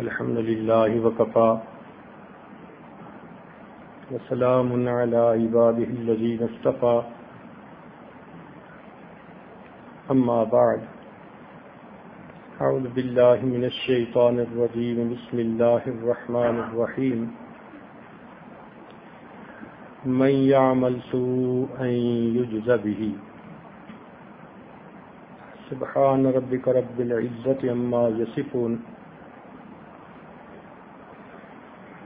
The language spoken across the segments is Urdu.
الحمد لله وكفى. وسلام على عباده الذين اصطفى. أما بعد. أعوذ بالله من الشيطان الرجيم. بسم الله الرحمن الرحيم. من يعمل سوءا يجز به. سبحان ربك رب العزة عما يصفون.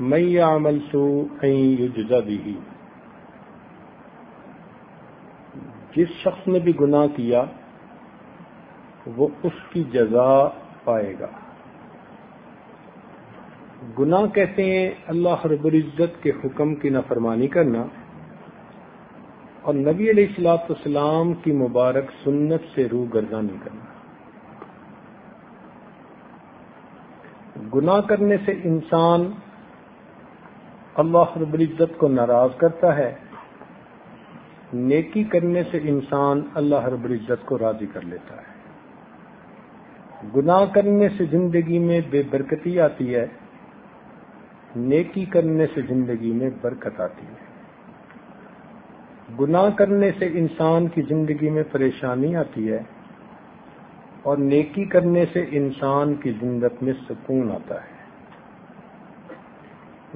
من يعمل سوءا يجزى به. جس شخص نے بھی گناہ کیا، وہ اس کی جزا پائے گا۔ گناہ کہتے ہیں اللہ رب العزت کے حکم کی نافرمانی کرنا۔ اور نبی علیہ السلاط اسلام کی مبارک سنت سے روح گردانی کرنا۔ گناہ کرنے سے انسان اللہ رب العزت کو ناراض کرتا ہے۔ نیکی کرنے سے انسان اللہ رب العزت کو راضی کر لیتا ہے۔ گناہ کرنے سے زندگی میں بے برکتی آتی ہے۔ نیکی کرنے سے زندگی میں برکت آتی ہے۔ گناہ کرنے سے انسان کی زندگی میں پریشانی آتی ہے۔ اور نیکی کرنے سے انسان کی زندگی میں سکون آتا ہے۔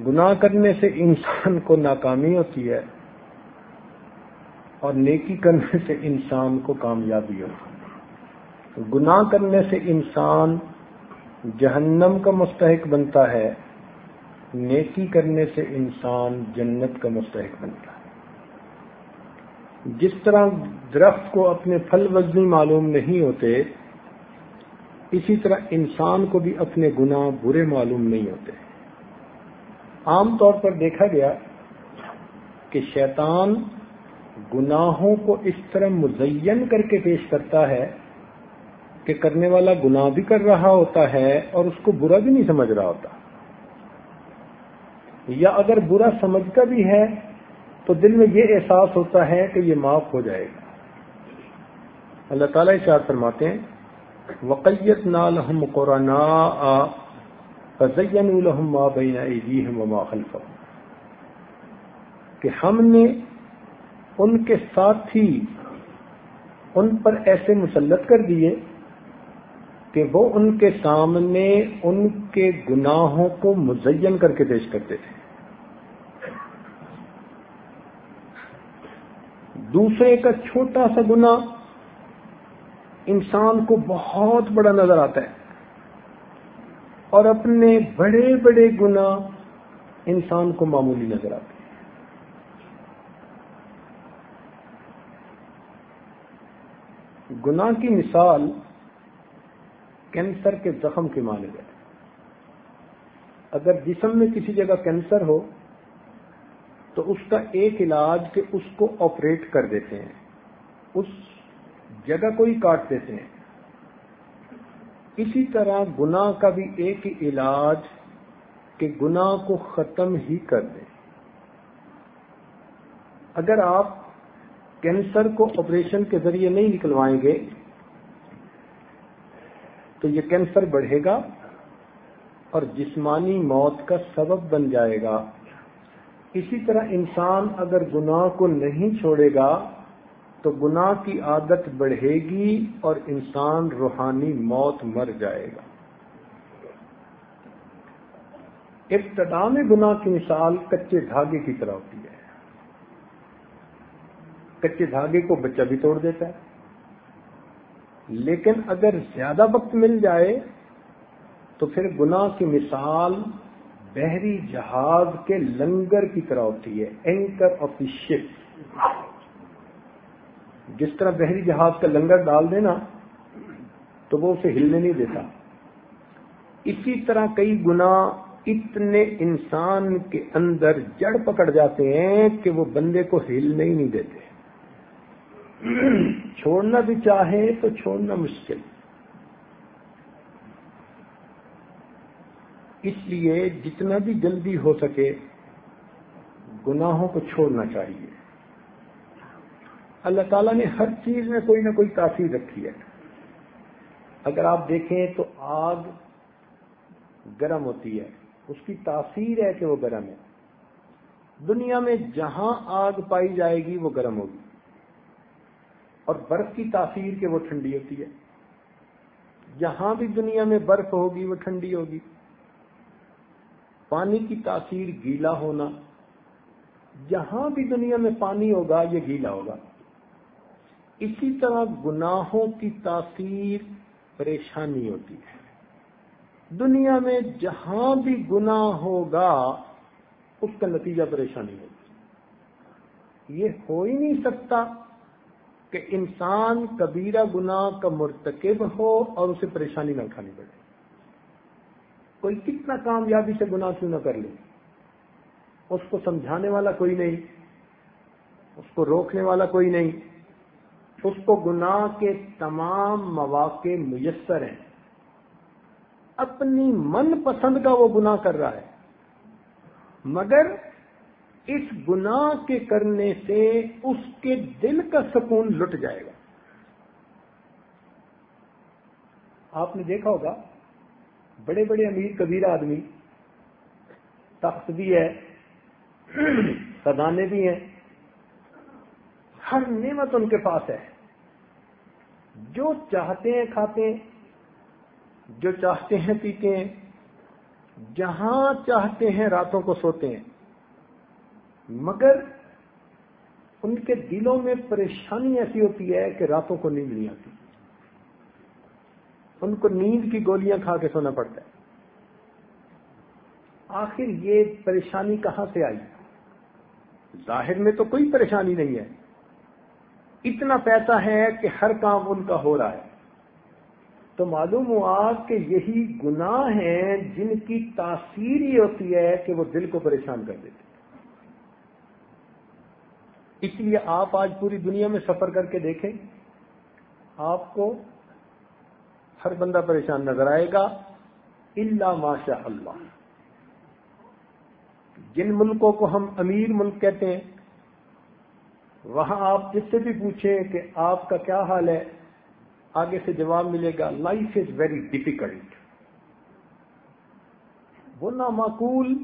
گناہ کرنے سے انسان کو ناکامی ہوتی ہے اور نیکی کرنے سے انسان کو کامیابی ہوتی ہے۔ گناہ کرنے سے انسان جہنم کا مستحق بنتا ہے، نیکی کرنے سے انسان جنت کا مستحق بنتا ہے۔ جس طرح درخت کو اپنے پھل وزنی معلوم نہیں ہوتے، اسی طرح انسان کو بھی اپنے گناہ برے معلوم نہیں ہوتے۔ عام طور پر دیکھا گیا کہ شیطان گناہوں کو اس طرح مزین کر کے پیش کرتا ہے کہ کرنے والا گناہ بھی کر رہا ہوتا ہے اور اس کو برا بھی نہیں سمجھ رہا ہوتا۔ یا اگر برا سمجھتا بھی ہے تو دل میں یہ احساس ہوتا ہے کہ یہ معاف ہو جائے گا۔ اللہ تعالیٰ اشار فرماتے ہیں وقیت نالحم قرآن فزین الحم ما بین ایدیہم وما خلفہم کہ ہم نے ان کے ساتھی ان پر ایسے مسلط کر دیے کہ وہ ان کے سامنے ان کے گناہوں کو مزین کر کے پیش کرتے تھے۔ دوسرے کا چھوٹا سا گنا انسان کو بہت بڑا نظر آتا ہے۔ اور اپنے بڑے بڑے گنا انسان کو معمولی نظر آتے ہیں۔ گناہ کی مثال کینسر کے زخم کے مانے گئے اگر جسم میں کسی جگہ کینسر ہو، تو اس کا ایک علاج کہ اس کو آپریٹ کر دیتے ہیں۔ اس جگہ کو ہی کاٹ دیتے ہیں۔ اسی طرح گناہ کا بھی ایک ہی علاج کہ گناہ کو ختم ہی کر دیں۔ اگر آپ کینسر کو آپریشن کے ذریعے نہیں نکلوائیں گے، تو یہ کینسر بڑھے گا اور جسمانی موت کا سبب بن جائے گا۔ اسی طرح انسان اگر گناہ کو نہیں چھوڑے گا تو گناہ کی عادت بڑھے گی اور انسان روحانی موت مر جائے گا۔ ابتدا میں گناہ کی مثال کچے دھاگے کی طرح ہوتی ہے۔ کچے دھاگے کو بچہ بھی توڑ دیتا ہے۔ لیکن اگر زیادہ وقت مل جائے تو پھر گناہ کی مثال بحری جہاز کے لنگر کی طرح ہوتی ہے۔ اینکر آف دی شپ جس طرح بحری جہاز کا لنگر ڈال دینا، تو وہ اسے ہلنے نہیں دیتا۔ اسی طرح کئی گنا اتنے انسان کے اندر جڑ پکڑ جاتے ہیں کہ وہ بندے کو ہلنے ہی نہیں دیتے۔ چھوڑنا بھی چاہے تو چھوڑنا مشکل۔ اس لیے جتنا بھی جلدی ہو سکے، گناہوں کو چھوڑنا چاہیے۔ اللہ تعالیٰ نے ہر چیز میں کوئی نہ کوئی تاثیر رکھی ہے۔ اگر آپ دیکھیں تو آگ گرم ہوتی ہے۔ اس کی تاثیر ہے کہ وہ گرم ہے۔ دنیا میں جہاں آگ پائی جائے گی وہ گرم ہوگی۔ اور برف کی تاثیر کہ وہ ٹھنڈی ہوتی ہے۔ جہاں بھی دنیا میں برف ہوگی وہ ٹھنڈی ہوگی۔ پانی کی تاثیر گیلا ہونا۔ جہاں بھی دنیا میں پانی ہوگا یہ گیلا ہوگا۔ اسی طرح گناہوں کی تاثیر پریشانی ہوتی ہے۔ دنیا میں جہاں بھی گناہ ہوگا، اس کا نتیجہ پریشانی ہوگی۔ یہ ہو ہی نہیں سکتا کہ انسان کبیرہ گناہ کا مرتکب ہو اور اسے پریشانی نہ اٹھانی پڑے۔ کوئی کتنا کامیابی سے گناہ کیوں نہ کر لے۔ اس کو سمجھانے والا کوئی نہیں، اس کو روکنے والا کوئی نہیں۔ اس کو گناہ کے تمام مواقع میسر ہیں۔ اپنی من پسند کا وہ گناہ کر رہا ہے۔ مگر اس گناہ کے کرنے سے اس کے دل کا سکون لٹ جائے گا۔ آپ نے دیکھا ہوگا، بڑے بڑے امیر کبیر آدمی تخت بھی ہے سدانے بھی ہیں، ہر نعمت ان کے پاس ہے۔ جو چاہتے ہیں کھاتے ہیں، جو چاہتے ہیں پیتے ہیں، جہاں چاہتے ہیں راتوں کو سوتے ہیں۔ مگر ان کے دلوں میں پریشانی ایسی ہوتی ہے کہ راتوں کو نیند نہیں آتی۔ ان کو نیند کی گولیاں کھا کے سونا پڑتا ہے۔ آخر یہ پریشانی کہاں سے آئی؟ ظاہر میں تو کوئی پریشانی نہیں ہے۔ اتنا پیسہ ہے کہ ہر کام ان کا ہو رہا ہے۔ تو معلوم ہوا کہ یہی گناہ ہیں جن کی تاثیر یہ ہوتی ہے کہ وہ دل کو پریشان کر دیتے۔ اس لیے آپ آج پوری دنیا میں سفر کر کے دیکھیں، آپ کو ہر بندہ پریشان نظر آئے گا۔ اللہ ماشاء اللہ جن ملکوں کو ہم امیر ملک کہتے ہیں وہاں آپ جس سے بھی پوچھیں کہ آپ کا کیا حال ہے؟ آگے سے جواب ملے گا لائف از ویری ڈیفیکلٹ وہ نامعقول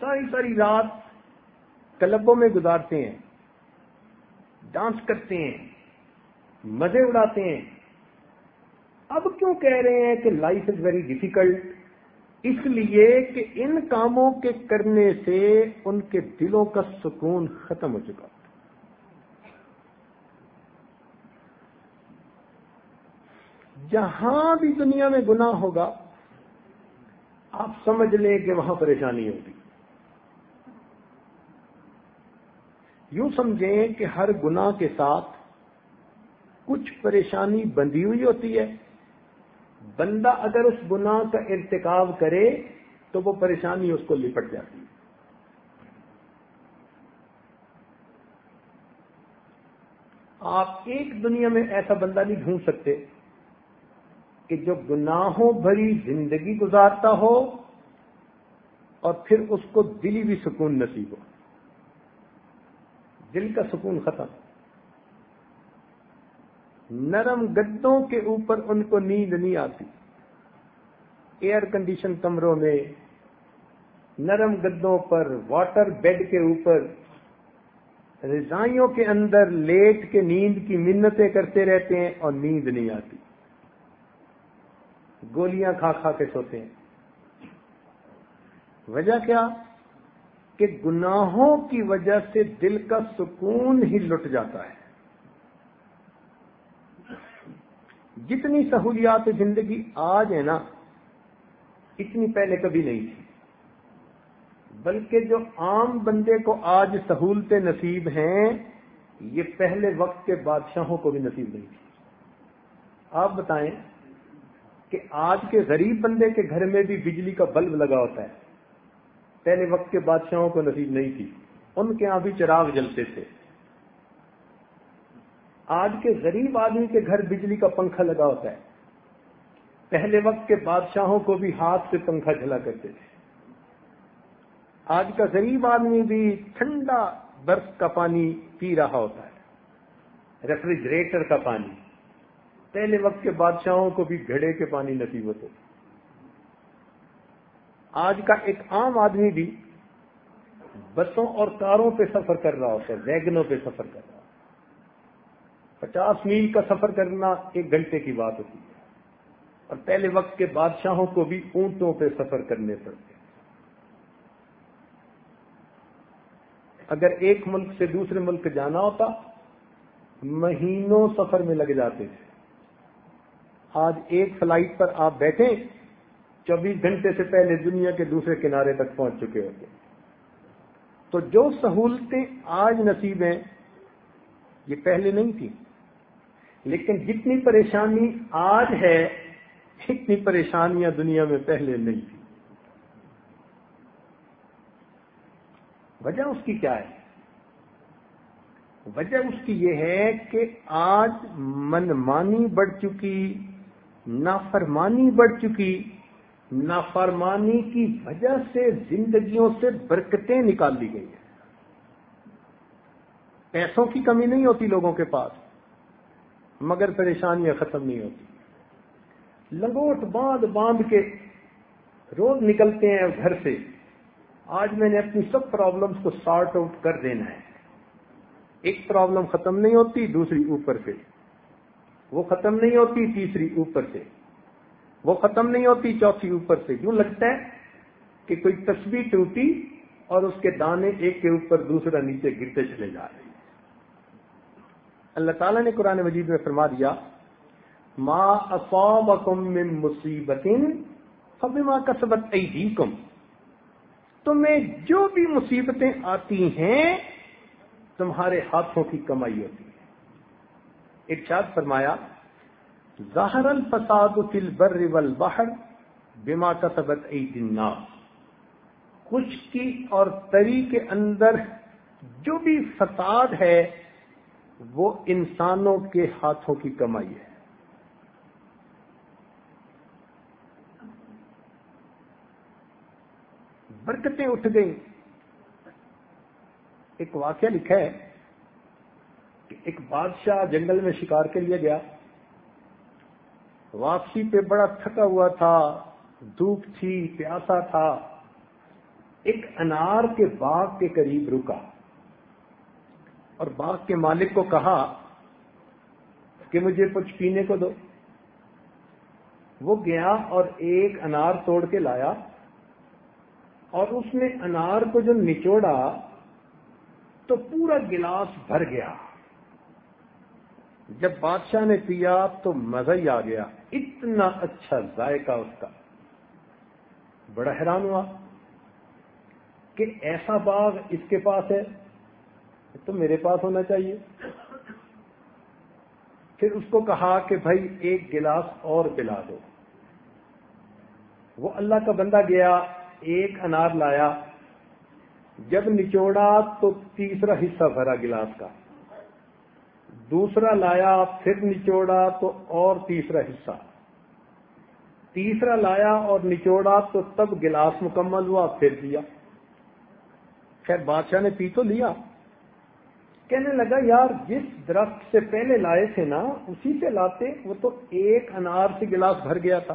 ساری ساری رات کلبوں میں گزارتے ہیں، ڈانس کرتے ہیں، مزے اڑاتے ہیں۔ اب کیوں کہہ رہے ہیں کہ لائف از ویری ڈیفیکلٹ اس لیے کہ ان کاموں کے کرنے سے ان کے دلوں کا سکون ختم ہو چکا۔ جہاں بھی دنیا میں گناہ ہوگا، آپ سمجھ لیں کہ وہاں پریشانی ہوگی۔ یوں سمجھیں کہ ہر گناہ کے ساتھ کچھ پریشانی بندھی ہوئی ہوتی ہے۔ بندہ اگر اس گناہ کا ارتکاب کرے تو وہ پریشانی اس کو لپٹ جاتی ہے۔ آپ ایک دنیا میں ایسا بندہ نہیں ڈھونڈ سکتے۔ کہ جو گناہوں بھری زندگی گزارتا ہو اور پھر اس کو دلی بھی سکون نصیب ہو۔ دل کا سکون ختم۔ نرم گدوں کے اوپر ان کو نیند نہیں آتی۔ ایئر کنڈیشن کمروں میں نرم گدوں پر واٹر بیڈ کے اوپر رضائیوں کے اندر لیٹ کے نیند کی منتیں کرتے رہتے ہیں اور نیند نہیں آتی۔ گولیاں کھا کھا کے سوتے ہیں۔ وجہ کیا؟ کہ گناہوں کی وجہ سے دل کا سکون ہی لٹ جاتا ہے۔ جتنی سہولیات زندگی آج ہے نا، اتنی پہلے کبھی نہیں تھی۔ بلکہ جو عام بندے کو آج سہولتیں نصیب ہیں، یہ پہلے وقت کے بادشاہوں کو بھی نصیب نہیں تھی۔ آپ بتائیں کہ آج کے غریب بندے کے گھر میں بھی بجلی کا بلب لگا ہوتا ہے۔ پہلے وقت کے بادشاہوں کو نصیب نہیں تھی۔ ان کے یہاں بھی چراغ جلتے تھے۔ آج کے غریب آدمی کے گھر بجلی کا پنکھا لگا ہوتا ہے۔ پہلے وقت کے بادشاہوں کو بھی ہاتھ سے پنکھا جلا کرتے تھے۔ آج کا غریب آدمی بھی ٹھنڈا برف کا پانی پی رہا ہوتا ہے۔ ریفریجریٹر کا پانی۔ پہلے وقت کے بادشاہوں کو بھی گھڑے کے پانی نصیب ہوتے آج کا ایک عام آدمی بھی بسوں اور کاروں پہ سفر کر رہا ہوتا ہے، ویگنوں پہ سفر کر رہا پچاس میل کا سفر کرنا ایک گھنٹے کی بات ہوتی ہے۔ اور پہلے وقت کے بادشاہوں کو بھی اونٹوں پہ سفر کرنے پڑتے اگر ایک ملک سے دوسرے ملک جانا ہوتا، مہینوں سفر میں لگ جاتے تھے۔ آج ایک فلائٹ پر آپ بیٹھیں، چوبیس گھنٹے سے پہلے دنیا کے دوسرے کنارے تک پہنچ چکے ہوتے تو جو سہولتیں آج نصیب ہیں، یہ پہلے نہیں تھی لیکن جتنی پریشانی آج ہے، اتنی پریشانیاں دنیا میں پہلے نہیں تھی وجہ اس کی کیا ہے؟ وجہ اس کی یہ ہے کہ آج منمانی بڑھ چکی نافرمانی بڑھ چکی۔ نافرمانی کی وجہ سے زندگیوں سے برکتیں نکال لی گئی ہیں۔ پیسوں کی کمی نہیں ہوتی لوگوں کے پاس، مگر پریشانیاں ختم نہیں ہوتی۔ لنگوٹ باندھ باندھ کے روز نکلتے ہیں گھر سے۔ آج میں نے اپنی سب پرابلمس کو سارٹ آؤٹ کر دینا ہے۔ ایک پرابلم ختم نہیں ہوتی، دوسری اوپر سے۔ وہ ختم نہیں ہوتی تیسری اوپر سے۔ وہ ختم نہیں ہوتی چوتھی اوپر سے۔ یوں لگتا ہے کہ کوئی تصویر ٹوٹی اور اس کے دانے ایک کے اوپر دوسرا نیچے گرتے چلے جا رہے ہیں۔ اللہ تعالیٰ نے قرآن مجید میں فرما دیا، ما اصابکم من مصیبت فبما کسبت ایدیکم تمہیں جو بھی مصیبتیں آتی ہیں، تمہارے ہاتھوں کی کمائی ہوتی ہے۔ ارشاد فرمایا، ظاہر الفساد فی البر والبحر بما کسبت عید الناس۔ خشکی اور تری کے اندر جو بھی فساد ہے، وہ انسانوں کے ہاتھوں کی کمائی ہے۔ برکتیں اٹھ گئیں۔ ایک واقعہ لکھا ہے ایک بادشاہ جنگل میں شکار کے لیے گیا۔ واپسی پہ بڑا تھکا ہوا تھا، دھوپ تھی، پیاسا تھا۔ ایک انار کے باغ کے قریب رکا۔ اور باغ کے مالک کو کہا کہ مجھے کچھ پینے کو دو۔ وہ گیا اور ایک انار توڑ کے لایا۔ اور اس نے انار کو جو نچوڑا تو پورا گلاس بھر گیا۔ جب بادشاہ نے پیا تو مزہ ہی آ گیا۔ اتنا اچھا ذائقہ اس کا۔ بڑا حیران ہوا کہ ایسا باغ اس کے پاس ہے۔ تو میرے پاس ہونا چاہیے۔ پھر اس کو کہا کہ بھائی ایک گلاس اور پلا دو۔ وہ اللہ کا بندہ گیا، ایک انار لایا۔ جب نچوڑا تو تیسرا حصہ بھرا گلاس کا۔ دوسرا لایا پھر نچوڑا تو اور تیسرا حصہ۔ تیسرا لایا اور نچوڑا تو تب گلاس مکمل ہوا، پھر دیا۔ خیر، بادشاہ نے پی تو لیا۔ کہنے لگا، یار، جس درخت سے پہلے لائے تھے نا، اسی سے لاتے، وہ تو ایک انار سے گلاس بھر گیا تھا۔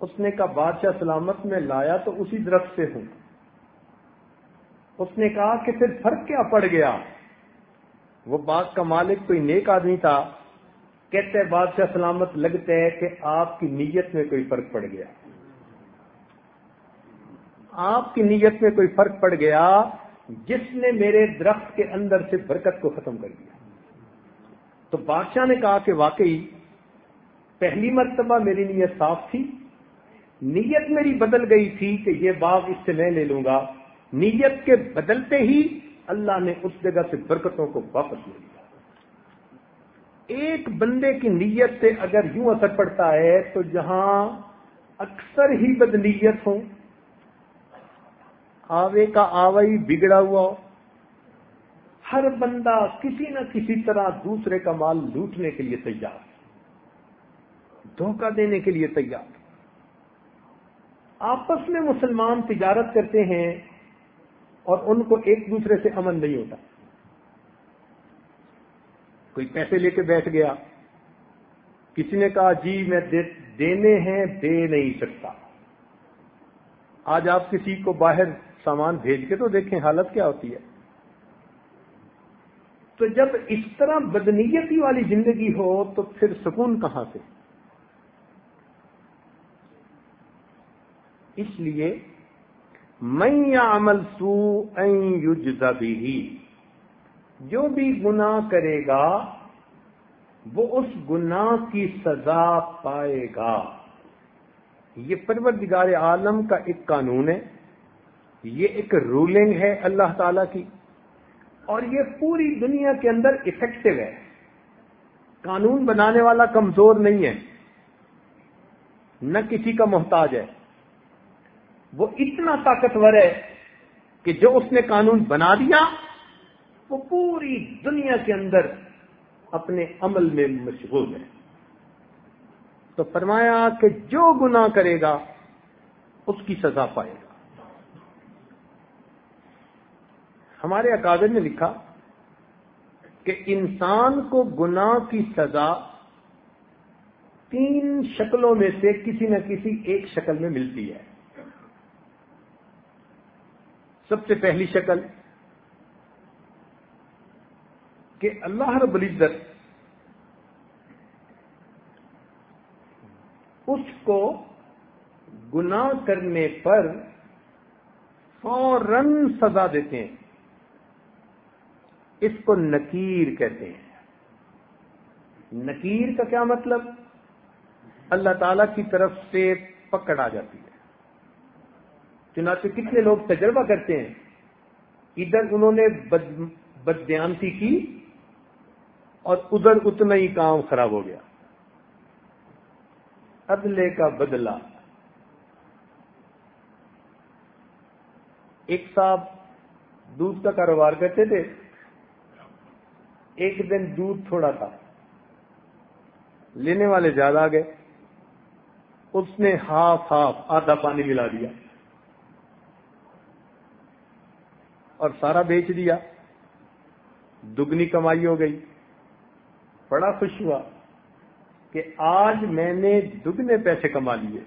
اس نے کہا، بادشاہ سلامت، میں لایا تو اسی درخت سے ہوں۔ اس نے کہا کہ پھر فرق کیا پڑ گیا؟ وہ باغ کا مالک کوئی نیک آدمی تھا، کہتے بادشاہ سلامت لگتے ہے کہ آپ کی نیت میں کوئی فرق پڑ گیا۔ آپ کی نیت میں کوئی فرق پڑ گیا، جس نے میرے درخت کے اندر سے برکت کو ختم کر دیا۔ تو بادشاہ نے کہا کہ واقعی پہلی مرتبہ میری نیت صاف تھی، نیت میری بدل گئی تھی کہ یہ باغ اس سے میں لے لوں گا۔ نیت کے بدلتے ہی اللہ نے اس جگہ سے برکتوں کو واپس لے لیا۔ ایک بندے کی نیت سے اگر یوں اثر پڑتا ہے تو جہاں اکثر ہی بدنیت ہوں، آوے کا آوائی بگڑا ہوا ہو، ہر بندہ کسی نہ کسی طرح دوسرے کا مال لوٹنے کے لیے تیار دھوکہ دینے کے لیے تیار آپس میں مسلمان تجارت کرتے ہیں اور ان کو ایک دوسرے سے امن نہیں ہوتا۔ کوئی پیسے لے کے بیٹھ گیا، کسی نے کہا جی میں دینے ہیں، دے نہیں سکتا۔ آج آپ کسی کو باہر سامان بھیج کے تو دیکھیں حالت کیا ہوتی ہے۔ تو جب اس طرح بدنیتی والی زندگی ہو، تو پھر سکون کہاں سے؟ اس لیے میں عمل سو بھی جو بھی گناہ کرے گا، وہ اس گناہ کی سزا پائے گا۔ یہ پروردگار عالم کا ایک قانون ہے۔ یہ ایک رولنگ ہے اللہ تعالی کی۔ اور یہ پوری دنیا کے اندر افیکٹو ہے۔ قانون بنانے والا کمزور نہیں ہے۔ نہ کسی کا محتاج ہے۔ وہ اتنا طاقتور ہے کہ جو اس نے قانون بنا دیا، وہ پوری دنیا کے اندر اپنے عمل میں مشغول ہے۔ تو فرمایا کہ جو گناہ کرے گا، اس کی سزا پائے گا۔ ہمارے اکادر نے لکھا کہ انسان کو گناہ کی سزا تین شکلوں میں سے کسی نہ کسی ایک شکل میں ملتی ہے۔ سب سے پہلی شکل کہ اللہ رب العزت اس کو گناہ کرنے پر فوراً سزا دیتے ہیں۔ اس کو نکیر کہتے ہیں۔ نکیر کا کیا مطلب؟ اللہ تعالی کی طرف سے پکڑ آ جاتی۔ ہے چنانچہ کتنے لوگ تجربہ کرتے ہیں۔ ادھر انہوں نے بدیانتی کی اور ادھر اتنا ہی کام خراب ہو گیا۔ عدلے کا بدلہ۔ ایک صاحب دودھ کا کاروبار کرتے تھے۔ ایک دن دودھ تھوڑا تھا۔ لینے والے زیادہ آ گئے۔ اس نے ہاف ہاف آدھا پانی ملا دیا۔ اور سارا بیچ دیا۔ دگنی کمائی ہو گئی۔ بڑا خوش ہوا کہ آج میں نے دگنے پیسے کما لیے۔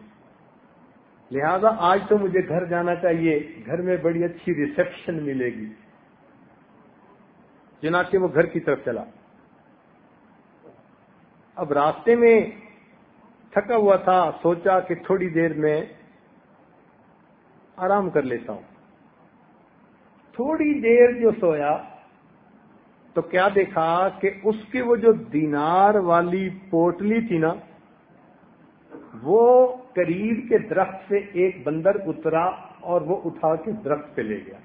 لہذا آج تو مجھے گھر جانا چاہیے۔ گھر میں بڑی اچھی ریسپشن ملے گی۔ چنانچہ وہ گھر کی طرف چلا۔ اب راستے میں تھکا ہوا تھا، سوچا کہ تھوڑی دیر میں آرام کر لیتا ہوں۔ تھوڑی دیر جو سویا تو کیا دیکھا کہ اس کی وہ جو دینار والی پوٹلی تھی نا، وہ قریب کے درخت سے ایک بندر اترا اور وہ اٹھا کے درخت پہ لے گیا۔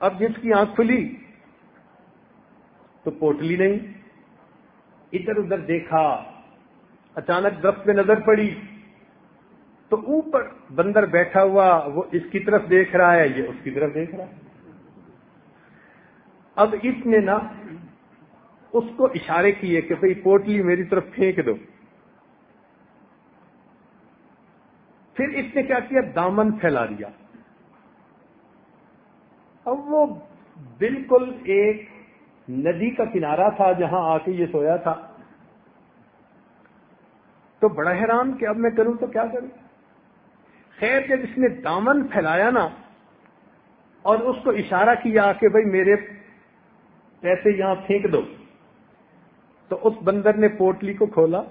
اب جس کی آنکھ کھلی تو پوٹلی نہیں، ادھر ادھر دیکھا، اچانک درخت پہ نظر پڑی۔ تو اوپر بندر بیٹھا ہوا وہ اس کی طرف دیکھ رہا ہے، یہ اس کی طرف دیکھ رہا ہے۔ اب اس نے نا اس کو اشارے کیے کہ بھئی پوٹلی میری طرف پھینک دو۔ پھر اس نے کیا کیا؟ دامن پھیلا دیا۔ اب وہ بالکل ایک ندی کا کنارہ تھا جہاں آ کے یہ سویا تھا۔ تو بڑا حیران کہ اب میں کروں تو کیا کروں؟ خیر جب اس نے دامن پھیلایا نا اور اس کو اشارہ کیا کہ بھائی میرے پیسے یہاں پھینک دو، تو اس بندر نے پوٹلی کو کھولا۔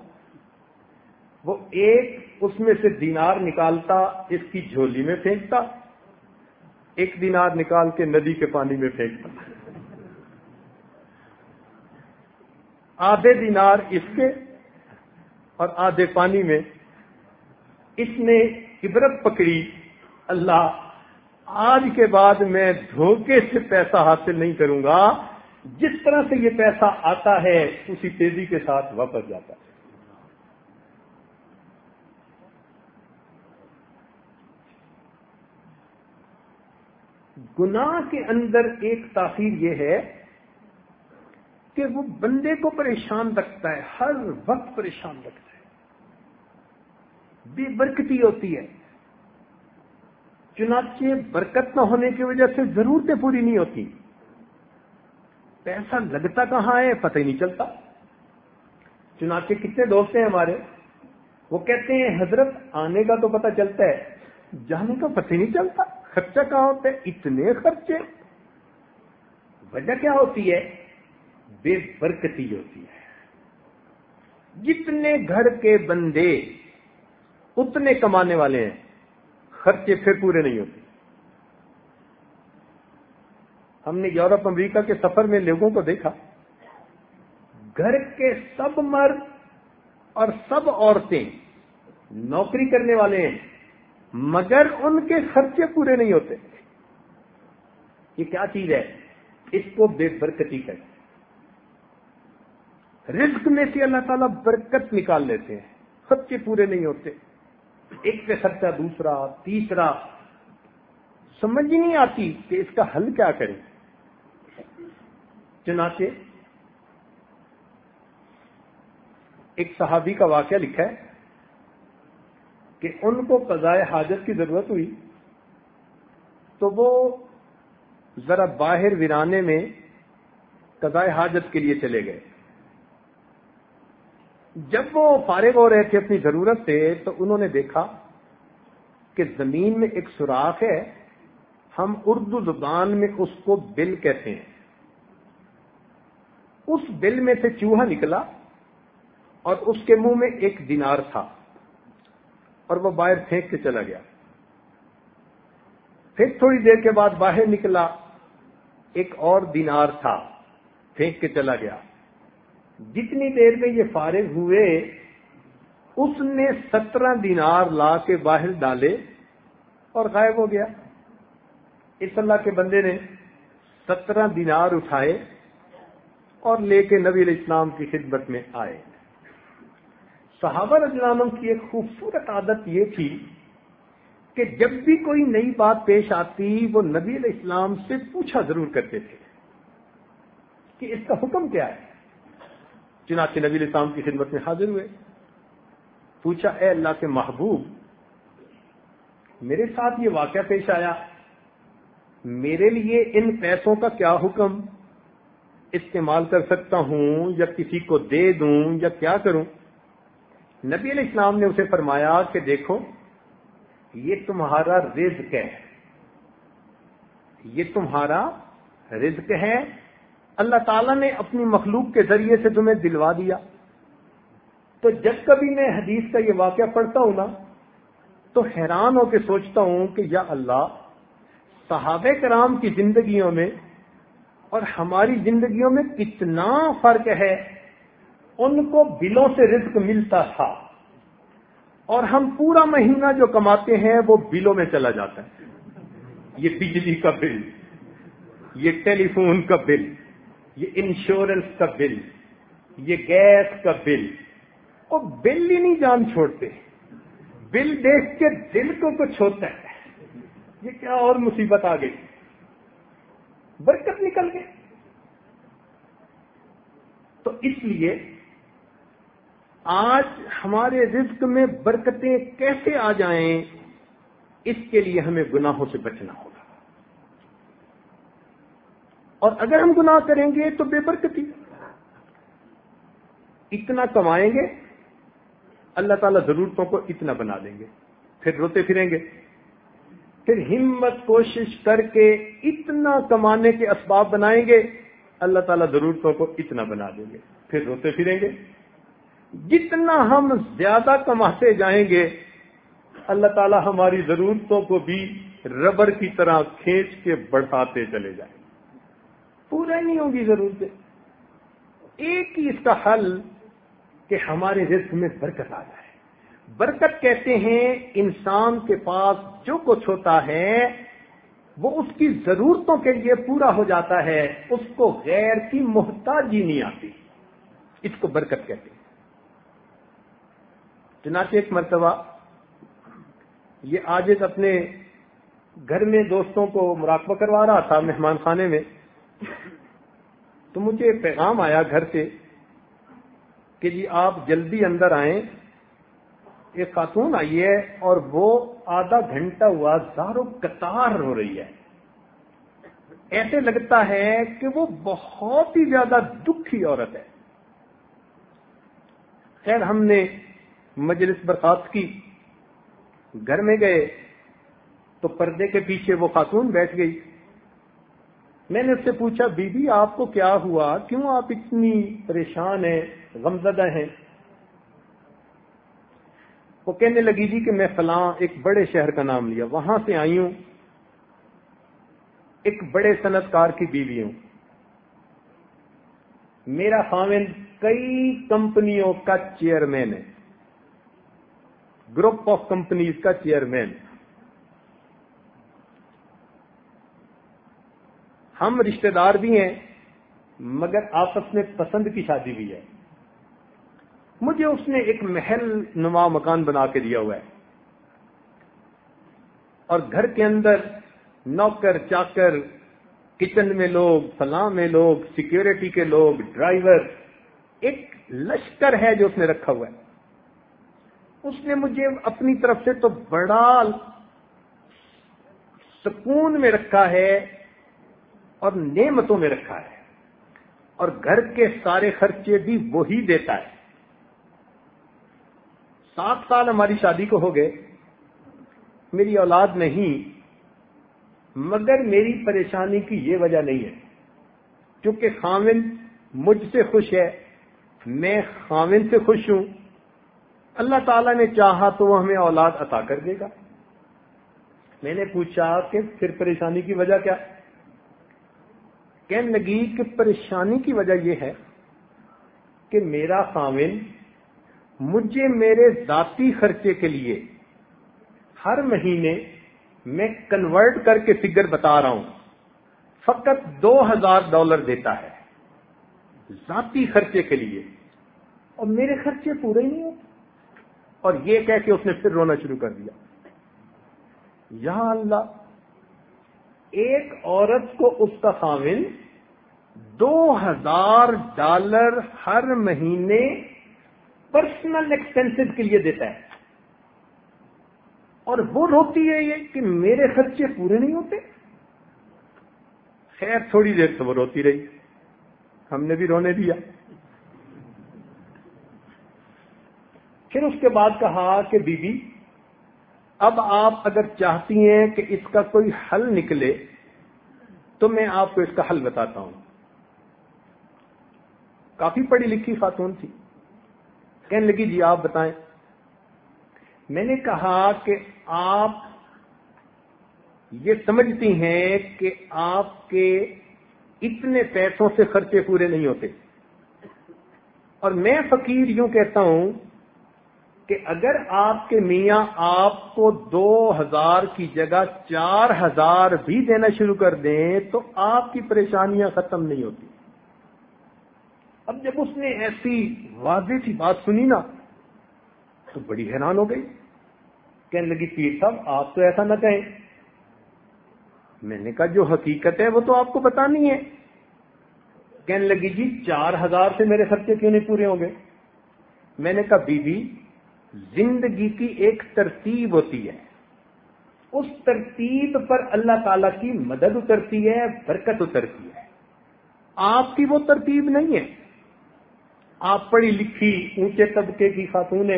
وہ ایک اس میں سے دینار نکالتا، اس کی جھولی میں پھینکتا، ایک دینار نکال کے ندی کے پانی میں پھینکتا۔ آدھے دینار اس کے اور آدھے پانی میں۔ اس نے عبرت پکڑی۔ اللہ، آج کے بعد میں دھوکے سے پیسہ حاصل نہیں کروں گا۔ جس طرح سے یہ پیسہ آتا ہے، اسی تیزی کے ساتھ واپس جاتا ہے۔ گناہ کے اندر ایک تاثیر یہ ہے کہ وہ بندے کو پریشان رکھتا ہے، ہر وقت پریشان رکھتا ہے۔ بے برکتی ہوتی ہے۔ چنانچہ برکت نہ ہونے کی وجہ سے ضرورتیں پوری نہیں ہوتی۔ پیسہ لگتا کہاں ہے پتہ ہی نہیں چلتا۔ چنانچہ کتنے دوست ہیں ہمارے۔ وہ کہتے ہیں، حضرت آنے کا تو پتہ چلتا ہے، جانے کا پتہ ہی نہیں چلتا۔ خرچہ کہاں ہوتا ہے؟ اتنے خرچے۔ وجہ کیا ہوتی ہے؟ بے برکتی ہوتی ہے۔ جتنے گھر کے بندے اتنے کمانے والے ہیں، خرچے پھر پورے نہیں ہوتے۔ ہم نے یورپ، امریکہ کے سفر میں لوگوں کو دیکھا، گھر کے سب مرد اور سب عورتیں نوکری کرنے والے ہیں، مگر ان کے خرچے پورے نہیں ہوتے۔ یہ کیا چیز ہے؟ اس کو بے برکتی کہتے رزق میں سے اللہ تعالیٰ برکت نکال لیتے ہیں، خرچے پورے نہیں ہوتے۔ ایک پہ خرچہ دوسرا، تیسرا۔ سمجھ نہیں آتی کہ اس کا حل کیا کریں۔ چنانچہ ایک صحابی کا واقعہ لکھا ہے کہ ان کو قضاء حاجت کی ضرورت ہوئی تو وہ ذرا باہر ویرانے میں قضاء حاجت کے لیے چلے گئے۔ جب وہ فارغ ہو رہے تھے اپنی ضرورت سے، تو انہوں نے دیکھا کہ زمین میں ایک سوراخ ہے، ہم اردو زبان میں اس کو بل کہتے ہیں۔ اس بل میں سے چوہا نکلا اور اس کے منہ میں ایک دینار تھا اور وہ باہر پھینک کے چلا گیا۔ پھر تھوڑی دیر کے بعد باہر نکلا، ایک اور دینار تھا، پھینک کے چلا گیا۔ جتنی دیر میں یہ فارغ ہوئے، اس نے سترہ دینار لا کے باہر ڈالے اور غائب ہو گیا۔ اس اللہ کے بندے نے سترہ دینار اٹھائے اور لے کے نبی علیہ السلام کی خدمت میں آئے۔ صحابہ رضی کی ایک خوبصورت عادت یہ تھی کہ جب بھی کوئی نئی بات پیش آتی، وہ نبی علیہ السلام سے پوچھا ضرور کرتے تھے کہ اس کا حکم کیا ہے۔ چنانچہ نبی علیہ السلام کی خدمت میں حاضر ہوئے۔ پوچھا، اے اللہ کے محبوب، میرے ساتھ یہ واقعہ پیش آیا۔ میرے لیے ان پیسوں کا کیا حکم؟ استعمال کر سکتا ہوں یا کسی کو دے دوں یا کیا کروں؟ نبی علیہ السلام نے اسے فرمایا کہ دیکھو، یہ تمہارا رزق ہے۔ یہ تمہارا رزق ہے۔ اللہ تعالیٰ نے اپنی مخلوق کے ذریعے سے تمہیں دلوا دیا۔ تو جب کبھی میں حدیث کا یہ واقعہ پڑھتا ہوں نا، تو حیران ہو کے سوچتا ہوں کہ یا اللہ، صحابہ کرام کی زندگیوں میں اور ہماری زندگیوں میں کتنا فرق ہے۔ ان کو بلوں سے رزق ملتا تھا۔ اور ہم پورا مہینہ جو کماتے ہیں، وہ بلوں میں چلا جاتا ہے۔ یہ بجلی کا بل، یہ ٹیلی فون کا بل۔ یہ انشورنس کا بل یہ گیس کا بل وہ بل ہی نہیں جان چھوڑتے. بل دیکھ کے دل کو کچھ ہوتا ہے. یہ کیا اور مصیبت آ گئی. برکت نکل گئی. تو اس لیے آج ہمارے رزق میں برکتیں کیسے آ جائیں، اس کے لیے ہمیں گناہوں سے بچنا ہوگا. اور اگر ہم گناہ کریں گے تو بے برکتی۔ اتنا کمائیں گے، اللہ تعالیٰ ضرورتوں کو اتنا بنا دیں گے۔ پھر روتے پھریں گے۔ پھر ہمت کوشش کر کے اتنا کمانے کے اسباب بنائیں گے، اللہ تعالیٰ ضرورتوں کو اتنا بنا دیں گے۔ پھر روتے پھریں گے۔ جتنا ہم زیادہ کماتے جائیں گے، اللہ تعالی ہماری ضرورتوں کو بھی ربر کی طرح کھینچ کے بڑھاتے چلے جائیں۔ پورا ہی نہیں ہوگی ضرورتیں ایک ہی اس کا حل کہ ہمارے رزق میں برکت آ جائے۔ برکت کہتے ہیں انسان کے پاس جو کچھ ہوتا ہے، وہ اس کی ضرورتوں کے لیے پورا ہو جاتا ہے۔ اس کو غیر کی محتاجی نہیں آتی۔ اس کو برکت کہتے ہیں۔ چنانچہ ایک مرتبہ یہ آج اپنے گھر میں دوستوں کو مراقبہ کروا رہا تھا مہمان خانے میں۔ تو مجھے پیغام آیا گھر سے کہ جی آپ جلدی اندر آئیں، ایک خاتون آئی ہے اور وہ آدھا گھنٹہ ہوا زارو قطار ہو رہی ہے۔ ایسے لگتا ہے کہ وہ بہت ہی زیادہ دکھی عورت ہے۔ خیر، ہم نے مجلس برخاست کی، گھر میں گئے تو پردے کے پیچھے وہ خاتون بیٹھ گئی۔ میں نے اس سے پوچھا بی بی آپ کو کیا ہوا؟ کیوں آپ اتنی پریشان ہیں، غمزدہ ہیں؟ وہ کہنے لگی جی کہ میں فلاں ایک بڑے شہر کا نام لیا، وہاں سے آئی ہوں۔ ایک بڑے صنعت کار کی بیوی ہوں۔ میرا خامن کئی کمپنیوں کا چیئرمین ہے۔ گروپ آف کمپنیز کا چیئرمین۔ ہم رشتہ دار بھی ہیں، مگر آپس میں پسند کی شادی بھی ہے۔ مجھے اس نے ایک محل نما مکان بنا کے دیا ہوا ہے۔ اور گھر کے اندر نوکر، چاکر، کچن میں لوگ، فلاں میں لوگ، سیکیورٹی کے لوگ، ڈرائیور، ایک لشکر ہے جو اس نے رکھا ہوا ہے۔ اس نے مجھے اپنی طرف سے تو بڑا سکون میں رکھا ہے اور نعمتوں میں رکھا ہے اور گھر کے سارے خرچے بھی وہی دیتا ہے۔ سات سال ہماری شادی کو ہو گئے۔ میری اولاد نہیں، مگر میری پریشانی کی یہ وجہ نہیں ہے۔ کیونکہ خامن مجھ سے خوش ہے، میں خامن سے خوش ہوں۔ اللہ تعالیٰ نے چاہا تو وہ ہمیں اولاد عطا کر دے گا۔ میں نے پوچھا کہ پھر پریشانی کی وجہ کیا؟ کہنے لگی کہ پریشانی کی وجہ یہ ہے کہ میرا خامن مجھے میرے ذاتی خرچے کے لیے ہر مہینے میں کنورٹ کر کے فگر بتا رہا ہوں۔ فقط دو ہزار ڈالر دیتا ہے ذاتی خرچے کے لیے۔ اور میرے خرچے پورے ہی نہیں ہوتے۔ اور یہ کہہ کے اس نے پھر رونا شروع کر دیا۔ یا اللہ ایک عورت کو اس کا خامن دو ہزار ڈالر ہر مہینے پرسنل ایکسپینس کے لیے دیتا ہے۔ اور وہ روتی ہے یہ کہ میرے خرچے پورے نہیں ہوتے۔ خیر، تھوڑی دیر سے وہ روتی رہی۔ ہم نے بھی رونے دیا۔ پھر اس کے بعد کہا کہ بی بی اب آپ اگر چاہتی ہیں کہ اس کا کوئی حل نکلے تو میں آپ کو اس کا حل بتاتا ہوں۔ کافی پڑھی لکھی خاتون تھی۔ کہنے لگی جی آپ بتائیں۔ میں نے کہا کہ آپ یہ سمجھتی ہیں کہ آپ کے اتنے پیسوں سے خرچے پورے نہیں ہوتے۔ اور میں فقیر یوں کہتا ہوں کہ اگر آپ کے میاں آپ کو دو ہزار کی جگہ چار ہزار بھی دینا شروع کر دیں تو آپ کی پریشانیاں ختم نہیں ہوتی۔ اب جب اس نے ایسی واضح سی بات سنی نا، تو بڑی حیران ہو گئی۔ کہنے لگی، پیر صاحب، آپ تو ایسا نہ کہیں۔ میں نے کہا، جو حقیقت ہے وہ تو آپ کو بتانی ہے۔ کہنے لگی جی چار ہزار سے میرے خرچے کیوں نہیں پورے ہوں گے؟ میں نے کہا بی بی زندگی کی ایک ترتیب ہوتی ہے۔ اس ترتیب پر اللہ تعالی کی مدد اترتی ہے، برکت اترتی ہے۔ آپ کی وہ ترتیب نہیں ہے۔ آپ پڑھی لکھی اونچے طبقے کی خاتون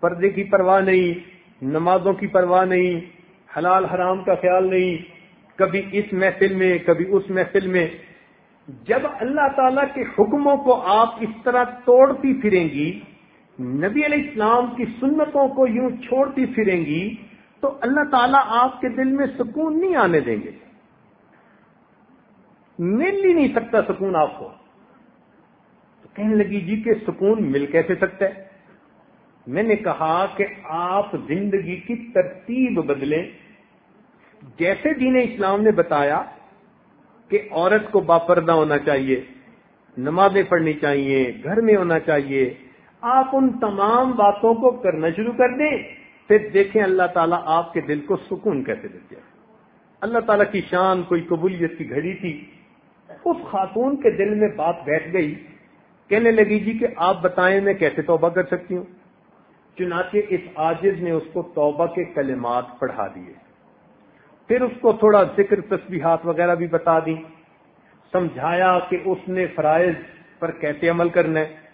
پردے کی پرواہ نہیں، نمازوں کی پرواہ نہیں، حلال حرام کا خیال نہیں، کبھی اس محفل میں، کبھی اس محفل میں۔ جب اللہ تعالی کے حکموں کو آپ اس طرح توڑتی پھریں گی نبی علیہ السلام کی سنتوں کو یوں چھوڑتی پھریں گی تو اللہ تعالیٰ آپ کے دل میں سکون نہیں آنے دیں گے۔ مل ہی نہیں سکتا سکون آپ کو۔ تو کہنے لگی جی کہ سکون مل کیسے سکتا ہے؟ میں نے کہا کہ آپ زندگی کی ترتیب بدلیں۔ جیسے دین اسلام نے بتایا کہ عورت کو باپردہ ہونا چاہیے، نمازیں پڑھنی چاہیے، گھر میں ہونا چاہیے آپ ان تمام باتوں کو کرنا شروع کر دیں، پھر دیکھیں اللہ تعالیٰ آپ کے دل کو سکون کیسے دیتے ہیں۔ اللہ تعالیٰ کی شان، کوئی قبولیت کی گھڑی تھی۔ اس خاتون کے دل میں بات بیٹھ گئی، کہنے لگی جی کہ آپ بتائیں میں کیسے توبہ کر سکتی ہوں؟ چنانچہ اس آجز نے اس کو توبہ کے کلمات پڑھا دیے۔ پھر اس کو تھوڑا ذکر تصویحات وغیرہ بھی بتا دی سمجھایا کہ اس نے فرائض پر کیسے عمل کرنا ہے۔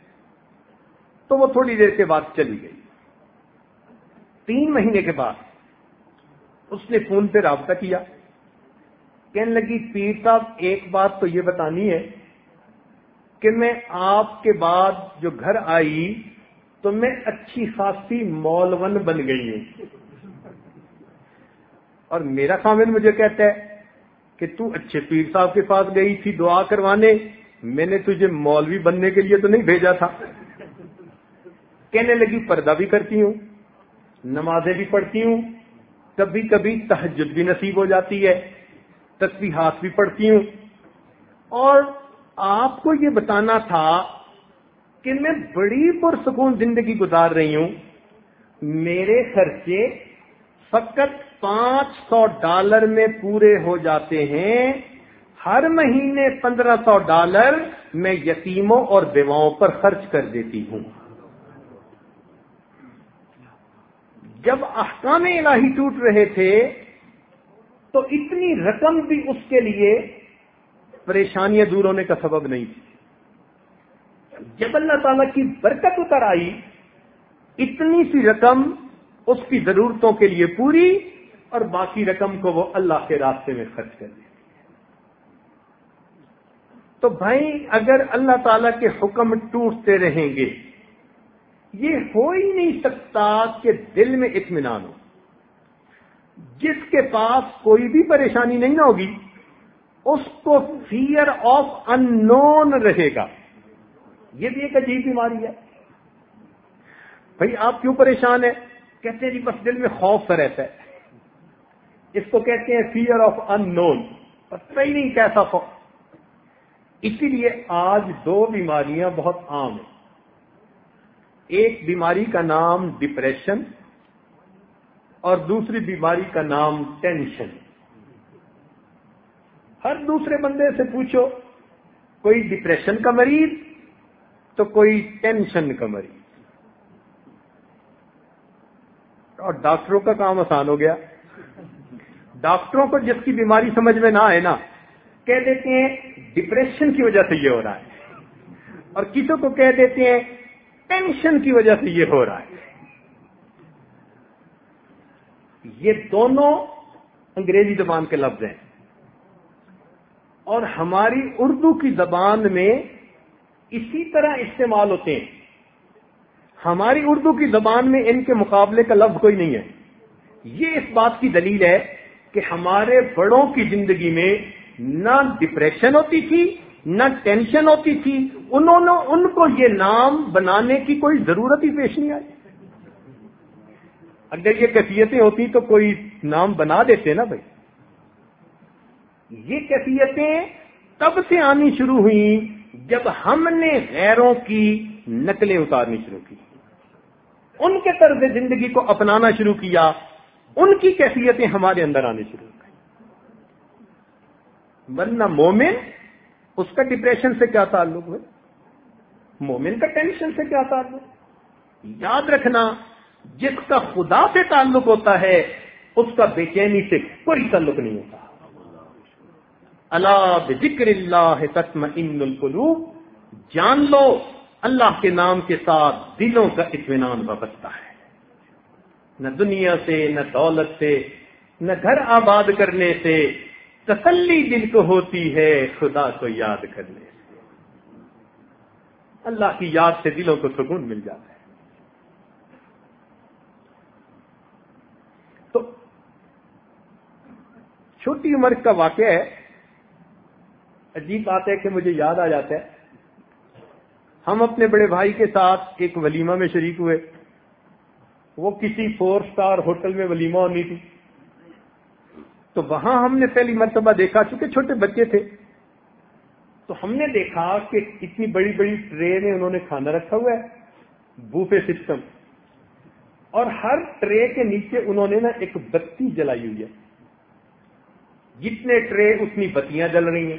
تو وہ تھوڑی دیر کے بعد چلی گئی۔ تین مہینے کے بعد اس نے فون پہ رابطہ کیا۔ کہنے لگی، پیر صاحب، ایک بات تو یہ بتانی ہے کہ میں آپ کے بعد جو گھر آئی تو میں اچھی خاصی مولون بن گئی ہوں۔ اور میرا خامن مجھے کہتا ہے کہ تو اچھے پیر صاحب کے پاس گئی تھی دعا کروانے، میں نے تجھے مولوی بننے کے لیے تو نہیں بھیجا تھا۔ کہنے لگی، پردہ بھی کرتی ہوں، نمازیں بھی پڑھتی ہوں، کبھی کبھی تحجد بھی نصیب ہو جاتی ہے تصویحات بھی پڑھتی ہوں۔ اور آپ کو یہ بتانا تھا کہ میں بڑی پرسکون زندگی گزار رہی ہوں۔ میرے خرچے فقط پانچ سو ڈالر میں پورے ہو جاتے ہیں۔ ہر مہینے پندرہ سو ڈالر میں یتیموں اور بیواؤں پر خرچ کر دیتی ہوں۔ جب احکام الہی ٹوٹ رہے تھے، تو اتنی رقم بھی اس کے لیے پریشانیاں دور ہونے کا سبب نہیں تھی۔ جب اللہ تعالی کی برکت اتر آئی، اتنی سی رقم اس کی ضرورتوں کے لیے پوری اور باقی رقم کو وہ اللہ کے راستے میں خرچ کر دی تو بھائی، اگر اللہ تعالی کے حکم ٹوٹتے رہیں گے یہ ہو ہی نہیں سکتا کہ دل میں اطمینان ہو۔ جس کے پاس کوئی بھی پریشانی نہیں ہوگی، اس کو فیئر آف ان نون رہے گا۔ یہ بھی ایک عجیب بیماری ہے۔ بھائی، آپ کیوں پریشان ہیں؟ کہتے ہیں جی بس دل میں خوف سا رہتا ہے۔ اس کو کہتے ہیں فیئر آف ان نون پتہ ہی نہیں کیسا خوف۔ اسی لیے آج دو بیماریاں بہت عام ہیں۔ ایک بیماری کا نام ڈپریشن اور دوسری بیماری کا نام ٹینشن۔ ہر دوسرے بندے سے پوچھو، کوئی ڈپریشن کا مریض تو کوئی ٹینشن کا مریض۔ اور ڈاکٹروں کا کام آسان ہو گیا۔ ڈاکٹروں کو جس کی بیماری سمجھ میں نہ آئے نا، کہہ دیتے ہیں، ڈپریشن کی وجہ سے یہ ہو رہا ہے۔ اور کسی کو کہہ دیتے ہیں ٹینشن کی وجہ سے یہ ہو رہا ہے۔ یہ دونوں انگریزی زبان کے لفظ ہیں۔ اور ہماری اردو کی زبان میں اسی طرح استعمال ہوتے ہیں۔ ہماری اردو کی زبان میں ان کے مقابلے کا لفظ کوئی نہیں ہے۔ یہ اس بات کی دلیل ہے کہ ہمارے بڑوں کی زندگی میں نہ ڈپریشن ہوتی تھی نہ ٹینشن ہوتی تھی، انہوں نے، ان کو یہ نام بنانے کی کوئی ضرورت ہی پیش نہیں آئی۔ اگر یہ کیفیتیں ہوتی تو کوئی نام بنا دیتے نا بھائی۔ یہ کیفیتیں تب سے آنی شروع ہوئی جب ہم نے غیروں کی نقلیں اتارنی شروع کی۔ ان کے طرز زندگی کو اپنانا شروع کیا، ان کی کیفیتیں ہمارے اندر آنے شروع کی۔ ورنہ مومن اس کا ڈپریشن سے کیا تعلق ہے؟ مومن کا ٹینشن سے کیا تعلق یاد رکھنا، جس کا خدا سے تعلق ہوتا ہے، اس کا بے چینی سے کوئی تعلق نہیں ہوتا۔ اللہ ذکر اللہ تسم ان القلوب، جان لو اللہ کے نام کے ساتھ دلوں کا اطمینان وابستہ ہے۔ نہ دنیا سے، نہ دولت سے، نہ گھر آباد کرنے سے تسلی دل کو ہوتی ہے، خدا کو یاد کرنے سے۔ اللہ کی یاد سے دلوں کو سکون مل جاتا ہے۔ تو چھوٹی عمر کا واقعہ ہے۔ عجیب بات ہے کہ مجھے یاد آ جاتا ہے۔ ہم اپنے بڑے بھائی کے ساتھ ایک ولیمہ میں شریک ہوئے۔ وہ کسی فور سٹار ہوٹل میں ولیمہ ہونی تھی۔ تو وہاں ہم نے پہلی مرتبہ دیکھا چونکہ چھوٹے بچے تھے۔ تو ہم نے دیکھا کہ اتنی بڑی بڑی ٹرے میں انہوں نے کھانا رکھا ہوا ہے، بوفے سسٹم۔ اور ہر ٹرے کے نیچے انہوں نے نا ایک بتی جلائی ہوئی ہے۔ جتنے ٹرے اتنی بتیاں جل رہی ہیں۔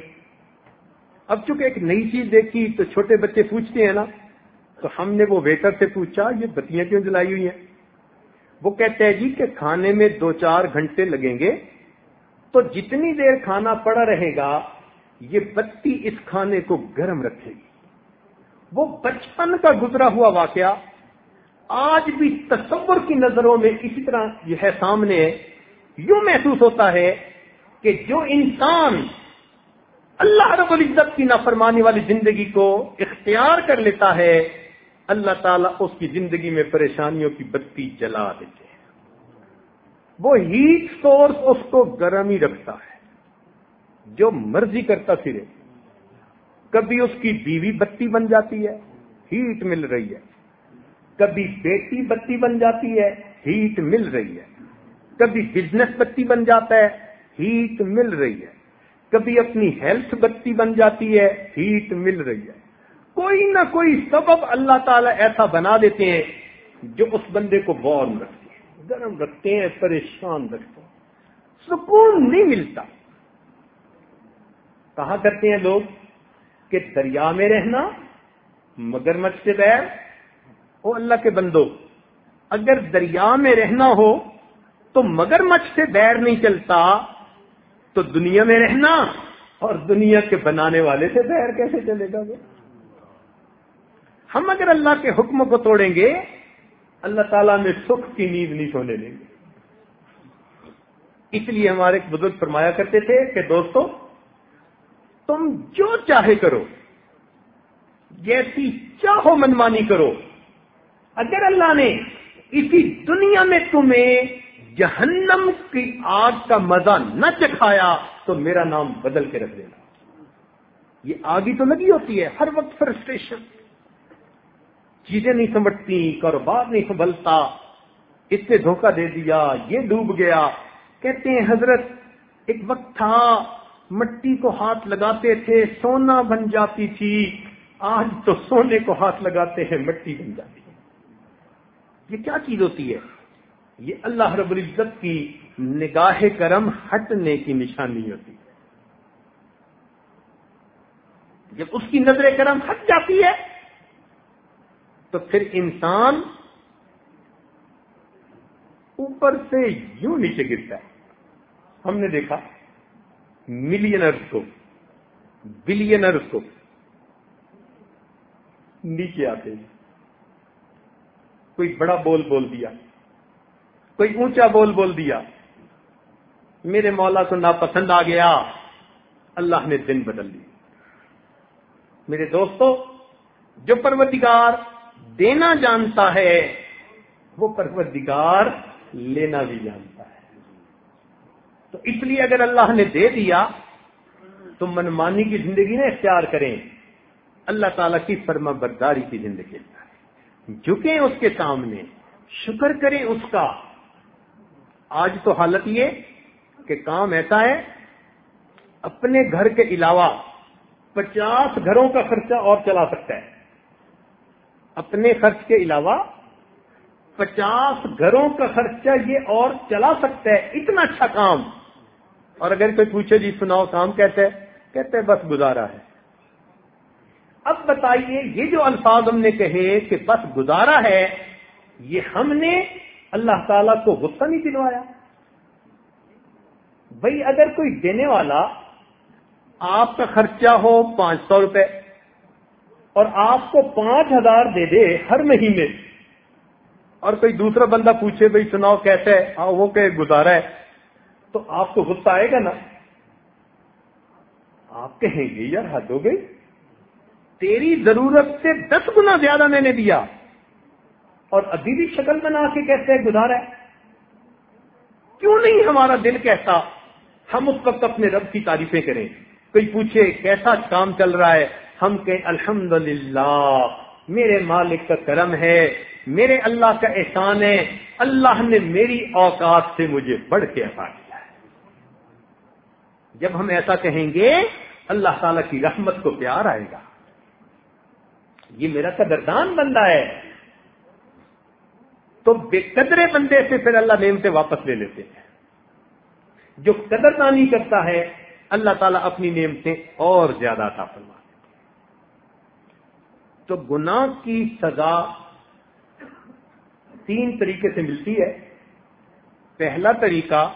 اب چونکہ ایک نئی چیز دیکھی تو چھوٹے بچے پوچھتے ہیں نا، تو ہم نے وہ ویٹر سے پوچھا، یہ بتیاں کیوں جلائی ہوئی ہیں؟ وہ کہتے ہیں جی کہ کھانے میں دو چار گھنٹے لگیں گے تو جتنی دیر کھانا پڑا رہے گا، یہ بتی اس کھانے کو گرم رکھے گی۔ وہ بچپن کا گزرا ہوا واقعہ آج بھی تصور کی نظروں میں اسی طرح یہ ہے سامنے، یوں محسوس ہوتا ہے کہ جو انسان اللہ رب العزت کی نافرمانی والی زندگی کو اختیار کر لیتا ہے، اللہ تعالیٰ اس کی زندگی میں پریشانیوں کی بتی جلا دیتے وہ ہیٹ سورس اس کو گرم ہی رکھتا ہے۔ جو مرضی کرتا پھرے کبھی اس کی بیوی بتی بن جاتی ہے ہیٹ مل رہی ہے۔ کبھی بیٹی بتی بن جاتی ہے ہیٹ مل رہی ہے۔ کبھی بزنس بتی بن جاتا ہے ہیٹ مل رہی ہے۔ کبھی اپنی ہیلتھ بتی بن جاتی ہے ہیٹ مل رہی ہے۔ کوئی نہ کوئی سبب اللہ تعالی ایسا بنا دیتے ہیں جو اس بندے کو وارم رکھتے گرم رکھتے ہیں، پریشان رکھتے ہیں۔ سکون نہیں ملتا۔ کہا کرتے ہیں لوگ کہ دریا میں رہنا مگر مچھ سے بیر۔ او اللہ کے بندو، اگر دریا میں رہنا ہو تو مگر مچھ سے بیر نہیں چلتا، تو دنیا میں رہنا اور دنیا کے بنانے والے سے بیر کیسے چلے گا وہ؟ ہم اگر اللہ کے حکم کو توڑیں گے اللہ تعالیٰ میں سکھ کی نیند نہیں سونے دیں گے۔ اس لیے ہمارے ایک بزرگ فرمایا کرتے تھے کہ دوستو، تم جو چاہے کرو، جیسی چاہو منمانی کرو۔ اگر اللہ نے اسی دنیا میں تمہیں جہنم کی آگ کا مزہ نہ چکھایا، تو میرا نام بدل کے رکھ دینا۔ یہ آگ ہی تو لگی ہوتی ہے، ہر وقت فرسٹریشن۔ چیزیں نہیں سمجھتی کاروبار نہیں سنبھلتا۔ اس نے دھوکہ دے دیا، یہ ڈوب گیا۔ کہتے ہیں، حضرت، ایک وقت تھا، مٹی کو ہاتھ لگاتے تھے، سونا بن جاتی تھی۔ آج تو سونے کو ہاتھ لگاتے ہیں، مٹی بن جاتی یہ کیا چیز ہوتی ہے؟ یہ اللہ رب العزت کی نگاہ کرم ہٹنے کی نشانی ہوتی ہے۔ جب اس کی نظر کرم ہٹ جاتی ہے تو پھر انسان اوپر سے یوں نیچے گرتا ہے۔ ہم نے دیکھا ملینرز کو بلینرز کو نیچے آتے ہیں۔ کوئی بڑا بول بول دیا، کوئی اونچا بول بول دیا، میرے مولا کو ناپسند آ گیا، اللہ نے دن بدل دی۔ میرے دوستو، جو پروردگار دینا جانتا ہے، وہ پروردگار لینا بھی جانتا ہے۔ تو اس لیے اگر اللہ نے دے دیا، تو منمانی کی زندگی نہ اختیار کریں۔ اللہ تعالی کی فرما برداری کی زندگی۔ جھکیں اس کے سامنے، شکر کریں اس کا۔ آج تو حالت یہ کہ کام ایسا ہے، اپنے گھر کے علاوہ پچاس گھروں کا خرچہ اور چلا سکتا ہے۔ اپنے خرچ کے علاوہ پچاس گھروں کا خرچہ یہ اور چلا سکتا ہے، اتنا اچھا کام۔ اور اگر کوئی پوچھے جی سناؤ، کام کہتے کہتے بس گزارا ہے۔ اب بتائیے، یہ جو الفاظ ہم نے کہے کہ بس گزارا ہے، یہ ہم نے اللہ تعالی کو غصہ نہیں دلوایا؟ بھائی اگر کوئی دینے والا آپ کا خرچہ ہو پانچ سو روپے اور آپ کو پانچ ہزار دے دے ہر مہینے۔ اور کوئی دوسرا بندہ پوچھے بھائی سناؤ کیسے ہے؟ ہاں، وہ کہ گزارا ہے۔ تو آپ کو غصہ آئے گا نا۔ آپ کہیں گے، یار، حد ہو گئی۔ تیری ضرورت سے دس گنا زیادہ میں نے دیا۔ اور ابھی بھی شکل بنا کے کہتے ہیں گزارا ہے؟ کیوں نہیں ہمارا دل کہتا ہم اس وقت اپنے رب کی تعریفیں کریں۔ کوئی پوچھے، کیسا کام چل رہا ہے؟ ہم کہ الحمد میرے مالک کا کرم ہے، میرے اللہ کا احسان ہے، اللہ نے میری اوقات سے مجھے بڑھ کے عطا کیا ہے۔ جب ہم ایسا کہیں گے، اللہ تعالی کی رحمت کو پیار آئے گا۔ یہ میرا قدردان بندہ ہے۔ تو بے قدرے بندے سے پھر اللہ نعمتیں واپس لے لیتے ہیں۔ جو قدردانی کرتا ہے، اللہ تعالیٰ اپنی نعمتیں اور زیادہ عطا فرما تو گناہ کی سزا تین طریقے سے ملتی ہے۔ پہلا طریقہ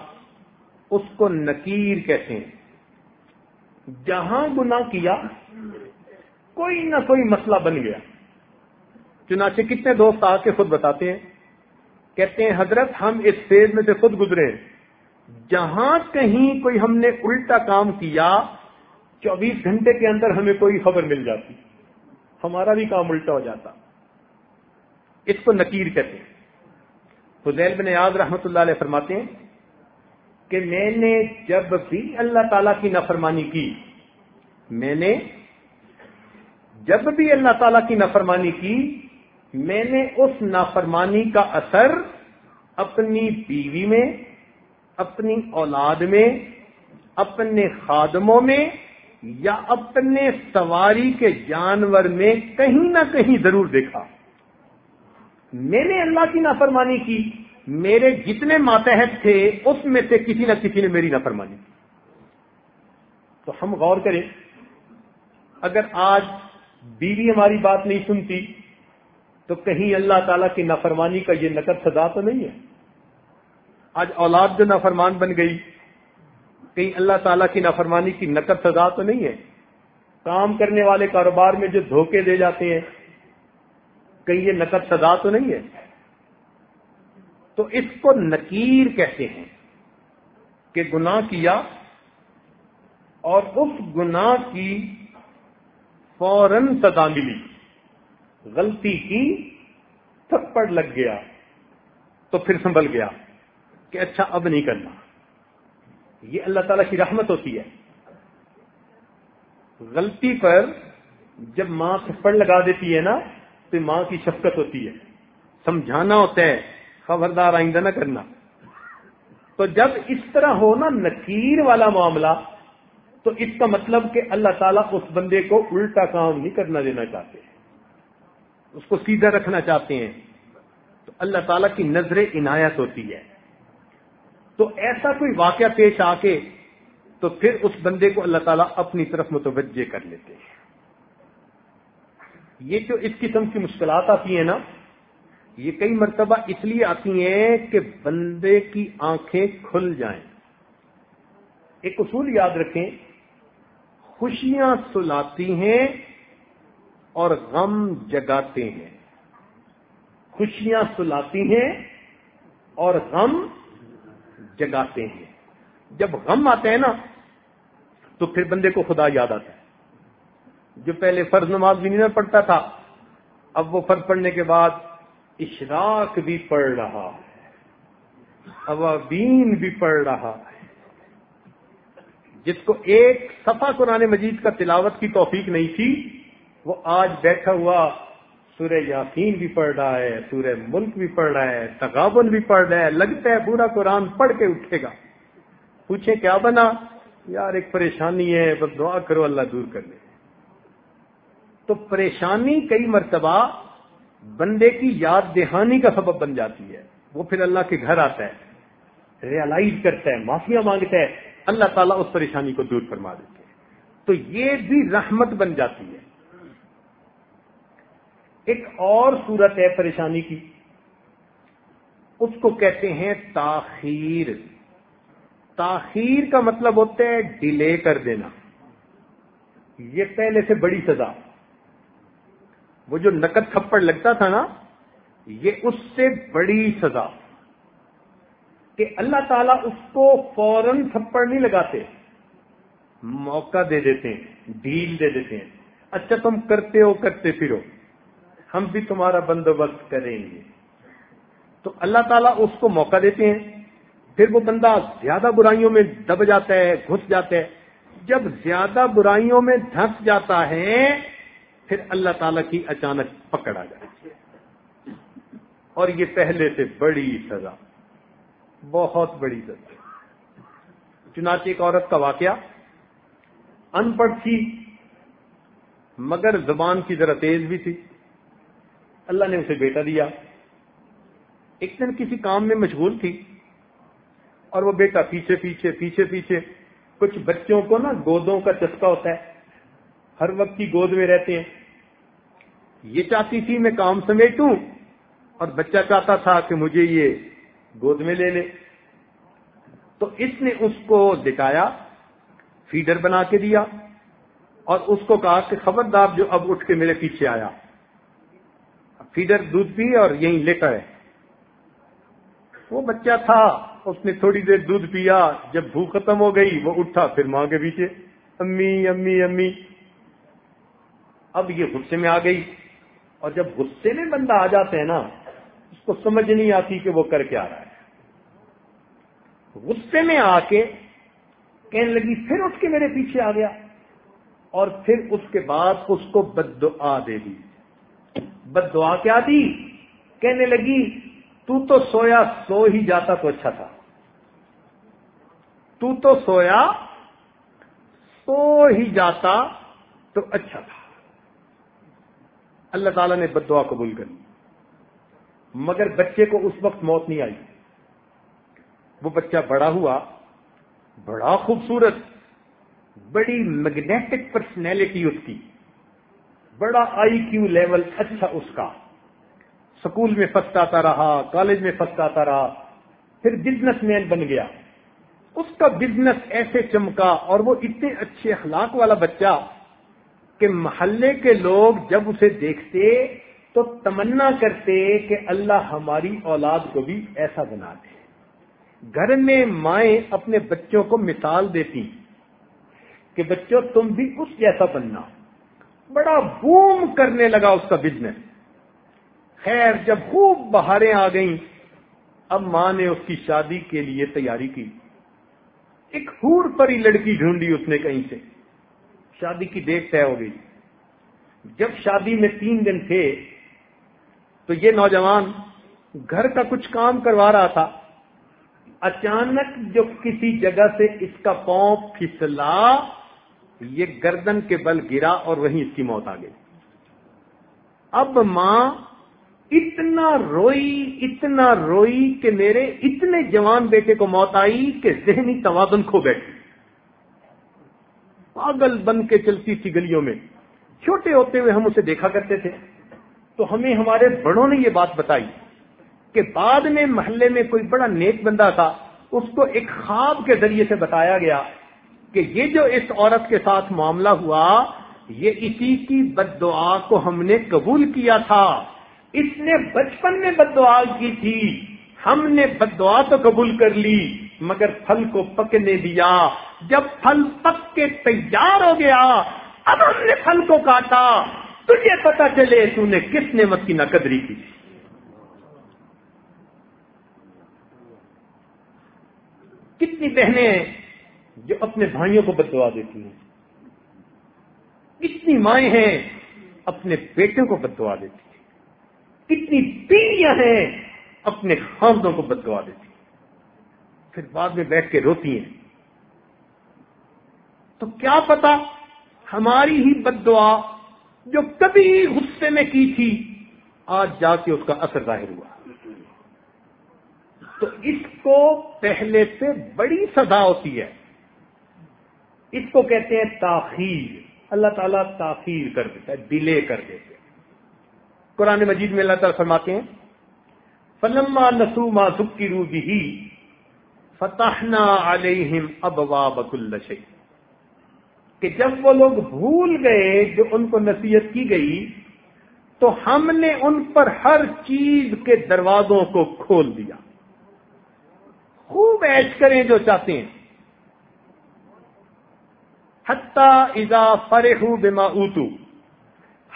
اس کو نکیر کہتے ہیں۔ جہاں گناہ کیا، کوئی نہ کوئی مسئلہ بن گیا۔ چنانچہ کتنے دوست آ کے خود بتاتے ہیں۔ کہتے ہیں، حضرت، ہم اس فیز میں سے خود گزرے جہاں کہیں کوئی ہم نے الٹا کام کیا، چوبیس گھنٹے کے اندر ہمیں کوئی خبر مل جاتی۔ ہمارا بھی کام الٹا ہو جاتا۔ اس کو نکیر کہتے ہیں۔ فضیل بن یاد رحمت اللہ علیہ فرماتے ہیں کہ میں نے جب بھی اللہ تعالی کی نافرمانی کی، میں نے جب بھی اللہ تعالی کی نافرمانی کی، میں نے اس نافرمانی کا اثر اپنی بیوی میں، اپنی اولاد میں، اپنے خادموں میں یا اپنے سواری کے جانور میں کہیں نہ کہیں ضرور دیکھا۔ میں نے اللہ کی نافرمانی کی۔ میرے جتنے ماتحت تھے، اس میں سے کسی نہ کسی نے میری نافرمانی کی۔ تو ہم غور کریں، اگر آج بیوی ہماری بات نہیں سنتی، تو کہیں اللہ تعالی کی نافرمانی کا یہ نقد سزا تو نہیں ہے۔ آج اولاد جو نافرمان بن گئی کہیں اللہ تعالیٰ کی نافرمانی کی نقد سزا تو نہیں ہے۔ کام کرنے والے کاروبار میں جو دھوکے دے جاتے ہیں، کہیں یہ نقد سزا تو نہیں ہے۔ تو اس کو نکیر کہتے ہیں کہ گناہ کیا اور اس گناہ کی فوراً سزا ملی۔ غلطی کی تھپڑ لگ گیا تو پھر سنبھل گیا کہ اچھا اب نہیں کرنا۔ یہ اللہ تعالی کی رحمت ہوتی ہے۔ غلطی پر جب ماں تھپڑ لگا دیتی ہے نا، تو ماں کی شفقت ہوتی ہے۔ سمجھانا ہوتا ہے، خبردار آئندہ نہ کرنا۔ تو جب اس طرح ہو نا نکیر والا معاملہ، تو اس کا مطلب کہ اللہ تعالیٰ اس بندے کو الٹا کام نہیں کرنا دینا چاہتے۔ اس کو سیدھا رکھنا چاہتے ہیں۔ تو اللہ تعالیٰ کی نظر عنایت ہوتی ہے۔ تو ایسا کوئی واقعہ پیش آ کے تو پھر اس بندے کو اللہ تعالیٰ اپنی طرف متوجہ کر لیتے ہیں۔ یہ جو اس قسم کی مشکلات آتی ہیں نا، یہ کئی مرتبہ اس لیے آتی ہیں کہ بندے کی آنکھیں کھل جائیں۔ ایک اصول یاد رکھیں، خوشیاں سلاتی ہیں اور غم جگاتے ہیں۔ خوشیاں سلاتی ہیں اور غم جگاتے ہیں۔ جب غم آتے ہیں نا، تو پھر بندے کو خدا یاد آتا ہے۔ جو پہلے فرض نماز بھی نہیں پڑھتا تھا، اب وہ فرض پڑھنے کے بعد اشراق بھی پڑھ رہا ہے۔ اوابین بھی پڑھ رہا ہے۔ جس کو ایک صفا قرآن مجید کا تلاوت کی توفیق نہیں تھی، وہ آج بیٹھا ہوا سورہ یاسین بھی پڑھ رہا ہے، سورہ ملک بھی پڑھ رہا ہے، تغابن بھی پڑھ رہا ہے، لگتا ہے پورا قرآن پڑھ کے اٹھے گا۔ پوچھے کیا بنا؟ یار ایک پریشانی ہے، بس دعا کرو اللہ دور کر لے تو پریشانی کئی مرتبہ بندے کی یاد دہانی کا سبب بن جاتی ہے۔ وہ پھر اللہ کے گھر آتا ہے ریئلائز کرتا ہے معافیا مانگتا ہے، اللہ تعالیٰ اس پریشانی کو دور فرما دیتے ہیں۔ تو یہ بھی رحمت بن جاتی ہے۔ ایک اور صورت ہے پریشانی کی۔ اس کو کہتے ہیں تاخیر۔ تاخیر کا مطلب ہوتا ہے ڈیلے کر دینا۔ یہ پہلے سے بڑی سزا۔ وہ جو نقد تھپڑ لگتا تھا نا، یہ اس سے بڑی سزا۔ کہ اللہ تعالیٰ اس کو فوراً تھپڑ نہیں لگاتے۔ موقع دے دیتے ہیں ڈھیل دے دیتے ہیں۔ اچھا تم کرتے ہو، کرتے پھرو۔ ہم بھی تمہارا بندوبست کریں گے۔ تو اللہ تعالیٰ اس کو موقع دیتے ہیں۔ پھر وہ بندہ زیادہ برائیوں میں دب جاتا ہے، گھس جاتا ہے۔ جب زیادہ برائیوں میں دھس جاتا ہے، پھر اللہ تعالی کی اچانک پکڑ آ جائے اور یہ پہلے سے بڑی سزا، بہت بڑی سزا۔ چنانچہ ایک عورت کا واقعہ۔ ان پڑھ تھی، مگر زبان کی ذرا تیز بھی تھی۔ اللہ نے اسے بیٹا دیا۔ ایک دن کسی کام میں مشغول تھی اور وہ بیٹا پیچھے پیچھے پیچھے پیچھے کچھ بچوں کو نا گودوں کا چسکا ہوتا ہے۔ ہر وقت کی گود میں رہتے ہیں۔ یہ چاہتی تھی میں کام سمیٹوں اور بچہ چاہتا تھا کہ مجھے یہ گود میں لے لے۔ تو اس نے اس کو دکھایا، فیڈر بنا کے دیا اور اس کو کہا کہ خبردار جو اب اٹھ کے میرے پیچھے آیا۔ فیڈر دودھ پی اور یہیں لیٹا ہے وہ بچہ تھا، اس نے تھوڑی دیر دودھ پیا۔ جب بھوک ختم ہو گئی، وہ اٹھا، پھر ماں کے پیچھے۔ امی امی امی۔ اب یہ غصے میں آ گئی۔ اور جب غصے میں بندہ آ جاتے ہیں نا، اس کو سمجھ نہیں آتی کہ وہ کر کے آ رہا ہے۔ غصے میں آ کے کہنے لگی، پھر اٹھ کے میرے پیچھے آ گیا۔ اور پھر اس کے بعد اس کو بد دعا دے دی۔ بد دعا کیا دی؟ کہنے لگی، تو تو سویا سو ہی جاتا تو اچھا تھا۔ تو تو سویا سو ہی جاتا تو اچھا تھا۔ اللہ تعالیٰ نے بد دعا قبول کر لی۔ مگر بچے کو اس وقت موت نہیں آئی۔ وہ بچہ بڑا ہوا، بڑا خوبصورت، بڑی میگنیٹک پرسنالٹی اس کی۔ بڑا آئی کیو لیول اچھا اس کا۔ سکول میں فسٹ آتا رہا کالج میں فسٹ آتا رہا، پھر بزنس مین بن گیا۔ اس کا بزنس ایسے چمکا اور وہ اتنے اچھے اخلاق والا بچہ کہ محلے کے لوگ جب اسے دیکھتے تو تمنا کرتے کہ اللہ ہماری اولاد کو بھی ایسا بنا دے۔ گھر میں مائیں اپنے بچوں کو مثال دیتی کہ بچوں تم بھی اس جیسا بننا۔ بڑا بوم کرنے لگا اس کا بزنس خیر، جب خوب بہاریں آ گئیں اب ماں نے اس کی شادی کے لیے تیاری کی۔ ایک ہور پری لڑکی ڈھونڈی اس نے کہیں سے۔ شادی کی ڈیٹ طے ہو گئی۔ جب شادی میں تین دن تھے، تو یہ نوجوان گھر کا کچھ کام کروا رہا تھا۔ اچانک جو کسی جگہ سے اس کا پاؤں پھسلا یہ گردن کے بل گرا اور وہیں اس کی موت آ گئی۔ اب ماں اتنا روئی اتنا روئی کہ میرے اتنے جوان بیٹے کو موت آئی کہ ذہنی توازن کھو بیٹھی۔ پاگل بن کے چلتی تھی گلیوں میں۔ چھوٹے ہوتے ہوئے ہم اسے دیکھا کرتے تھے۔ تو ہمیں ہمارے بڑوں نے یہ بات بتائی کہ بعد میں محلے میں کوئی بڑا نیک بندہ تھا، اس کو ایک خواب کے ذریعے سے بتایا گیا کہ یہ جو اس عورت کے ساتھ معاملہ ہوا، یہ اسی کی بد دعا کو ہم نے قبول کیا تھا۔ اس نے بچپن میں بد دعا کی تھی، ہم نے بد دعا تو قبول کر لی، مگر پھل کو پکنے دیا۔ جب پھل پک کے تیار ہو گیا، اب ہم نے پھل کو کاٹا۔ تجھے پتا چلے، تو نے کس نعمت کی نقدری کی؟ کتنی بہنیں جو اپنے بھائیوں کو بدوا دیتی ہیں۔ کتنی مائیں ہیں اپنے بیٹوں کو بدوا دیتی ہیں۔ کتنی پیڑیاں ہیں اپنے خاندوں کو بدوا دیتی ہیں۔ پھر بعد میں بیٹھ کے روتی ہیں۔ تو کیا پتا ہماری ہی بد دعا جو کبھی غصے میں کی تھی، آج جا کے اس کا اثر ظاہر ہوا۔ تو اس کو پہلے سے بڑی سزا ہوتی ہے۔ اس کو کہتے ہیں تاخیر۔ اللہ تعالیٰ تاخیر کر دیتا ہے، ڈیلے کر دیتے قرآن مجید میں اللہ تعالیٰ فرماتے ہیں، فلما نسوما سکی رو بھی فتحنا علیہم ابوا بکل کہ جب وہ لوگ بھول گئے جو ان کو نصیحت کی گئی، تو ہم نے ان پر ہر چیز کے دروازوں کو کھول دیا۔ خوب ایش کریں جو چاہتے ہیں۔ حتیٰ اذا فرح بما اوتو۔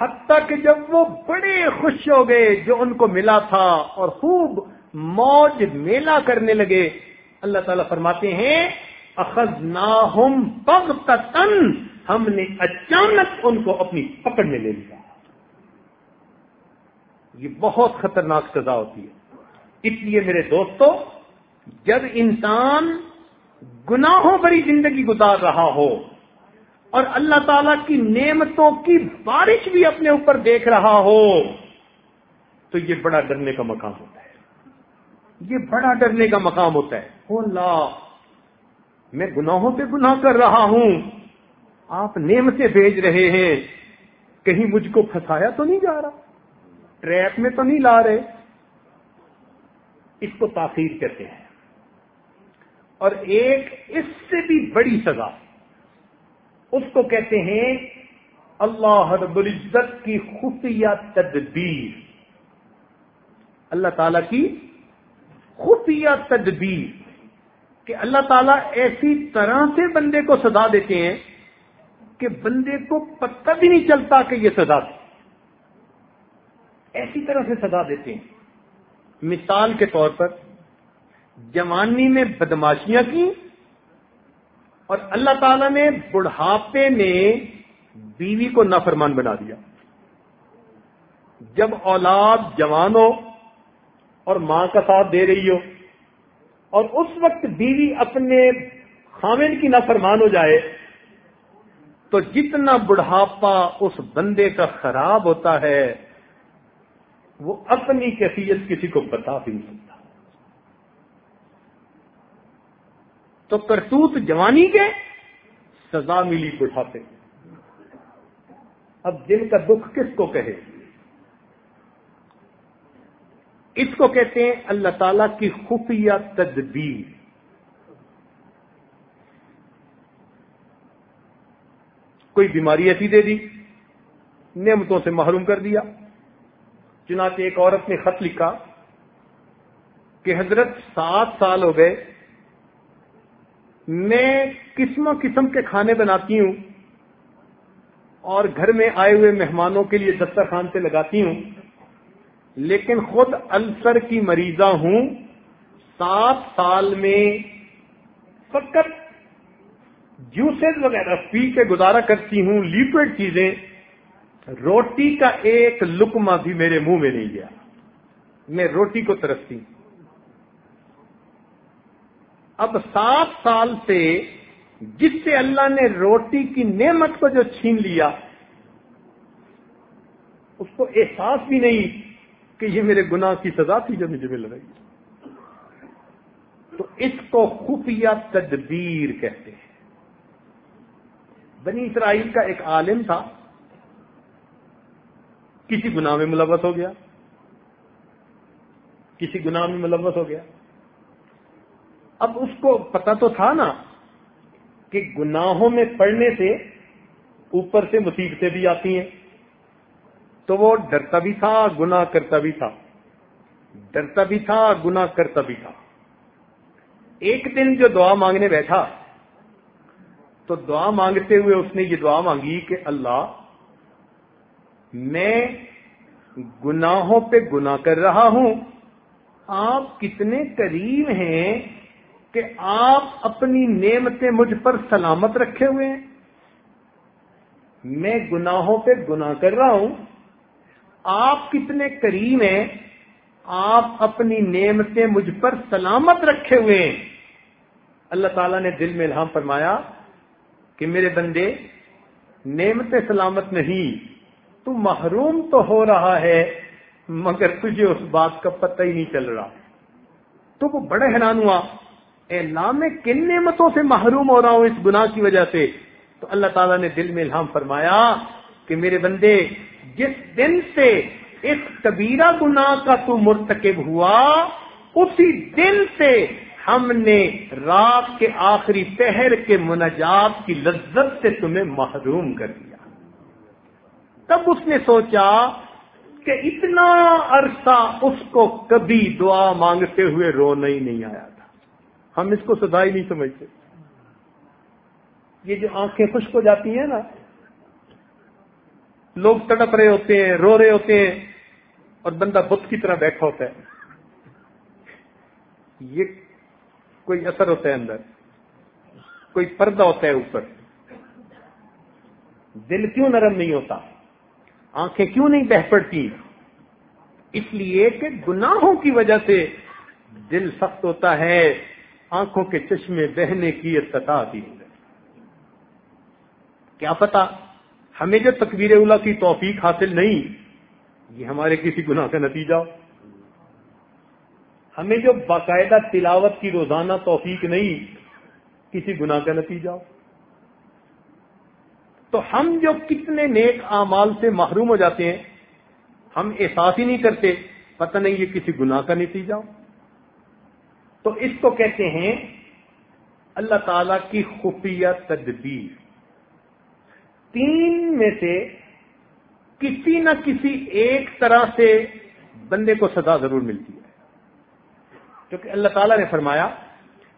حتیٰ کہ جب وہ بڑے خوش ہو گئے جو ان کو ملا تھا اور خوب موج میلہ کرنے لگے۔ اللہ تعالیٰ فرماتے ہیں اخذ ناہم ہم نے اچانک ان کو اپنی پکڑ میں لے لیا۔ یہ بہت خطرناک سزا ہوتی ہے۔ اس لیے میرے دوستوں جب انسان گناہوں بری زندگی گزار رہا ہو اور اللہ تعالی کی نعمتوں کی بارش بھی اپنے اوپر دیکھ رہا ہو، تو یہ بڑا ڈرنے کا مقام ہوتا ہے۔ یہ بڑا ڈرنے کا مقام ہوتا ہے۔ او اللہ، میں گناہوں پہ گناہ کر رہا ہوں۔ آپ نعمتیں بھیج رہے ہیں۔ کہیں مجھ کو پھنسایا تو نہیں جا رہا؟ ٹریپ میں تو نہیں لا رہے۔ اس کو تاخیر کہتے ہیں۔ اور ایک اس سے بھی بڑی سزا۔ اس کو کہتے ہیں اللہ رب العزت کی خفیہ تدبیر۔ اللہ تعالی کی خفیہ تدبیر۔ کہ اللہ تعالیٰ ایسی طرح سے بندے کو سزا دیتے ہیں کہ بندے کو پتہ بھی نہیں چلتا کہ یہ سزا تھی ایسی طرح سے سزا دیتے ہیں۔ مثال کے طور پر جوانی میں بدماشیاں کی اور اللہ تعالی نے بڑھاپے میں بیوی کو نافرمان بنا دیا۔ جب اولاد جوان ہو اور ماں کا ساتھ دے رہی ہو اور اس وقت بیوی اپنے خامن کی نافرمان ہو جائے، تو جتنا بڑھاپا اس بندے کا خراب ہوتا ہے، وہ اپنی کیفیت کسی کو بتا بھی نہیں سکتا۔ تو کرتوت جوانی کے سزا ملی بڑھاپے اب دل کا دکھ کس کو کہے؟ اس کو کہتے ہیں اللہ تعالی کی خفیہ تدبیر۔ کوئی بیماری ایسی دے دی، نعمتوں سے محروم کر دیا۔ چنانچہ ایک عورت نے خط لکھا کہ حضرت سات سال ہو گئے میں قسم قسم کے کھانے بناتی ہوں اور گھر میں آئے ہوئے مہمانوں کے لیے دسترخوان سے لگاتی ہوں، لیکن خود السر کی مریضہ ہوں، سات سال میں فقط جوسز وغیرہ پی کے گزارا کرتی ہوں لیکوڈ چیزیں۔ روٹی کا ایک لکما بھی میرے منہ میں نہیں گیا۔ میں روٹی کو ترستی ہوں۔ اب سات سال سے جس سے اللہ نے روٹی کی نعمت کو جو چھین لیا، اس کو احساس بھی نہیں کہ یہ میرے گناہ کی سزا تھی جو مجھے مل رہی۔ تو اس کو خفیہ تدبیر کہتے ہیں۔ بنی اسرائیل کا ایک عالم تھا، کسی گناہ میں ملوث ہو گیا، کسی گناہ میں ملوث ہو گیا۔ اب اس کو پتا تو تھا نا کہ گناہوں میں پڑنے سے اوپر سے مصیبتیں بھی آتی ہیں۔ تو وہ ڈرتا بھی تھا گنا کرتا بھی تھا۔ ڈرتا بھی تھا گنا کرتا بھی تھا۔ ایک دن جو دعا مانگنے بیٹھا، تو دعا مانگتے ہوئے اس نے یہ دعا مانگی کہ اللہ، میں گناہوں پہ گنا کر رہا ہوں۔ آپ کتنے قریب ہیں کہ آپ اپنی نعمتیں مجھ پر سلامت رکھے ہوئے ہیں۔ میں گناہوں پہ گنا کر رہا ہوں۔ آپ کتنے قریب ہیں۔ آپ اپنی نعمتیں مجھ پر سلامت رکھے ہوئے ہیں۔ اللہ تعالیٰ نے دل میں الہام فرمایا کہ میرے بندے نعمت سلامت نہیں، تو محروم تو ہو رہا ہے، مگر تجھے اس بات کا پتہ ہی نہیں چل رہا۔ تو وہ بڑا حیران ہوا۔ اے اللہ میں کن نعمتوں سے محروم ہو رہا ہوں اس گناہ کی وجہ سے؟ تو اللہ تعالیٰ نے دل میں الہام فرمایا کہ میرے بندے، جس دن سے اس کبیرہ گناہ کا تو مرتکب ہوا، اسی دن سے ہم نے رات کے آخری پہر کے مناجات کی لذت سے تمہیں محروم کر دیا۔ تب اس نے سوچا کہ اتنا عرصہ اس کو کبھی دعا مانگتے ہوئے رونا ہی نہیں آیا۔ تھا ہم اس کو سدا ہی نہیں سمجھتے۔ یہ جو آنکھیں خشک ہو جاتی ہیں نا، لوگ تڑپ رہے ہوتے ہیں، رو رہے ہوتے ہیں اور بندہ بت کی طرح بیٹھا ہوتا ہے۔ یہ کوئی اثر ہوتا ہے اندر، کوئی پردہ ہوتا ہے اوپر۔ دل کیوں نرم نہیں ہوتا؟ آنکھیں کیوں نہیں بہ پڑتی؟ اس لیے کہ گناہوں کی وجہ سے دل سخت ہوتا ہے۔ آنکھوں کے چشمے بہنے کی آتی ہو گئے کیا پتا ہمیں جو تکبیر اولا کی توفیق حاصل نہیں، یہ ہمارے کسی گناہ کا نتیجہ۔ ہمیں جو باقاعدہ تلاوت کی روزانہ توفیق نہیں، کسی گناہ کا نتیجہ۔ ہو تو ہم جو کتنے نیک اعمال سے محروم ہو جاتے ہیں، ہم احساس ہی نہیں کرتے، پتہ نہیں یہ کسی گناہ کا نتیجہ۔ ہو تو اس کو کہتے ہیں اللہ تعالی کی خفیہ تدبیر۔ تین میں سے کسی نہ کسی ایک طرح سے بندے کو سزا ضرور ملتی ہے۔ کیونکہ اللہ تعالیٰ نے فرمایا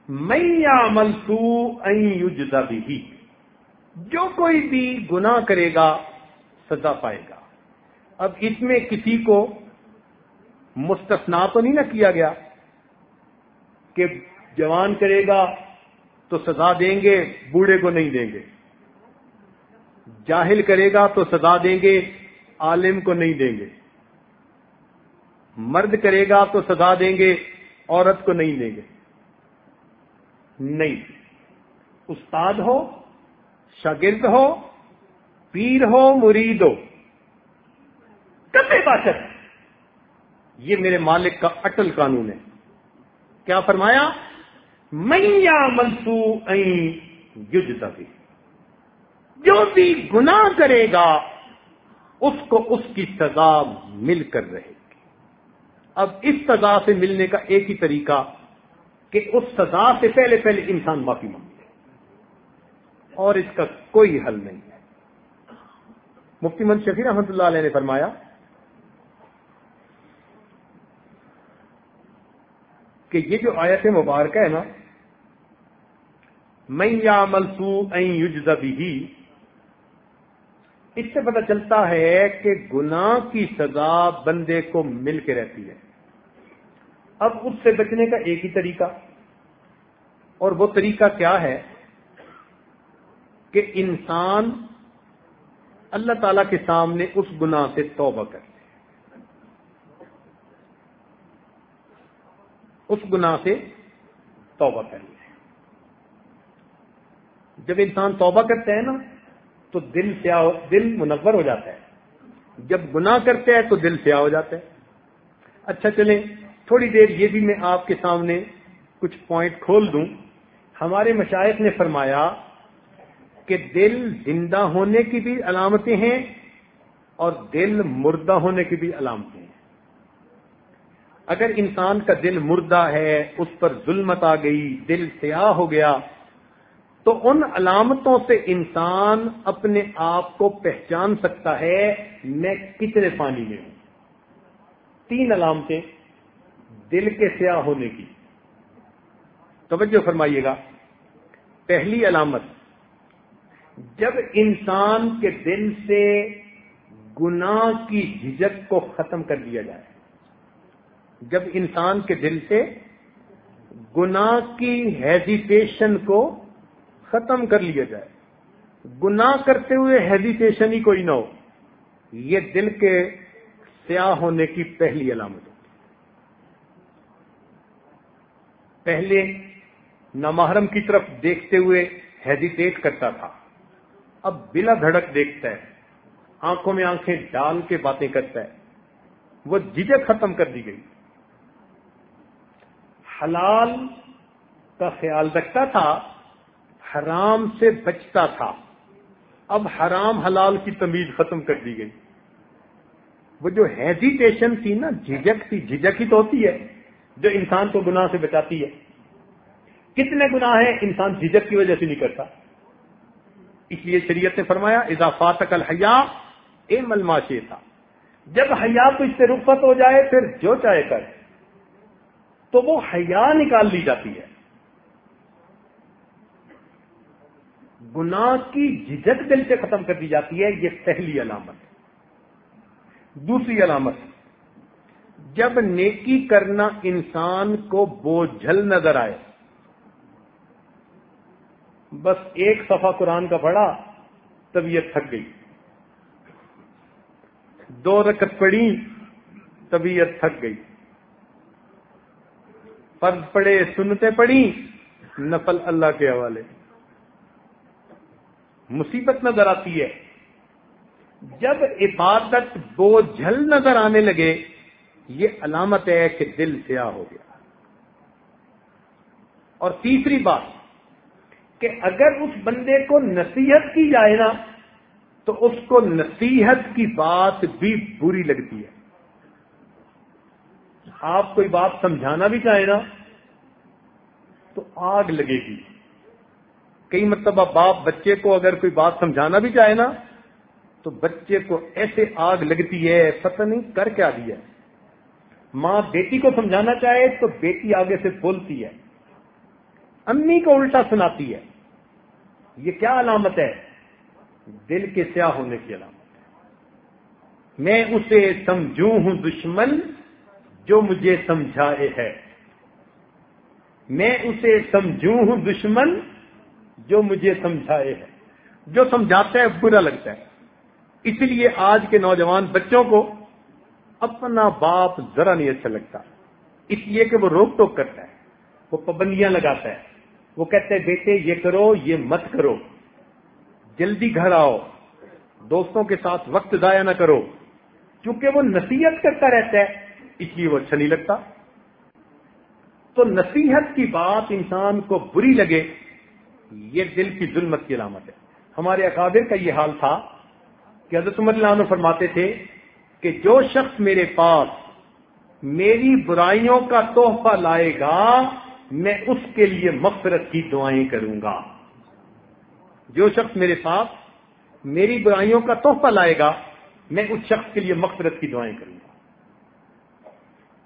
میں عمل تو یجزا بھی جو کوئی بھی گناہ کرے گا، سزا پائے گا۔ اب اس میں کسی کو مستثنا تو نہیں نہ کیا گیا۔ کہ جوان کرے گا تو سزا دیں گے، بوڑھے کو نہیں دیں گے۔ جاہل کرے گا تو سزا دیں گے، عالم کو نہیں دیں گے۔ مرد کرے گا تو سزا دیں گے، عورت کو نہیں دیں گے۔ نہیں۔ استاد ہو، شاگرد ہو، پیر ہو، مرید ہو۔ کبھی باشد یہ میرے مالک کا اٹل قانون ہے۔ کیا فرمایا؟ میا منسو یج جو بھی گناہ کرے گا، اس کو اس کی سزا مل کر رہے گی۔ اب اس سزا سے ملنے کا ایک ہی طریقہ کہ اس سزا سے پہلے پہلے انسان معافی مانگے۔ اور اس کا کوئی حل نہیں ہے۔ مفتی من شفیع رحمۃ اللہ علیہ نے فرمایا کہ یہ جو آیت مبارکہ ہے نا میں یا ملسو بھی اس سے پتہ چلتا ہے کہ گناہ کی سزا بندے کو مل کے رہتی ہے۔ اب اس سے بچنے کا ایک ہی طریقہ، اور وہ طریقہ کیا ہے کہ انسان اللہ تعالی کے سامنے اس گناہ سے توبہ کرے۔ اس گناہ سے توبہ کر لے۔ جب انسان توبہ کرتا ہے نا، تو دل سیاہ دل منور ہو جاتا ہے۔ جب گناہ کرتے ہیں تو دل سیاہ ہو جاتا ہے۔ اچھا چلیں، تھوڑی دیر یہ بھی میں آپ کے سامنے کچھ پوائنٹ کھول دوں۔ ہمارے مشائق نے فرمایا کہ دل زندہ ہونے کی بھی علامتیں ہیں اور دل مردہ ہونے کی بھی علامتیں ہیں۔ اگر انسان کا دل مردہ ہے، اس پر ظلمت آ گئی، دل سیاہ ہو گیا، تو ان علامتوں سے انسان اپنے آپ کو پہچان سکتا ہے، میں کتنے پانی میں ہوں۔ تین علامتیں دل کے سیاہ ہونے کی۔ توجہ فرمائیے گا۔ پہلی علامت، جب انسان کے دل سے گناہ کی جھجک کو ختم کر دیا جائے جب انسان کے دل سے گناہ کی ہیزیٹیشن کو ختم کر لیا جائے، گناہ کرتے ہوئے ہیزیٹیشن ہی کوئی نہ ہو، یہ دل کے سیاہ ہونے کی پہلی علامت ہوتی پہلے نامحرم کی طرف دیکھتے ہوئے ہیزیٹیٹ کرتا تھا، اب بلا دھڑک دیکھتا ہے، آنکھوں میں آنکھیں ڈال کے باتیں کرتا ہے، وہ جھجک ختم کر دی گئی۔ حلال کا خیال رکھتا تھا، حرام سے بچتا تھا۔ اب حرام حلال کی تمیز ختم کر دی گئی۔ وہ جو ہیزیٹیشن تھی نا جھجک تھی جھجک ہی تو ہوتی ہے۔ جو انسان کو گناہ سے بچاتی ہے۔ کتنے گناہ ہیں، انسان جھجک کی وجہ سے نہیں کرتا۔ اس لیے شریعت نے فرمایا اضافات الحیا اے ملماشے تھا جب حیا تو اس سے رخصت ہو جائے، پھر جو چاہے کر۔ تو وہ حیا نکال لی جاتی ہے۔ گناہ کی جھجک دل سے ختم کر دی جاتی ہے، یہ پہلی علامت۔ دوسری علامت، جب نیکی کرنا انسان کو بوجھل نظر آئے۔ بس ایک صفحہ قرآن کا پڑھا، طبیعت تھک گئی۔ دو رکت پڑی طبیعت تھک گئی۔ فرض پڑے سنتے پڑی نفل اللہ کے حوالے۔ مصیبت نظر آتی ہے۔ جب عبادت بوجھل نظر آنے لگے، یہ علامت ہے کہ دل سیاہ ہو گیا۔ اور تیسری بات کہ اگر اس بندے کو نصیحت کی جائے نا، تو اس کو نصیحت کی بات بھی بری لگتی ہے۔ آپ کوئی بات سمجھانا بھی چاہیں نا، تو آگ لگے گی۔ کئی مطلب باپ بچے کو اگر کوئی بات سمجھانا بھی چاہے نا، تو بچے کو ایسے آگ لگتی ہے، پتہ نہیں کر کیا دیا ماں بیٹی کو سمجھانا چاہے تو بیٹی آگے سے بولتی ہے۔ امی کو الٹا سناتی ہے۔ یہ کیا علامت ہے؟ دل کے سیاہ ہونے کی علامت میں اسے سمجھوں ہوں دشمن جو مجھے سمجھائے ہے۔ میں اسے سمجھوں ہوں دشمن جو مجھے سمجھائے ہے۔ جو سمجھاتا ہے برا لگتا ہے۔ اس لیے آج کے نوجوان بچوں کو اپنا باپ ذرا نہیں اچھا لگتا۔ اس لیے کہ وہ روک ٹوک کرتا ہے۔ وہ پابندیاں لگاتا ہے۔ وہ کہتے ہیں بیٹے، یہ کرو، یہ مت کرو۔ جلدی گھر آؤ۔ دوستوں کے ساتھ وقت ضائع نہ کرو۔ کیونکہ وہ نصیحت کرتا رہتا ہے۔ اس لیے وہ اچھا نہیں لگتا۔ تو نصیحت کی بات انسان کو بری لگے، یہ دل کی ظلمت کی علامت ہے۔ ہمارے اکابر کا یہ حال تھا کہ حضرت عمر اللہ عنہ فرماتے تھے کہ جو شخص میرے پاس میری برائیوں کا تحفہ لائے گا، میں اس کے لیے مغفرت کی دعائیں کروں گا۔ جو شخص میرے پاس میری برائیوں کا تحفہ لائے گا، میں اس شخص کے لیے مغفرت کی دعائیں کروں گا۔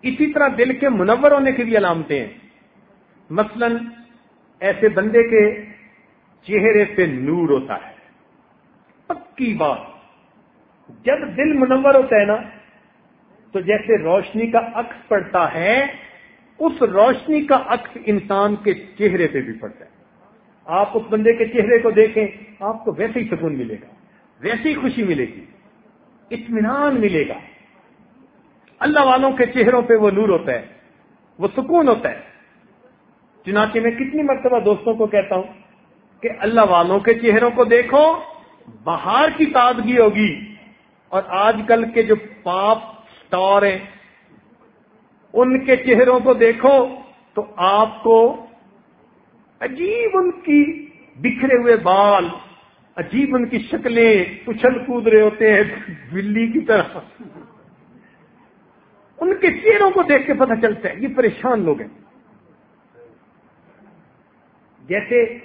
اسی طرح دل کے منور ہونے کی بھی علامتیں ہیں مثلا ایسے بندے کے چہرے پہ نور ہوتا ہے۔ پکی بات۔ جب دل منور ہوتا ہے نا، تو جیسے روشنی کا عکس پڑتا ہے، اس روشنی کا عکس انسان کے چہرے پہ بھی پڑتا ہے۔ آپ اس بندے کے چہرے کو دیکھیں، آپ کو ویسے ہی سکون ملے گا، ویسے ہی خوشی ملے گی، اطمینان ملے گا۔ اللہ والوں کے چہروں پہ وہ نور ہوتا ہے، وہ سکون ہوتا ہے۔ چنانچہ میں کتنی مرتبہ دوستوں کو کہتا ہوں کہ اللہ والوں کے چہروں کو دیکھو باہر کی تازگی ہوگی۔ اور آج کل کے جو پاپ سٹار ہیں، ان کے چہروں کو دیکھو تو آپ کو عجیب ان کی بکھرے ہوئے بال، عجیب ان کی شکلیں اچھل کود رہے ہوتے ہیں، بلی کی طرح۔ ان کے چہروں کو دیکھ کے پتہ چلتا ہے، یہ پریشان لوگ ہیں۔ جیسے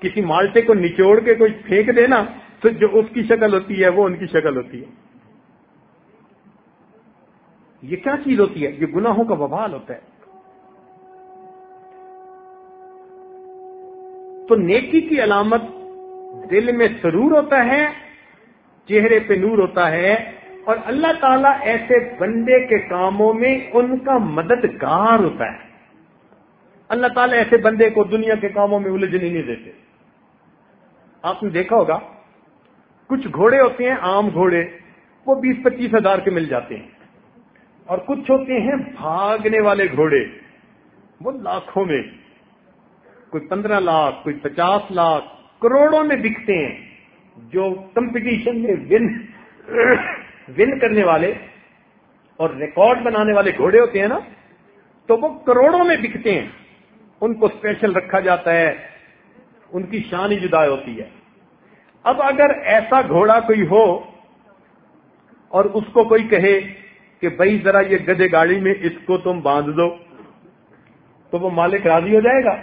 کسی مالٹے کو نچوڑ کے کوئی پھینک دینا تو جو اس کی شکل ہوتی ہے، وہ ان کی شکل ہوتی ہے۔ یہ کیا چیز ہوتی ہے؟ یہ گناہوں کا بوال ہوتا ہے۔ تو نیکی کی علامت دل میں سرور ہوتا ہے، چہرے پہ نور ہوتا ہے۔ اور اللہ تعالیٰ ایسے بندے کے کاموں میں ان کا مددگار ہوتا ہے۔ اللہ تعالیٰ ایسے بندے کو دنیا کے کاموں میں الجھنے نہیں دیتے۔ آپ نے دیکھا ہوگا، کچھ گھوڑے ہوتے ہیں، عام گھوڑے، وہ بیس پچیس ہزار کے مل جاتے ہیں۔ اور کچھ ہوتے ہیں بھاگنے والے گھوڑے، وہ لاکھوں میں، کوئی پندرہ لاکھ، کوئی پچاس لاکھ، کروڑوں میں بکتے ہیں۔ جو کمپٹیشن میں ون ون کرنے والے اور ریکارڈ بنانے والے گھوڑے ہوتے ہیں نا، تو وہ کروڑوں میں بکتے ہیں۔ ان کو اسپیشل رکھا جاتا ہے۔ ان کی شان ہی جدا ہوتی ہے۔ اب اگر ایسا گھوڑا کوئی ہو اور اس کو کوئی کہے کہ بھائی ذرا یہ گدے گاڑی میں اس کو تم باندھ دو، تو وہ مالک راضی ہو جائے گا۔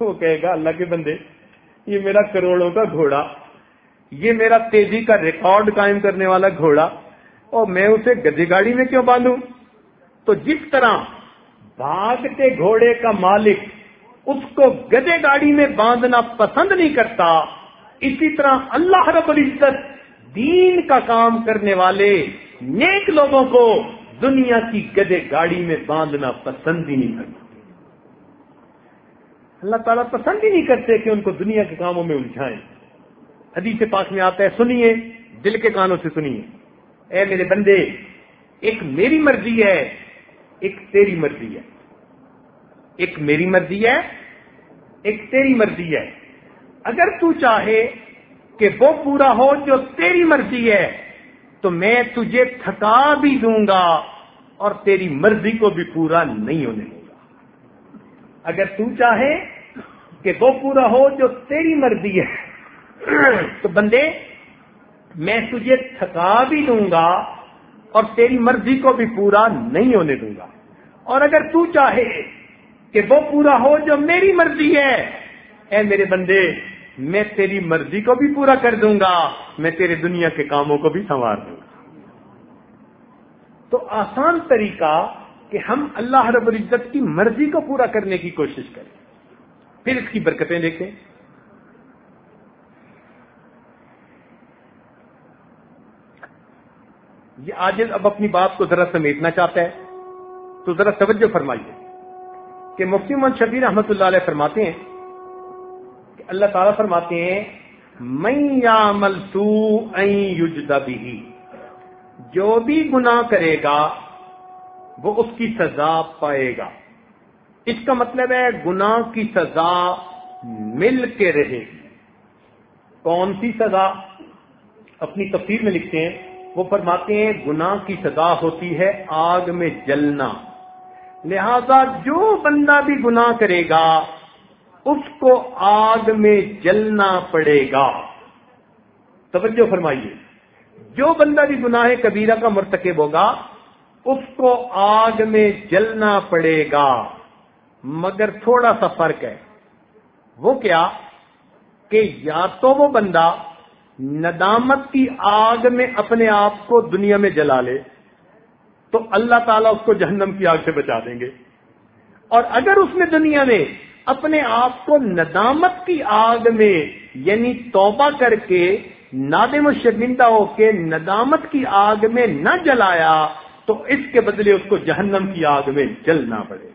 وہ کہے گا، اللہ کے بندے، یہ میرا کروڑوں کا گھوڑا، یہ میرا تیزی کا ریکارڈ قائم کرنے والا گھوڑا اور میں اسے گدے گاڑی میں کیوں باندھوں؟ تو جس طرح بھاگتے گھوڑے کا مالک اس کو گدے گاڑی میں باندھنا پسند نہیں کرتا، اسی طرح اللہ رب العزت دین کا کام کرنے والے نیک لوگوں کو دنیا کی گدے گاڑی میں باندھنا پسند ہی نہیں کرتا اللہ تعالیٰ پسند ہی نہیں کرتے کہ ان کو دنیا کے کاموں میں الجھائیں۔ حدیث پاس میں آتا ہے، سنیے، دل کے کانوں سے سنیے۔ اے میرے بندے، ایک میری مرضی ہے، ایک تیری مرضی ہے۔ ایک میری مرضی ہے، ایک تیری مرضی ہے۔ اگر تو چاہے کہ وہ پورا ہو جو تیری مرضی ہے، تو میں تجھے تھکا بھی دوں گا اور تیری مرضی کو بھی پورا نہیں ہونے دوں گا۔ اگر تو چاہے کہ وہ پورا ہو جو تیری مرضی ہے، تو بندے میں تجھے تھکا بھی دوں گا اور تیری مرضی کو بھی پورا نہیں ہونے دوں گا۔ اور اگر تو چاہے کہ وہ پورا ہو جو میری مرضی ہے، اے میرے بندے، میں تیری مرضی کو بھی پورا کر دوں گا، میں تیرے دنیا کے کاموں کو بھی سنوار دوں گا۔ تو آسان طریقہ کہ ہم اللہ رب العزت کی مرضی کو پورا کرنے کی کوشش کریں۔ پھر اس کی برکتیں دیکھیں۔ یہ آج اب اپنی بات کو ذرا سمیٹنا چاہتا ہے۔ تو ذرا توجہ فرمائیے کہ مفتی محمد شبیر احمد اللہ علیہ فرماتے ہیں کہ اللہ تعالیٰ فرماتے ہیں میں یا ملسو جو بھی گناہ کرے گا، وہ اس کی سزا پائے گا۔ اس کا مطلب ہے، گناہ کی سزا مل کے رہے گی۔ کون سی سزا؟ اپنی تفصیل میں لکھتے ہیں وہ فرماتے ہیں گناہ کی سزا ہوتی ہے آگ میں جلنا۔ لہذا جو بندہ بھی گناہ کرے گا، اس کو آگ میں جلنا پڑے گا۔ توجہ فرمائیے۔ جو بندہ بھی گناہ کبیرہ کا مرتکب ہوگا، اس کو آگ میں جلنا پڑے گا۔ مگر تھوڑا سا فرق ہے۔ وہ کیا؟ کہ یا تو وہ بندہ ندامت کی آگ میں اپنے آپ کو دنیا میں جلا لے، تو اللہ تعالیٰ اس کو جہنم کی آگ سے بچا دیں گے۔ اور اگر اس نے دنیا میں اپنے آپ کو ندامت کی آگ میں یعنی توبہ کر کے نادم و شرمندہ ہو کے ندامت کی آگ میں نہ جلایا، تو اس کے بدلے اس کو جہنم کی آگ میں جلنا پڑے۔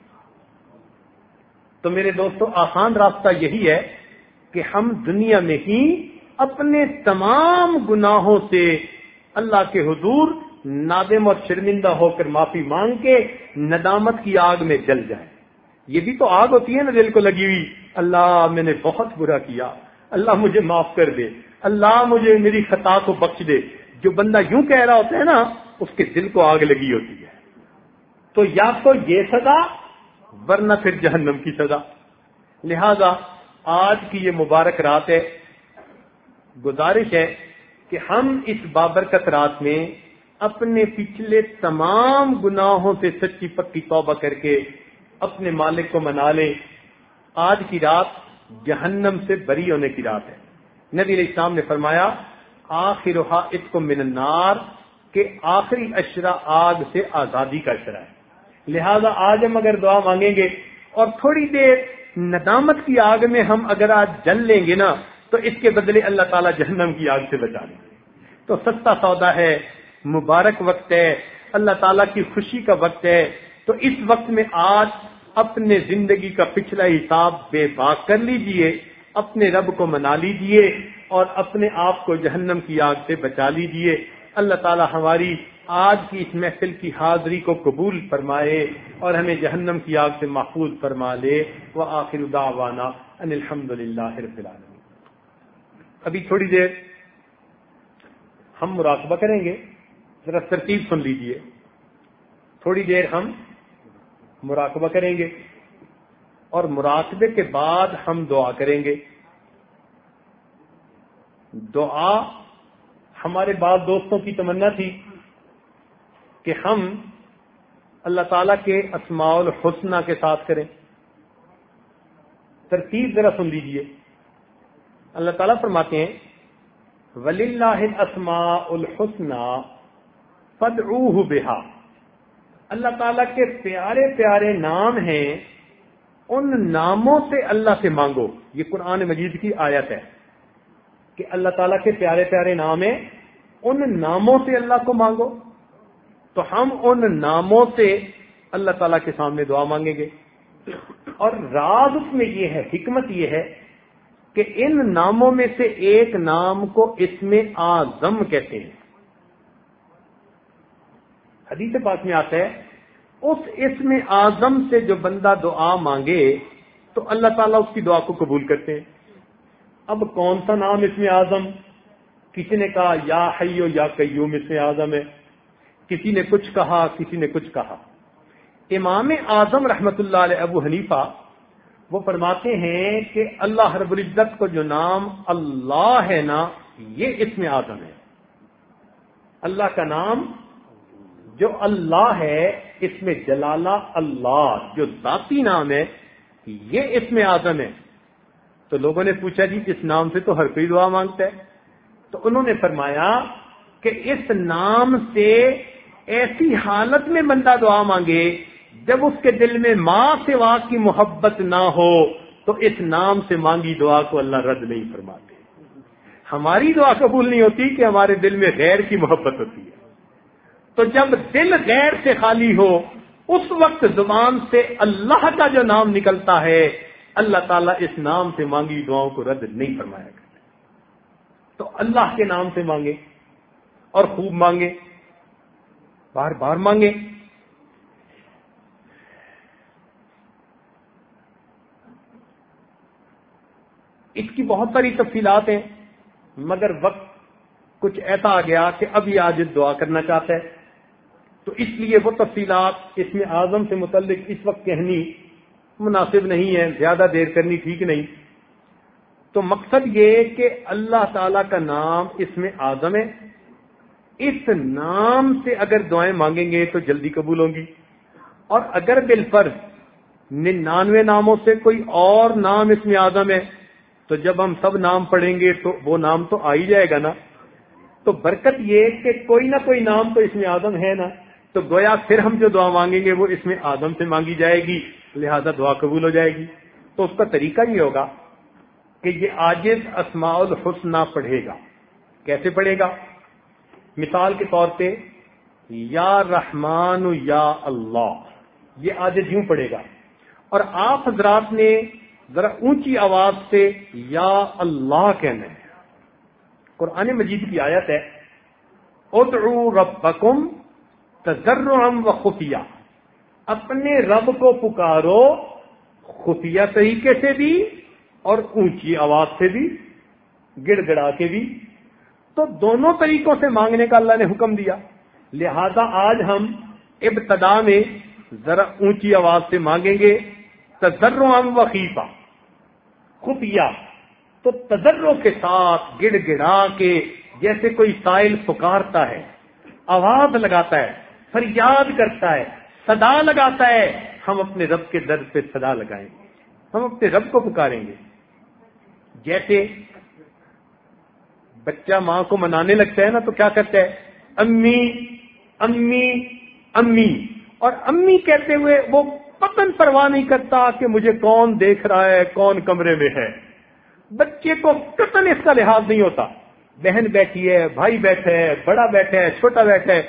تو میرے دوستو، آسان راستہ یہی ہے کہ ہم دنیا میں ہی اپنے تمام گناہوں سے اللہ کے حضور نادم اور شرمندہ ہو کر معافی مانگ کے ندامت کی آگ میں جل جائے۔ یہ بھی تو آگ ہوتی ہے نا دل کو لگی ہوئی۔ اللہ میں نے بہت برا کیا۔ اللہ مجھے معاف کر دے۔ اللہ مجھے میری خطا کو بخش دے۔ جو بندہ یوں کہہ رہا ہوتا ہے نا، اس کے دل کو آگ لگی ہوتی ہے۔ تو یا تو یہ سزا، ورنہ پھر جہنم کی سزا۔ لہذا آج کی یہ مبارک رات ہے۔ گزارش ہے کہ ہم اس بابرکت رات میں اپنے پچھلے تمام گناہوں سے سچی پکی توبہ کر کے اپنے مالک کو منا لیں۔ آج کی رات جہنم سے بری ہونے کی رات ہے۔ نبی علیہ السلام نے فرمایا آخر اس کو منار کے آخری اشرا آگ سے آزادی کا اشرا ہے۔ لہذا آج ہم اگر دعا مانگیں گے اور تھوڑی دیر ندامت کی آگ میں ہم اگر آج جل لیں گے نا تو اس کے بدلے اللہ تعالیٰ جہنم کی آگ سے بچا لیں تو سستا سودا ہے، مبارک وقت ہے، اللہ تعالیٰ کی خوشی کا وقت ہے۔ تو اس وقت میں آج اپنے زندگی کا پچھلا حساب بے باک کر لیجیے، اپنے رب کو منا لیجیے اور اپنے آپ کو جہنم کی آگ سے بچا لیجیے۔ اللہ تعالیٰ ہماری آج کی اس محفل کی حاضری کو قبول فرمائے اور ہمیں جہنم کی آگ سے محفوظ فرما لے۔ وہ آخر دعوانا ان الحمد للہ ابھی تھوڑی دیر ہم مراقبہ کریں گے، ذرا ترتیب سن لیجیے۔ تھوڑی دیر ہم مراقبہ کریں گے اور مراقبے کے بعد ہم دعا کریں گے۔ دعا ہمارے بعض دوستوں کی تمنا تھی کہ ہم اللہ تعالی کے اسماع الحسنہ کے ساتھ کریں۔ ترتیب ذرا سن لیجیے۔ اللہ تعالیٰ فرماتے ہیں ولی اللہ اسماء الحسنہ فد بہا اللہ تعالیٰ کے پیارے پیارے نام ہیں، ان ناموں سے اللہ سے مانگو۔ یہ قرآن مجید کی آیت ہے کہ اللہ تعالیٰ کے پیارے پیارے نام ہیں، ان ناموں سے اللہ کو مانگو۔ تو ہم ان ناموں سے اللہ تعالیٰ کے سامنے دعا مانگیں گے۔ اور راز اس میں یہ ہے، حکمت یہ ہے کہ ان ناموں میں سے ایک نام کو اس میں آزم کہتے ہیں۔ حدیث پاک میں آتا ہے، اس اسم اعظم سے جو بندہ دعا مانگے تو اللہ تعالیٰ اس کی دعا کو قبول کرتے ہیں۔ اب کون سا نام اس میں اعظم؟ کسی نے کہا، یا حیو یا قیوم اس میں اعظم ہے۔ کسی نے کچھ کہا، کسی نے کچھ کہا۔ امام اعظم رحمت اللہ علیہ ابو حنیفہ وہ فرماتے ہیں کہ اللہ رب العزت کو جو نام اللہ ہے نا، یہ اس میں اعظم ہے۔ اللہ کا نام جو اللہ ہے، اس میں جلالہ اللہ، جو ذاتی نام ہے، یہ اس میں آزم ہے۔ تو لوگوں نے پوچھا جی اس نام سے تو ہر کوئی دعا مانگتا ہے۔ تو انہوں نے فرمایا کہ اس نام سے ایسی حالت میں بندہ دعا مانگے جب اس کے دل میں ماں سے وا کی محبت نہ ہو، تو اس نام سے مانگی دعا کو اللہ رد نہیں فرماتے۔ ہماری دعا قبول نہیں ہوتی کہ ہمارے دل میں غیر کی محبت ہوتی ہے۔ تو جب دل غیر سے خالی ہو، اس وقت زبان سے اللہ کا جو نام نکلتا ہے، اللہ تعالیٰ اس نام سے مانگی دعاؤں کو رد نہیں فرمایا کرتے۔ تو اللہ کے نام سے مانگے اور خوب مانگے، بار بار مانگے۔ اس کی بہت ساری تفصیلات ہیں، مگر وقت کچھ ایسا آ گیا کہ ابھی آج دعا کرنا چاہتا ہے۔ تو اس لیے وہ تفصیلات اس میں اعظم سے متعلق اس وقت کہنی مناسب نہیں ہے زیادہ دیر کرنی ٹھیک نہیں۔ تو مقصد یہ کہ اللہ تعالی کا نام اس میں اعظم ہے۔ اس نام سے اگر دعائیں مانگیں گے تو جلدی قبول ہوں گی۔ اور اگر بالفرض ننانوے ناموں سے کوئی اور نام اس میں اعظم ہے تو جب ہم سب نام پڑھیں گے تو وہ نام تو آ ہی جائے گا نا۔ تو برکت یہ کہ کوئی نہ کوئی نام تو اس میں آدم ہے نا۔ تو گویا پھر ہم جو دعا مانگیں گے وہ اس میں آدم سے مانگی جائے گی، لہذا دعا قبول ہو جائے گی۔ تو اس کا طریقہ یہ ہوگا کہ یہ آجز اسماء الحسنہ پڑھے گا۔ کیسے پڑھے گا؟ مثال کے طور پہ، یا رحمان یا اللہ، یہ آج یوں پڑھے گا۔ اور آپ حضرات نے ذرا اونچی آواز سے یا اللہ کہنا ہے قرآن مجید کی آیت ہے، ادعو ربکم تجرم و خفیہ۔ اپنے رب کو پکارو، خفیہ طریقے سے بھی اور اونچی آواز سے بھی، گڑ گڑا کے بھی۔ تو دونوں طریقوں سے مانگنے کا اللہ نے حکم دیا۔ لہذا آج ہم ابتدا میں ذرا اونچی آواز سے مانگیں گے۔ تجرم و خیفہ خفیہ۔ تو تجروں کے ساتھ گڑ گڑا کے جیسے کوئی سائل پکارتا ہے، آواز لگاتا ہے، فریاد کرتا ہے، صدا لگاتا ہے، ہم اپنے رب کے درد پہ صدا لگائیں۔ گے ہم اپنے رب کو پکاریں گے۔ جیسے بچہ ماں کو منانے لگتا ہے نا، تو کیا کرتا ہے؟ امی امی امی۔ اور امی کہتے ہوئے وہ پتن پرواہ نہیں کرتا کہ مجھے کون دیکھ رہا ہے، کون کمرے میں ہے۔ بچے کو کتن اس کا لحاظ نہیں ہوتا۔ بہن بیٹھی ہے، بھائی بیٹھے ہے، بڑا بیٹھا ہے، چھوٹا بیٹھا ہے۔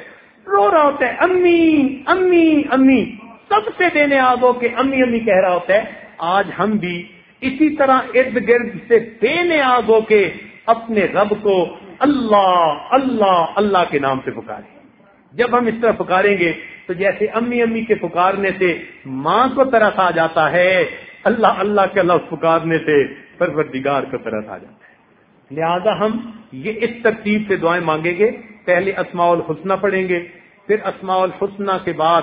رو رہا ہوتا ہے، امی امی امی۔ سب سے دینے آگو کہ امی امی کہہ رہا ہوتا ہے، آج ہم بھی اسی طرح ارد گرد سے دینے آگو کے اپنے رب کو اللہ اللہ اللہ کے نام سے پکارے جب ہم اس طرح پکاریں گے تو جیسے امی امی کے پکارنے سے ماں کو طرف آ جاتا ہے، اللہ اللہ کے لفظ پکارنے سے پروردگار کو طرف آ جاتا ہے۔ لہذا ہم یہ اس ترتیب سے دعائیں مانگیں گے۔ پہلے اسماء الحسنہ پڑھیں گے، پھر اسماء الحسنہ کے بعد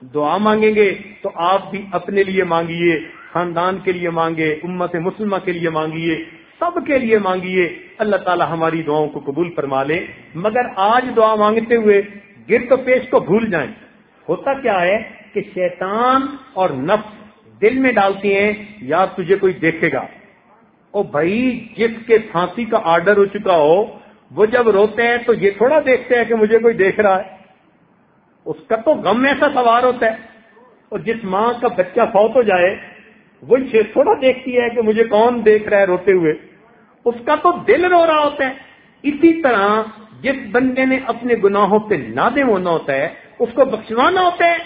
دعا مانگیں گے۔ تو آپ بھی اپنے لیے مانگیے، خاندان کے لیے مانگے، امت مسلمہ کے لیے مانگیے، سب کے لیے مانگیے۔ اللہ تعالی ہماری دعاؤں کو قبول فرما لے۔ مگر آج دعا مانگتے ہوئے گر تو پیش کو بھول جائیں۔ ہوتا کیا ہے کہ شیطان اور نفس دل میں ڈالتی ہیں یا تجھے کوئی دیکھے گا۔ او بھائی، جس کے پھانسی کا آرڈر ہو چکا ہو، وہ جب روتے ہیں تو یہ تھوڑا دیکھتے ہیں کہ مجھے کوئی دیکھ رہا ہے۔ اس کا تو غم ایسا سوار ہوتا ہے۔ اور جس ماں کا بچہ فوت ہو جائے، وہ تھوڑا دیکھتی ہے کہ مجھے کون دیکھ رہا ہے روتے ہوئے۔ اس کا تو دل رو رہا ہوتا ہے۔ اسی طرح جس بندے نے اپنے گناہوں پہ نادم ہونا ہوتا ہے، اس کو بخشوانا ہوتا ہے،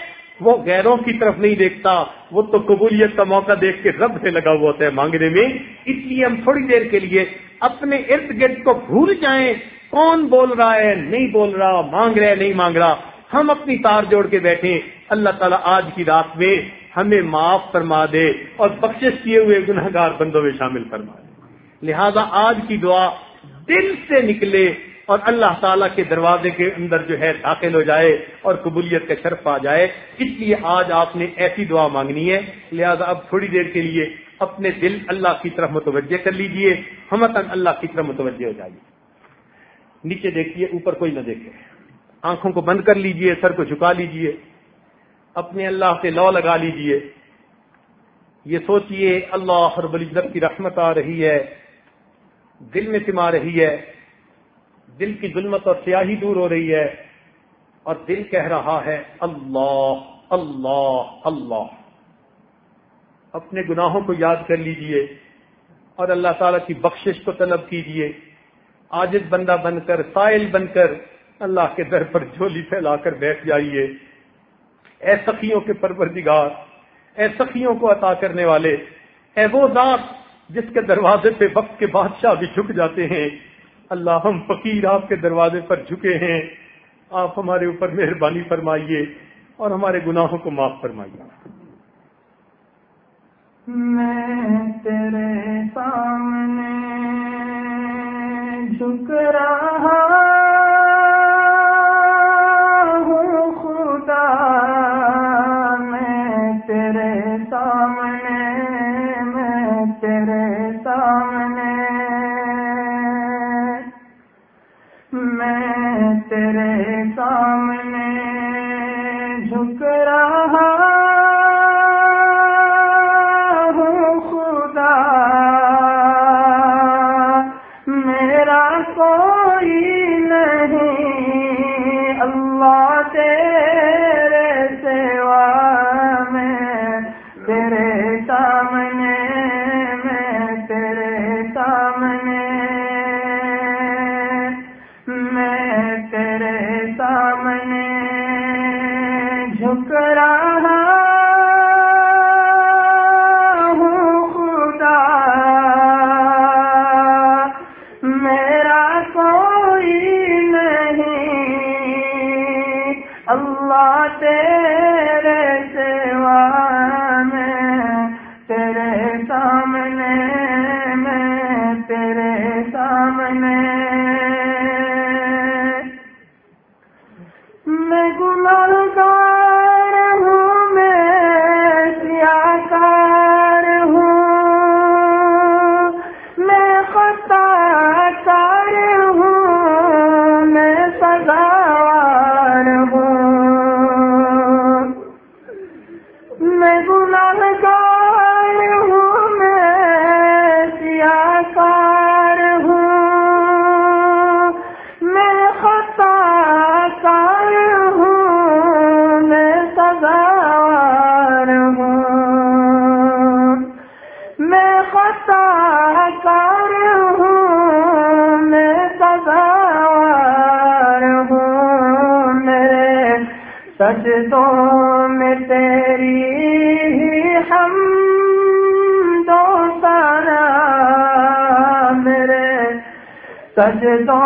وہ غیروں کی طرف نہیں دیکھتا، وہ تو قبولیت کا موقع دیکھ کے رب سے لگا ہوا ہوتا ہے مانگنے میں۔ اس لیے ہم تھوڑی دیر کے لیے اپنے ارد گرد کو بھول جائیں، کون بول رہا ہے، نہیں بول رہا، مانگ رہا ہے، نہیں مانگ رہا۔ ہم اپنی تار جوڑ کے بیٹھے اللہ تعالیٰ آج کی رات میں ہمیں معاف فرما دے اور بخشش کیے ہوئے گناہ گار بندوں میں شامل فرما دے۔ لہذا آج کی دعا دل سے نکلے اور اللہ تعالیٰ کے دروازے کے اندر جو ہے داخل ہو جائے اور قبولیت کا شرف آ جائے۔ اس لیے آج آپ نے ایسی دعا مانگنی ہے۔ لہذا اب تھوڑی دیر کے لیے اپنے دل اللہ کی طرف متوجہ کر لیجیے۔ ہم اللہ کی طرف متوجہ ہو جائیے۔ نیچے دیکھیے، اوپر کوئی نہ دیکھے۔ آنکھوں کو بند کر لیجیے، سر کو جھکا لیجیے۔ اپنے اللہ سے لو لگا لیجیے۔ یہ سوچئے، اللہ رب العزت کی رحمت آ رہی ہے، دل میں سما رہی ہے۔ دل کی ظلمت اور سیاہی دور ہو رہی ہے اور دل کہہ رہا ہے، اللہ اللہ اللہ۔ اپنے گناہوں کو یاد کر لیجیے اور اللہ تعالیٰ کی بخشش کو طلب کیجیے۔ آجد بندہ بن کر، سائل بن کر اللہ کے در پر جھولی پھیلا کر بیٹھ جائیے۔ اے سخیوں کے پروردگار، اے سخیوں کو عطا کرنے والے، اے وہ ذات جس کے دروازے پہ وقت کے بادشاہ بھی جھک جاتے ہیں۔ اللہ ہم فقیر آپ کے دروازے پر جھکے ہیں۔ آپ ہمارے اوپر مہربانی فرمائیے اور ہمارے گناہوں کو معاف فرمائیے۔ میں تیرے سامنے جھک رہا سجدوں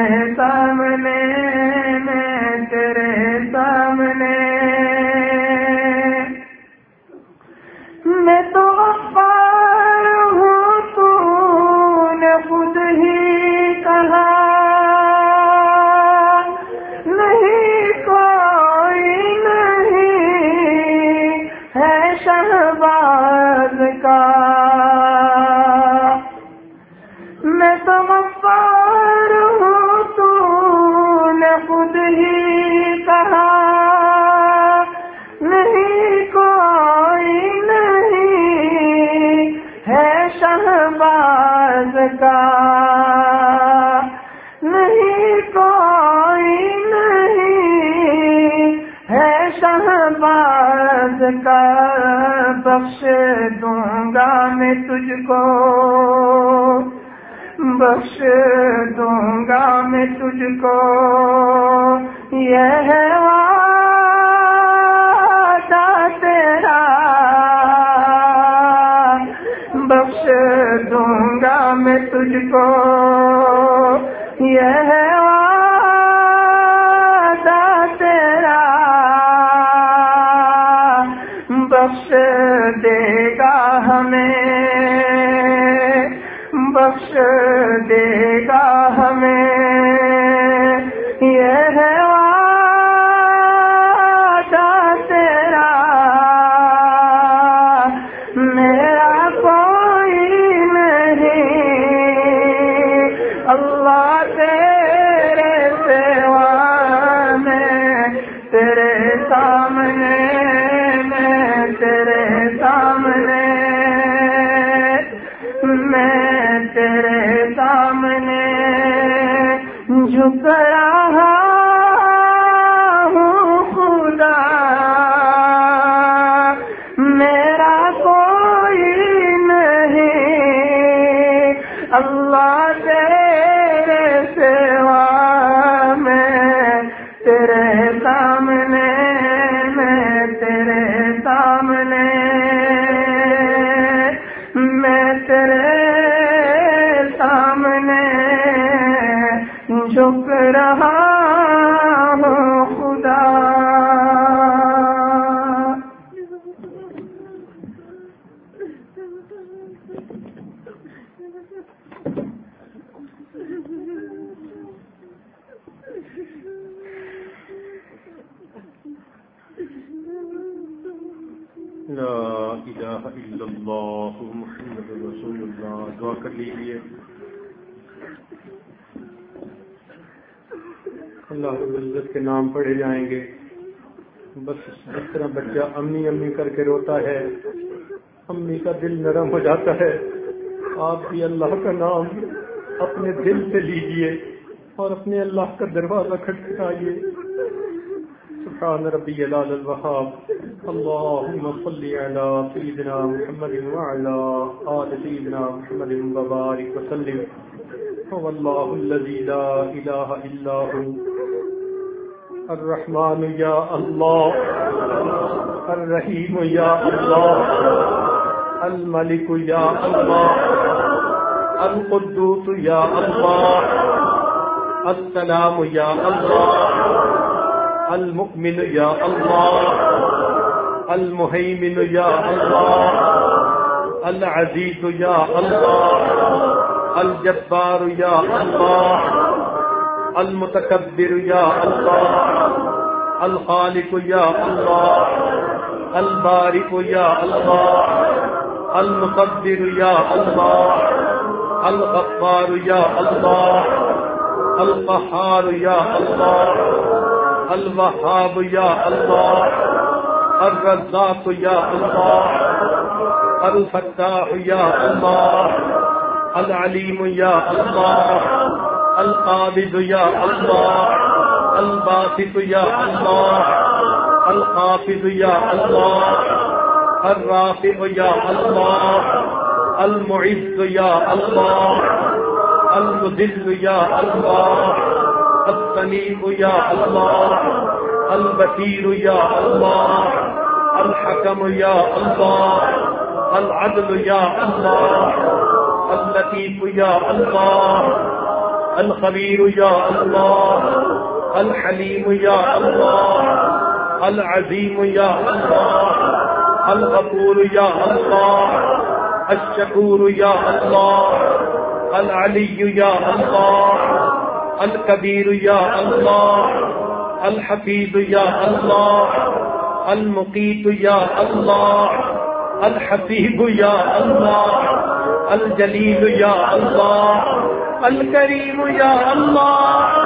تیرے سامنے کے روتا ہے۔ امی کا دل نرم ہو جاتا ہے۔ آپ بھی اللہ کا نام اپنے دل سے لیجیے اور اپنے اللہ کا دروازہ کھٹکھٹائیے۔ سبحان ربي العلى الوهاب اللهم صل على سيدنا محمد وعلى آل سيدنا محمد وبارك وسلم۔ هو الله الذي لا إله إلا هو۔ الرحمن يا الله الرحيم يا الله الملك يا الله القدوس يا الله السلام يا الله المؤمن يا الله المهيمن يا الله العزيز يا الله الجبار يا الله المتكبر يا الله الخالق يا الله البارئ يا الله المقدر يا الله الغفار يا الله القهار يا الله الوهاب يا الله الرزاق يا الله الفتاح يا الله العليم يا الله القابض يا الله الباسط يا الله القافض یا اللہ الرافع یا اللہ المعز یا اللہ المذل یا اللہ السميع یا اللہ البصير یا اللہ الحكم یا اللہ العدل یا اللہ اللطيف یا اللہ الخبير يا الله الحليم يا الله العظیم یا اللہ الغفور یا اللہ الشکور یا اللہ العلی یا اللہ الکبیر یا اللہ الحفیظ یا اللہ المقیت یا اللہ الحفیب یا اللہ الجلیل یا اللہ الکریم یا اللہ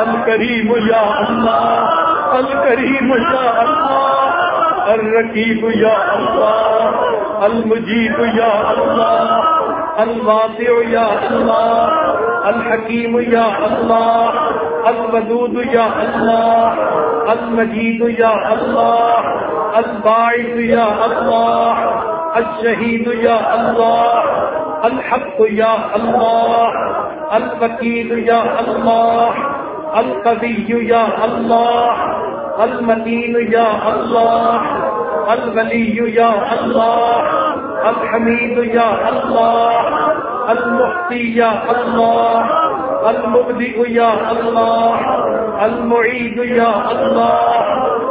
الکریم یا اللہ الکریم یا اللہ الرقیب یا اللہ المجیب یا اللہ الواطع یا اللہ الحکیم یا اللہ الودود یا اللہ المجید یا اللہ الباعث یا اللہ الشہید یا اللہ الحق یا اللہ الوکیل یا اللہ القوي يا الله المتين يا الله الولي يا الله الحميد يا الله المحصي يا الله المبدئ يا الله المعيد يا الله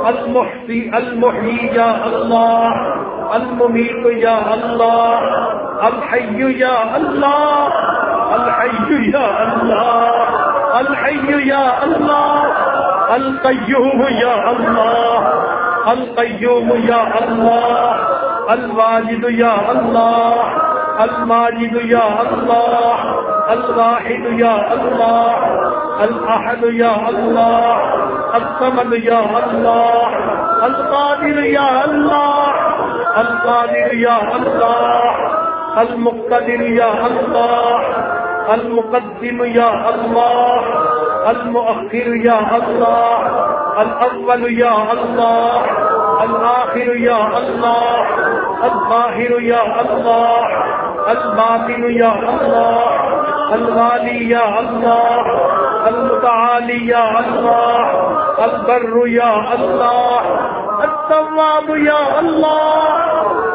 المحصي المحيي يا الله المميت يا الله الحي يا الله الحي يا الله الحي يا الله القيوم يا الله القيوم يا الله الواجد يا الله الماجد يا الله الواحد يا الله الأحد يا الله الصمد يا الله القادر يا الله القادر يا الله المقتدر يا الله المقدم يا الله المؤخر يا الله الأول يا الله الآخر يا الله الظاهر يا الله الباطن يا الله الغالي يا الله المتعالي يا الله البر يا الله التواب يا الله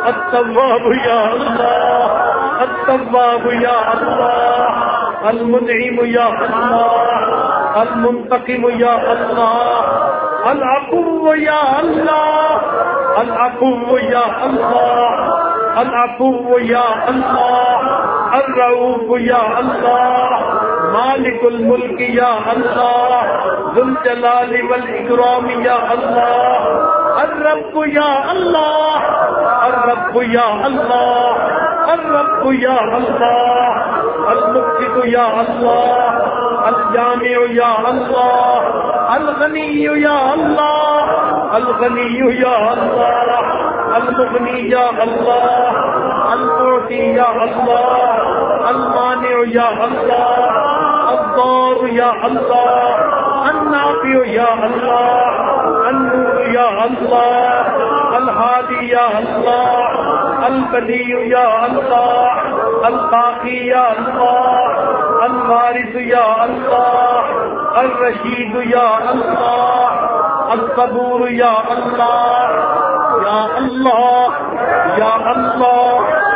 التواب يا الله التواب يا الله المنعم یا اللہ المنتقم یا اللہ العفو یا اللہ العفو یا اللہ العفو یا اللہ الرعوف یا اللہ مالک الملک یا اللہ ذوالجلال والاکرام یا اللہ الرب یا اللہ الرب یا اللہ الرب یا اللہ المقصد یا اللہ الجامع یا اللہ الغنی یا اللہ الغنی یا اللہ المغنی یا اللہ المعطی یا اللہ المانع یا اللہ الضار یا اللہ النافع یا اللہ النور یا اللہ الحادی یا اللہ البدیع یا اللہ الطاقی یا اللہ، الوارث یا اللہ، الرشید یا اللہ الصبور یا اللہ یا اللہ یا اللہ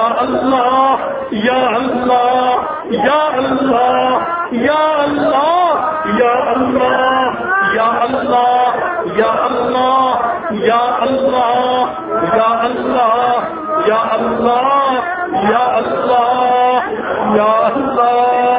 يا الله يا الله يا الله يا الله يا الله يا الله يا الله يا الله يا الله يا الله يا الله يا الله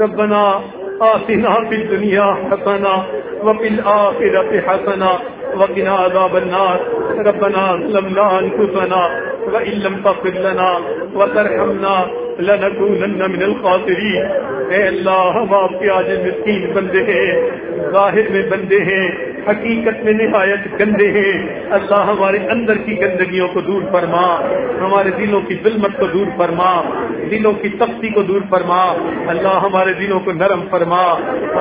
ربنا آتنا في الدنيا حسنة وفي الآخرة حسنة وقنا عذاب النار. ربنا ظلمنا أنفسنا وإن لم تغفر لنا وترحمنا لنكونن من الخاسرين. اے اللہ، ہم آپ کے آج مسکین بندے ہیں، ظاہر میں بندے ہیں حقیقت میں نہایت گندے ہیں۔ اللہ ہمارے اندر کی گندگیوں کو دور فرما۔ ہمارے دلوں کی ظلمت کو دور فرما۔ دلوں کی تختی کو دور فرما۔ اللہ ہمارے دلوں کو نرم فرما۔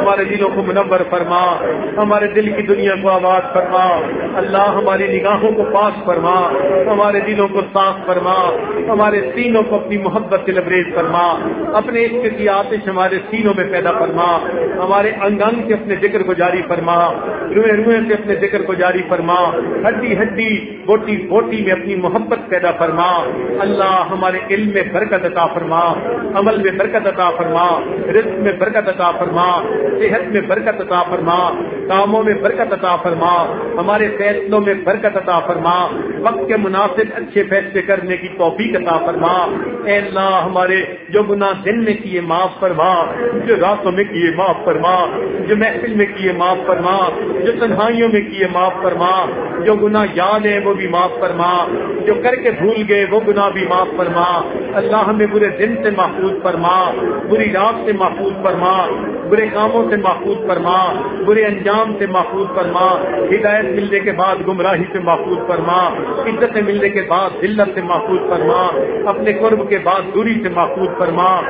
ہمارے دلوں کو منور فرما۔ ہمارے دل کی دنیا کو آباد فرما۔ اللہ ہماری نگاہوں کو پاس فرما۔ ہمارے دلوں کو صاف فرما۔ ہمارے سینوں کو اپنی محبت سے لبریز فرما۔ اپنے عشق کی آتش ہمارے سینوں میں پیدا فرما۔ ہمارے انگ انگ سے اپنے ذکر کو جاری فرما۔ روئے روئے سے اپنے ذکر کو جاری فرما۔ ہڈی ہڈی، بوٹی بوٹی میں اپنی محبت پیدا فرما۔ اللہ ہمارے علم میں برکت عطا فرما، عمل میں برکت عطا فرما، رزق میں برکت عطا فرما، صحت میں برکت عطا فرما، کاموں میں برکت عطا فرما، ہمارے فیصلوں میں برکت عطا فرما۔ وقت کے مناسب اچھے فیصلے کرنے کی توفیق عطا فرما۔ اے اللہ ہمارے جو گناہ دن میں کیے معاف فرما، جو راتوں میں کیے معاف فرما، جو محفل میں کیے معاف فرما، جو تنہائیوں میں کیے معاف فرما۔ جو گناہ یاد ہے وہ بھی معاف فرما۔ جو کر کے بھول گئے وہ گناہ بھی معاف فرما۔ اللہ ہمیں برے دن سے محفوظ فرما۔ بری رات سے محفوظ فرما۔ برے کاموں سے محفوظ فرما۔ برے انجام سے محفوظ فرما۔ ہدایت ملنے کے بعد گمراہی سے محفوظ فرما۔ عزت ملنے کے بعد ذلت سے محفوظ فرما۔ اپنے قرب کے بعد دوری سے محفوظ فرما۔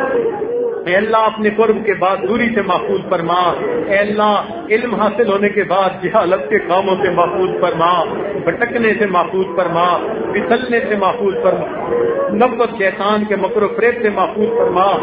اے اللہ اپنے قرب کے بعد دوری سے محفوظ فرما۔ اے اللہ، علم حاصل ہونے کے بعد جہالت کے کاموں سے محفوظ فرما۔ بھٹکنے سے محفوظ فرما۔ پھسلنے سے محفوظ فرما۔ نبت شیطان کے مکر و فریب سے محفوظ فرما۔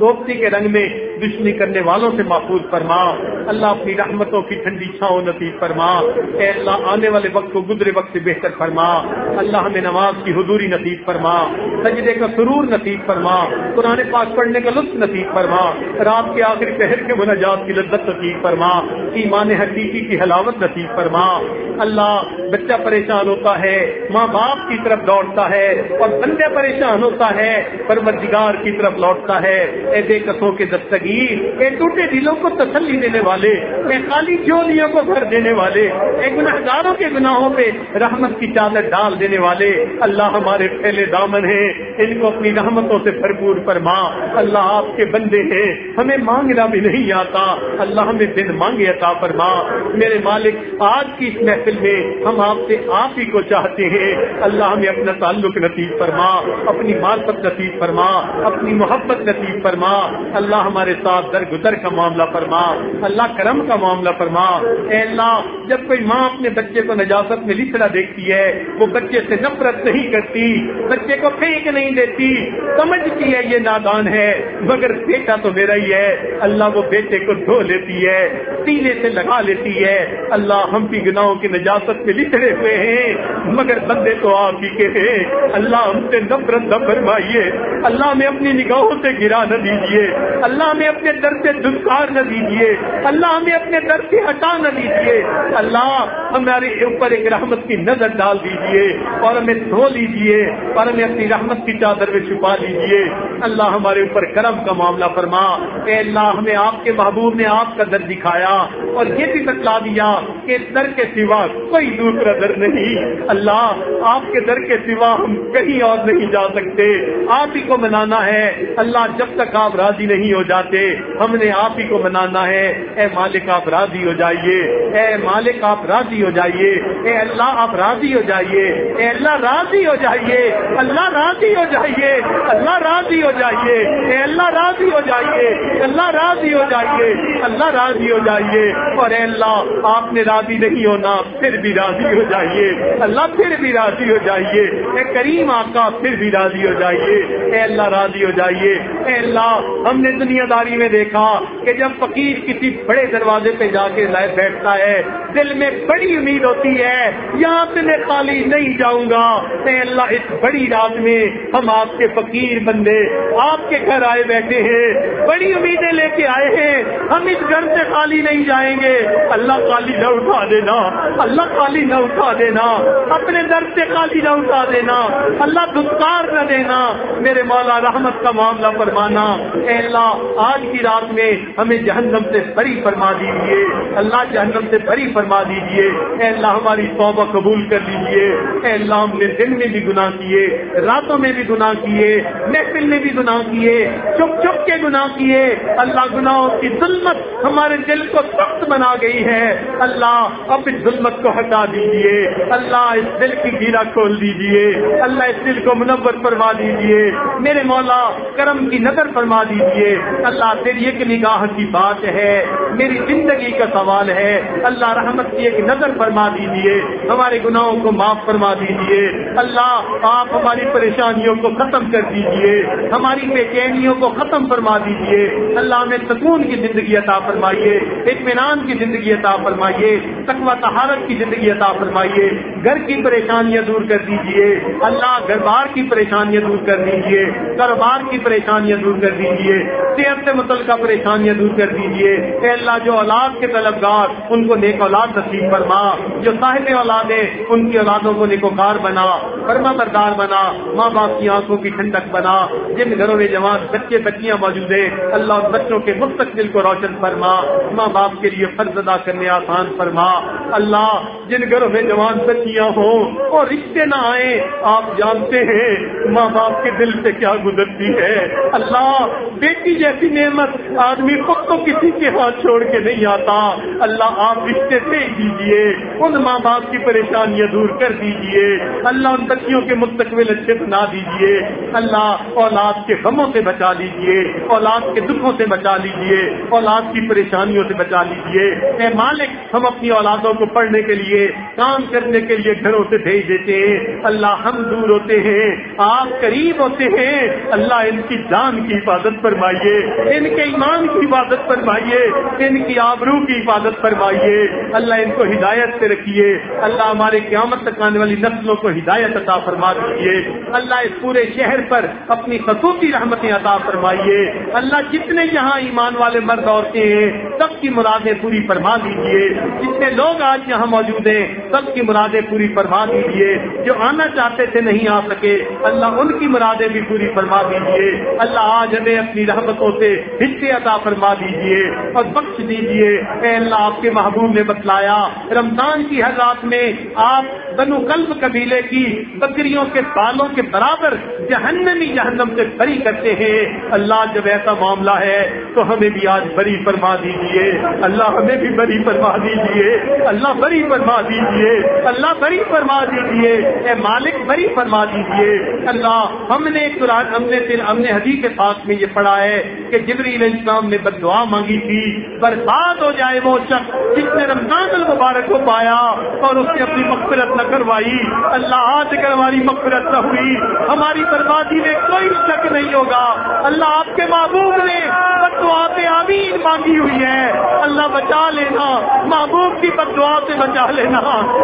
دوستی کے رنگ میں دشمنی کرنے والوں سے محفوظ فرما۔ اللہ اپنی رحمتوں کی ٹھنڈی چھاؤں نصیب فرما۔ اے اللہ، آنے والے وقت کو گزرے وقت سے بہتر فرما۔ اللہ ہمیں نماز کی حضوری نصیب فرما۔ سجدے کا سرور نصیب فرما۔ قرآن پاک پڑھنے کا لطف نصیب فرما۔ رات کے آخری پہر کے مناجات کی لذت نصیب فرما۔ ایمان حقیقی کی حلاوت نصیب فرما۔ اللہ بچہ پریشان ہوتا ہے، ماں باپ کی طرف دوڑتا ہے اور بندے پریشان ہوتا ہے، پروردگار کی طرف لوٹتا ہے۔ اے بے قصوں کے دستگیر اے ٹوٹے دلوں کو تسلی دینے والے، اے خالی چولیوں کو بھر دینے والے، اے گناہگاروں کے گناہوں پہ رحمت کی چادر ڈال دینے والے، اللہ ہمارے پھیلے دامن ہیں، ان کو اپنی رحمتوں سے بھرپور فرما، اللہ آپ کے بندے ہیں، ہمیں مانگنا بھی نہیں آتا، اللہ ہمیں دن مانگے عطا فرما۔ میرے مالک، آج کی اس محفل میں ہم آپ سے آپ ہی کو چاہتے ہیں، اللہ ہمیں اپنا تعلق نصیب فرما، اپنی مارفت نصیب فرما، اپنی محبت نصیب فرما، اللہ ہمارے ساتھ درگزر کا معاملہ فرما، اللہ کرم کا معاملہ فرما۔ اے اللہ، جب کوئی ماں اپنے بچے کو نجاست میں لکھنا دیکھتی ہے، وہ بچے سے نفرت نہیں کرتی، بچے کو پھینک نہیں دیتی۔ سمجھتی ہے یہ نادان ہے، مگر بیٹا تو میرا ہی ہے۔ اللہ وہ بیٹے کو دھو لیتی ہے، سینے سے لگا لیتی ہے۔ اللہ ہم بھی گناہوں کی نجاست میں لکھڑے ہوئے ہیں، مگر بندے تو آپ ہی کے ہیں۔ اللہ ہم سے نفرت نہ فرمائیے۔ اللہ میں اپنی نگاہوں سے گرا نہ دیجیے۔ اللہ ہمیں اپنے در سے دلکار نہ دیجیے اللہ ہمیں اپنے در سے ہٹا نہ دیجیے اللہ ہمارے اوپر ایک رحمت کی نظر ڈال دیجیے اور ہمیں دھو لیجیے اور ہمیں اپنی رحمت کی چادر میں چھپا لیجیے اللہ ہمارے اوپر کرم کا معاملہ فرما۔ اے اللہ، ہمیں آپ کے محبوب نے آپ کا در دکھایا اور یہ بھی بتلا دیا کہ در کے سوا کوئی دوسرا در نہیں۔ اللہ، آپ کے در کے سوا ہم کہیں اور نہیں جا سکتے۔ آپ ہی کو منانا ہے۔ اللہ، جب تک آپ راضی نہیں ہو جاتے سے ہم نے آپ ہی کو منانا ہے اے مالک آپ راضی ہو جائیے اے مالک آپ راضی ہو جائیے اے اللہ آپ راضی ہو جائیے اے اللہ راضی ہو جائیے اللہ راضی ہو جائیے اللہ راضی ہو جائیے اے اللہ راضی ہو جائیے اللہ راضی ہو جائیے اللہ راضی ہو جائیے اور اے اللہ آپ نے راضی نہیں ہونا پھر بھی راضی ہو جائیے اللہ پھر بھی راضی ہو جائیے اے کریم آقا پھر بھی راضی ہو جائیے اے اللہ راضی ہو جائیے اے اللہ ہم نے دنیا داری میں دیکھا کہ جب فقیر کسی بڑے دروازے پہ جا کے لائے بیٹھتا ہے، دل میں بڑی امید ہوتی ہے، یہاں پہ میں خالی نہیں جاؤں گا۔ اے اللہ، اس بڑی رات میں ہم آپ کے فقیر بندے، آپ کے گھر آئے بیٹھے ہیں، بڑی امیدیں لے کے آئے ہیں۔ ہم اس گھر سے خالی نہیں جائیں گے۔ اللہ خالی نہ اٹھا دینا، اللہ خالی نہ اٹھا دینا۔ اپنے در سے خالی نہ اٹھا دینا۔ اللہ دستار نہ دینا۔ میرے مولا رحمت کا معاملہ فرمانا۔ اے اللہ آج کی رات میں ہمیں جہنم سے بری فرما دیجیے اللہ جہنم سے بری فرما دیجیے اللہ ہماری توبہ قبول کر لیجیے اے اللہ ہم نے دن میں بھی گناہ کیے، راتوں میں بھی بھی گناہ کیے، محفل میں بھی گناہ کیے، چپ چپ کے گناہ کیے۔ اللہ گناہوں کی ظلمت ہمارے دل کو سخت بنا گئی ہے۔ اللہ اب اس ظلمت کو ہٹا دیجیے اللہ اس دل کی گیرا کھول دیجیے اللہ اس دل کو منور فرما دیجیے میرے مولا، کرم کی نظر فرما دیجیے اللہ تیری ایک نگاہ کی بات ہے، میری زندگی کا سوال ہے۔ اللہ رحمت کی ایک نظر فرما دیجیے ہمارے گناہوں کو معاف فرما دیجیے اللہ آپ ہماری پریشانیوں کو ختم کر دیجیے ہماری بے چینیوں کو ختم فرما دیجیے اللہ ہمیں سکون کی زندگی عطا فرمائیے، اطمینان کی زندگی عطا فرمائیے، تقوی تہارت کی زندگی عطا فرمائیے۔ گھر کی پریشانیاں دور کر دیجیے اللہ گھر بار کی پریشانیاں دور کر دیجیے کاروبار کی پریشانیاں دور کر دیجیے صحت سے متعلقہ پریشانیاں دور کر دیجیے اے اللہ جو اولاد کے طلبگار، ان کو نیک اولاد نصیب فرما۔ جو صاحب اولاد ہے ان کی اولادوں کو نیکوکار بنا، فرما بردار بنا۔ ماں باپ کی آنکھوں کی ٹھنڈک بنا۔ جن گھروں میں جوان بچے بچیاں موجود ہیں، اللہ ان بچوں کے مستقبل کو روشن فرما۔ ماں باپ کے لیے فرض ادا کرنے آسان فرما۔ اللہ، جن گھروں میں جوان بچیاں ہوں اور رشتے نہ آئے آپ جانتے ہیں ماں باپ کے دل سے کیا گزرتی ہے۔ اللہ، بیٹی جیسی نعمت آدمی خود تو کسی کے ہاتھ چھوڑ کے نہیں آتا۔ اللہ آپ رشتے سے دیجیے ان ماں باپ کی پریشانیاں دور کر دیجیے اللہ ان بچیوں کے مستقبل اچھے بنا دیجیے اللہ اولاد کے غموں سے بچا لیجیے اولاد کے دکھوں سے بچا لیجیے اولاد کی پریشانیوں سے بچا لیجیے اے مالک، ہم اپنی اولادوں کو پڑھنے کے لیے، کام کرنے کے لیے گھروں سے بھیج دیتے ہیں۔ اللہ ہم دور ہوتے ہیں، آپ قریب ہوتے ہیں۔ اللہ ان کی جان کی حفاظت فرمائیے۔ ان کے ایمان کی حفاظت فرمائیے، ان کی آبرو کی حفاظت فرمائیے۔ اللہ ان کو ہدایت سے رکھیے۔ اللہ ہمارے قیامت تک آنے والی نسلوں کو ہدایت عطا فرما دیجیے۔ اللہ اس پورے شہر پر اپنی خصوصی رحمتیں عطا فرمائیے۔ اللہ جتنے یہاں ایمان والے مرد عورتیں ہیں، سب کی مرادیں پوری فرما دیجیے۔ جتنے لوگ آج یہاں موجود ہیں، سب کی مرادیں پوری فرما دیجیے۔ جو آنا چاہتے تھے نہیں آ سکے، اللہ ان کی مرادیں بھی پوری فرما دیجیے۔ اللہ آج ہمیں اپنی رحمتوں سے حصے عطا فرما دیجیے اور بخش دیجیے اے اللہ، آپ کے محبوب نے بتلایا، رمضان کی ہر رات میں آپ بنو قلب قبیلے کی بکریوں کے بالوں کے برابر جہنمی جہنم سے بری کرتے ہیں۔ اللہ، جب ایسا معاملہ ہے تو ہمیں بھی آج بری فرما دیجیے اللہ، ہمیں بھی بری فرما دیجیے اللہ، بری فرما دیجیے اللہ، بری فرما دیجیے اے مالک، بری فرما دیجیے اللہ، ہم نے قرآن، ہم نے ہم نے حدیث کے ساتھ میں یہ پڑھا ہے کہ جبری علیہ السلام نے بد دعا مانگی تھی، برباد ہو جائے وہ شخص جس نے رمضان المبارک کو پایا اور اس نے اپنی مغفرت نہ کروائی۔ اللہ آج اگر ہماری مغفرت نہ ہوئی، ہماری بربادی میں کوئی شک نہیں ہوگا۔ اللہ آپ کے محبوب نے بد دعا پہ آمین مانگی ہوئی ہے۔ اللہ بچا لینا، محبوب کی بد دعا سے بچا لینا۔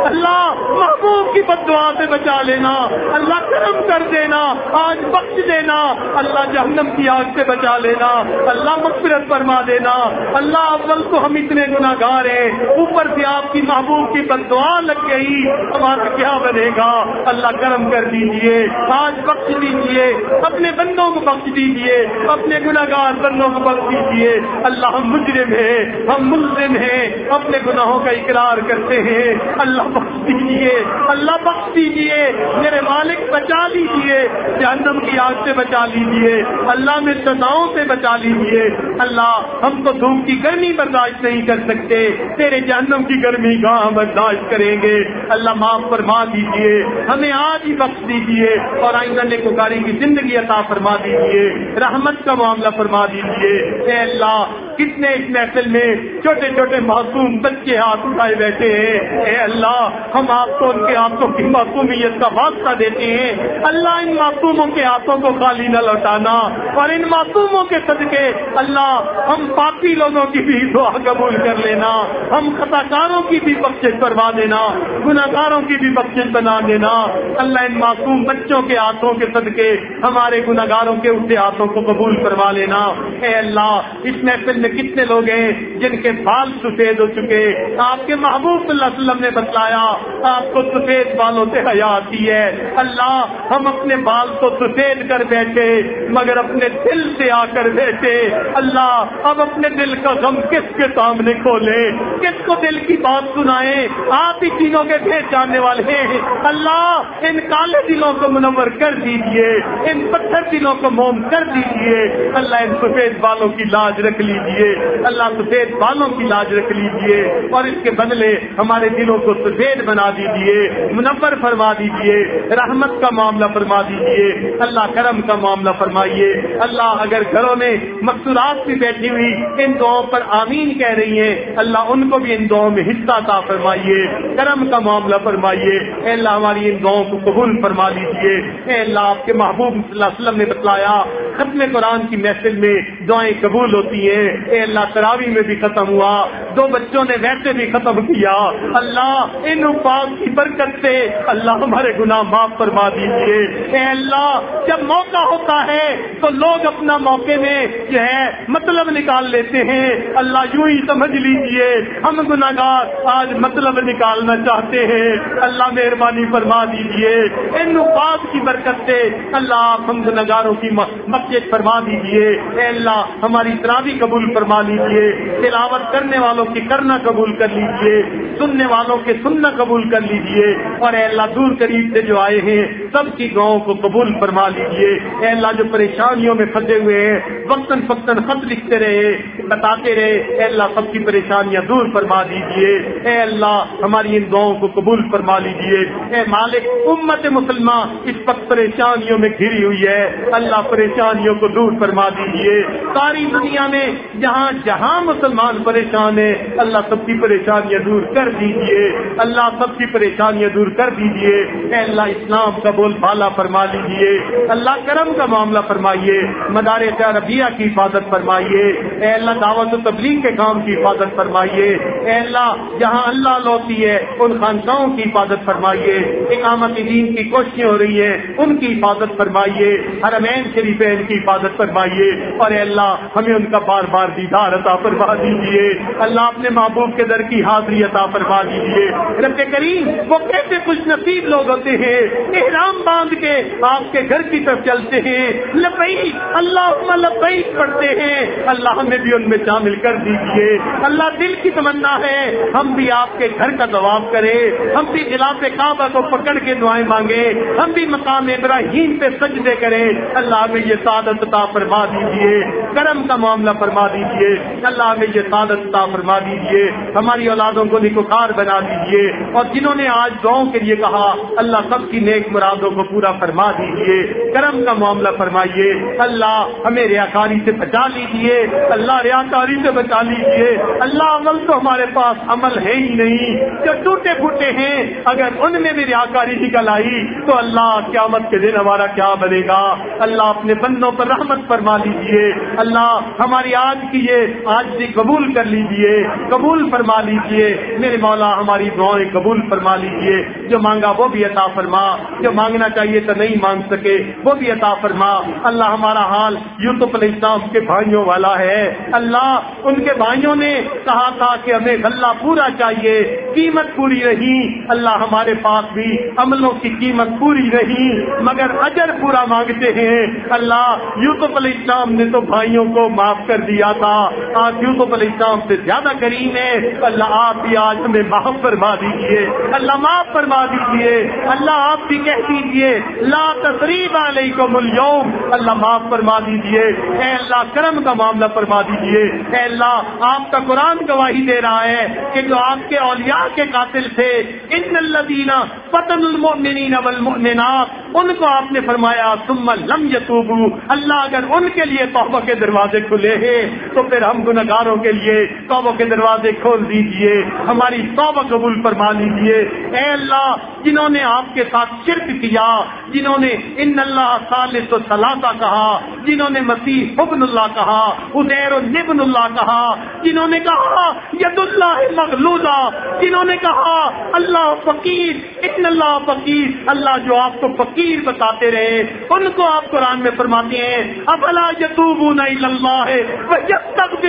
اللہ محبوب کی بد دعا سے بچا لینا۔ اللہ کرم کر دینا، آج بخش دینا۔ اللہ جہنم کی آگ سے بچا لینا۔ اللہ مغفرت فرما دینا۔ اللہ اول تو ہم اتنے گناہ گار ہیں۔ اوپر سے آپ کی محبوب کی بد لگ گئی۔ ہمارا کیا بنے گا؟ اللہ کرم کر دیجیے۔ آج بخش دیجیے۔ اپنے بندوں کو بخش دیجیے۔ اپنے گناہ گار بندوں کو بخش دیجیے۔ اللہ ہم مجرم ہیں۔ ہم ملزم ہیں۔ اپنے گناہوں کا اقرار کرتے ہیں۔ اللہ بخش دیجیے۔ اللہ بخش دیجیے۔ میرے مالک بچا لیجیے۔ جہنم کی آگ سے بچا لیجیے۔ اللہ میں سزاؤں سے بچا لیجیے اللہ، ہم تو دھوپ کی گرمی برداشت نہیں کر سکتے۔ تیرے جہنم کی گرمی کہاں برداشت کریں گے۔ اللہ معاف فرما دیجیے۔ ہمیں آج ہی بخش دیجیے اور آئندہ نے پکاری کی زندگی عطا فرما دیجیے۔ رحمت کا معاملہ فرما دیجیے۔ اے اللہ، کتنے اس محفل میں چھوٹے چھوٹے معصوم بچے ہاتھ اٹھائے بیٹھے ہیں۔ اے اللہ، ہم آپ کو، ان کے ہاتھوں کی معصومیت کا واسطہ دیتے ہیں۔ اللہ، ان معصوموں کے ہاتھوں کو خالی نہ لوٹانا اور ان معصوموں کے صدقے اللہ ہم پاپی لوگوں کی بھی دعا قبول کر لینا، ہم خطا کاروں کی بھی بخشش کروا دینا گناہ گاروں کی بھی بخشش بنا دینا۔ اللہ ان معصوم بچوں کے ہاتھوں کے صدقے ہمارے گناہ گاروں کے اٹھے ہاتھوں کو قبول کروا لینا۔ اے اللہ، اس محفل میں کتنے لوگ ہیں جن کے بال سفید ہو چکے؟ آپ کے محبوب صلی اللہ علیہ وسلم نے بتلایا، آپ کو سفید بالوں سے حیا آتی ہے۔ اللہ، ہم اپنے بال کو سفید کر بیٹھے، مگر اپنے دل سے آ کر بیٹھے۔ اللہ، اب اپنے دل کا غم کس کے سامنے کھولے؟ کس کو دل کی بات سنائے؟ آپ ہی چیزوں کے بھیج جاننے والے ہیں۔ اللہ، ان کالے دلوں کو منور کر دیجیے۔ ان پتھر دلوں کو موم کر دیجیے۔ اللہ، ان سفید بالوں کی لاج رکھ لیجیے۔ اللہ، سفید بالوں کی لاج رکھ لیجیے۔ اور اس کے بدلے ہمارے دلوں کو سفید بنا دیجیے، منور فرما دیجیے۔ رحمت کا معاملہ فرما دیجیے۔ اللہ، کرم کا معاملہ فرمائیے۔ اللہ، اگر گھروں میں مقصورات بھی بیٹھی ہوئی ان دعاؤں پر آمین کہہ رہی ہیں۔ اللہ ان کو بھی ان دعاؤں میں حصہ تھا فرمائیے۔ کرم کا معاملہ فرمائیے۔ اے اللہ ہماری ان دعاؤں کو قبول فرما لیجیے اے اللہ آپ کے محبوب صلی اللہ علیہ وسلم نے بتلایا، ختم قرآن کی محفل میں دعائیں قبول ہوتی ہیں۔ اے اللہ تراوی میں بھی ختم ہوا، دو بچوں نے ویسے بھی ختم کیا۔ اللہ ان افاق کی برکت سے اللہ ہمارے گناہ معاف فرما دیجیے۔ اے اللہ، جب موقع ہوتا ہے تو لوگ اپنا موقع میں جو ہے مطلب نکال لیتے ہیں۔ اللہ یوں ہی سمجھ لیجیے ہم گناگار آج مطلب نکالنا چاہتے ہیں۔ اللہ مہربانی فرما دیجیے ان نفاذ کی برکت سے اللہ آپ ہم گنگاروں کی مسجد فرما دیجیے اے اللہ ہماری تراوی قبول فرما لیجیے تلاوت کرنے والوں کی کرنا قبول کر لیجیے سننے والوں کے سننا قبول کر لیجیے اور اے اللہ دور قریب سے جو آئے ہیں سب کی گاؤں کو قبول فرما لیجیے اے اللہ جو پریشانیوں میں پھنسے ہوئے ہیں، وقتاً فقتاً خط لکھتے رہے، بتاتے رہے، اے اللہ سب کی پریشانیاں دور فرما دیجیے اے اللہ ہماری ان دعاؤں کو قبول فرما لیجیے اے مالک، امت مسلمان اس وقت پریشانیوں میں گھری ہوئی ہے۔ اللہ پریشانیوں کو دور فرما دیجیے ساری دنیا میں جہاں جہاں مسلمان پریشان ہے اللہ سب کی پریشانیاں دور کر دیجیے اللہ سب کی پریشانیاں دور کر دیجیے اے اللہ اسلام کا بول بالا فرما لیجیے اللہ کرم کا معاملہ فرمائیے۔ مدار عربیہ کی حفاظت فرمائیے۔ اے اللہ دعوت و تبلیغ کے کام کی حفاظت فرمائیے۔ اے اللہ، جہاں اللہ لوتی ہے، ان خانقاہوں کی حفاظت فرمائیے۔ اقامت دین کی کوششیں ہو رہی ہیں، ان کی حفاظت فرمائیے۔ حرمین شریفین کی حفاظت فرمائیے۔ اور اے اللہ، ہمیں ان کا بار بار دیدار عطا فرما دیجیے اللہ اپنے محبوب کے در کی حاضری عطا فرما دیجیے رب کریم، وہ کیسے خوش نصیب لوگ ہوتے ہیں؟ احرام باندھ کے آپ کے گھر کی طرف چلتے ہیں۔ لبئی اللہ لبئی پڑھتے ہیں۔ اللہ ہمیں بھی ان میں شامل کر دیجیے اللہ دل کی تمنا ہے۔ ہم بھی آپ کے گھر کا جواب کرے ہم بھی خلاف کعبہ کو پکڑ کے دعائیں مانگے ہم بھی مقام ابراہیم پہ سجدے کریں۔ اللہ میں یہ سعادت عطا فرما دیجیے کرم کا معاملہ فرما دیجیے اللہ میں یہ سعادت عطا فرما دیجیے ہماری اولادوں کو نکوکار بنا دیجیے اور جنہوں نے آج گاؤں کے لیے کہا، اللہ سب کی نیک مرادوں کو پورا فرما دیجیے کرم کا معاملہ فرمائیے، اللہ ہمیں ریاکاری سے بچا لیجیے اللہ ریاکاری سے بچا لیجیے اللہ عمل تو ہمارے پاس عمل ہے ہی نہیں۔ جو ٹوٹے پھوٹے ہیں، اگر ان میں بھی ریاکاری نکل آئی تو اللہ قیامت کے دن ہمارا کیا بنے گا؟ اللہ اپنے بندوں پر رحمت فرما لیجیے اللہ ہماری آج کی یہ آج بھی قبول کر لیجیے قبول فرما لیجیے میرے مولا ہماری دعائیں قبول فرما لیجیے جو مانگا وہ بھی عطا فرما، جو مانگنا چاہیے تو نہیں مانگ سکے۔ وہ بھی عطا فرما، اللہ ہمارا حال یوسف علیہ السلام کے بھائیوں والا ہے۔ اللہ ان کے بھائیوں نے کہا تھا کہ ہمیں غلہ پورا چاہیے، قیمت پوری نہیں۔ اللہ ہمارے پاس بھی عملوں کی قیمت پوری نہیں، مگر اجر پورا مانگتے ہیں۔ اللہ یوسف علیہ السلام نے تو بھائیوں کو معاف کر دیا تھا۔ آج یوسف علیہ السلام سے زیادہ کریم ہے۔ اللہ آپ بھی آج ہمیں معاف فرما دیجیے اللہ معاف فرما دیجیے اللہ آپ بھی کہہ دیجیے لا تصریب علیکم اليوم۔ اللہ معاف فرما دیجیے اے اللہ کرم کا معاملہ فرما دیجیے اے اللہ، آپ کا قرآن گواہی دے رہا ہے کہ جو آپ کے اولیاء کے قاتل تھے، ان الذین فتن المؤمنین والمؤمنات، ان کو آپ نے فرمایا، ثم لم یتوبوا اللہ اگر ان کے لیے توبہ کے دروازے کھلے ہیں، تو پھر ہم گناہگاروں کے لیے توبہ کے دروازے کھول دیجیے ہماری توبہ قبول فرما لیجیے اے اللہ، جنہوں نے آپ کے ساتھ شرک کیا، جنہوں نے ان اللہ صالح صلاح کہا، جنہوں نے مسیح ابن اللہ کہا ادیر نبن اللہ کہا، جنہوں نے کہا، ید اللہ مغلوزہ جنہوں نے کہا، اللہ فقیر، ان اللہ فقیر، اللہ جو آپ کو فقیر بتاتے رہے، ان کو آپ قرآن میں فرماتے ہیں اب اللہ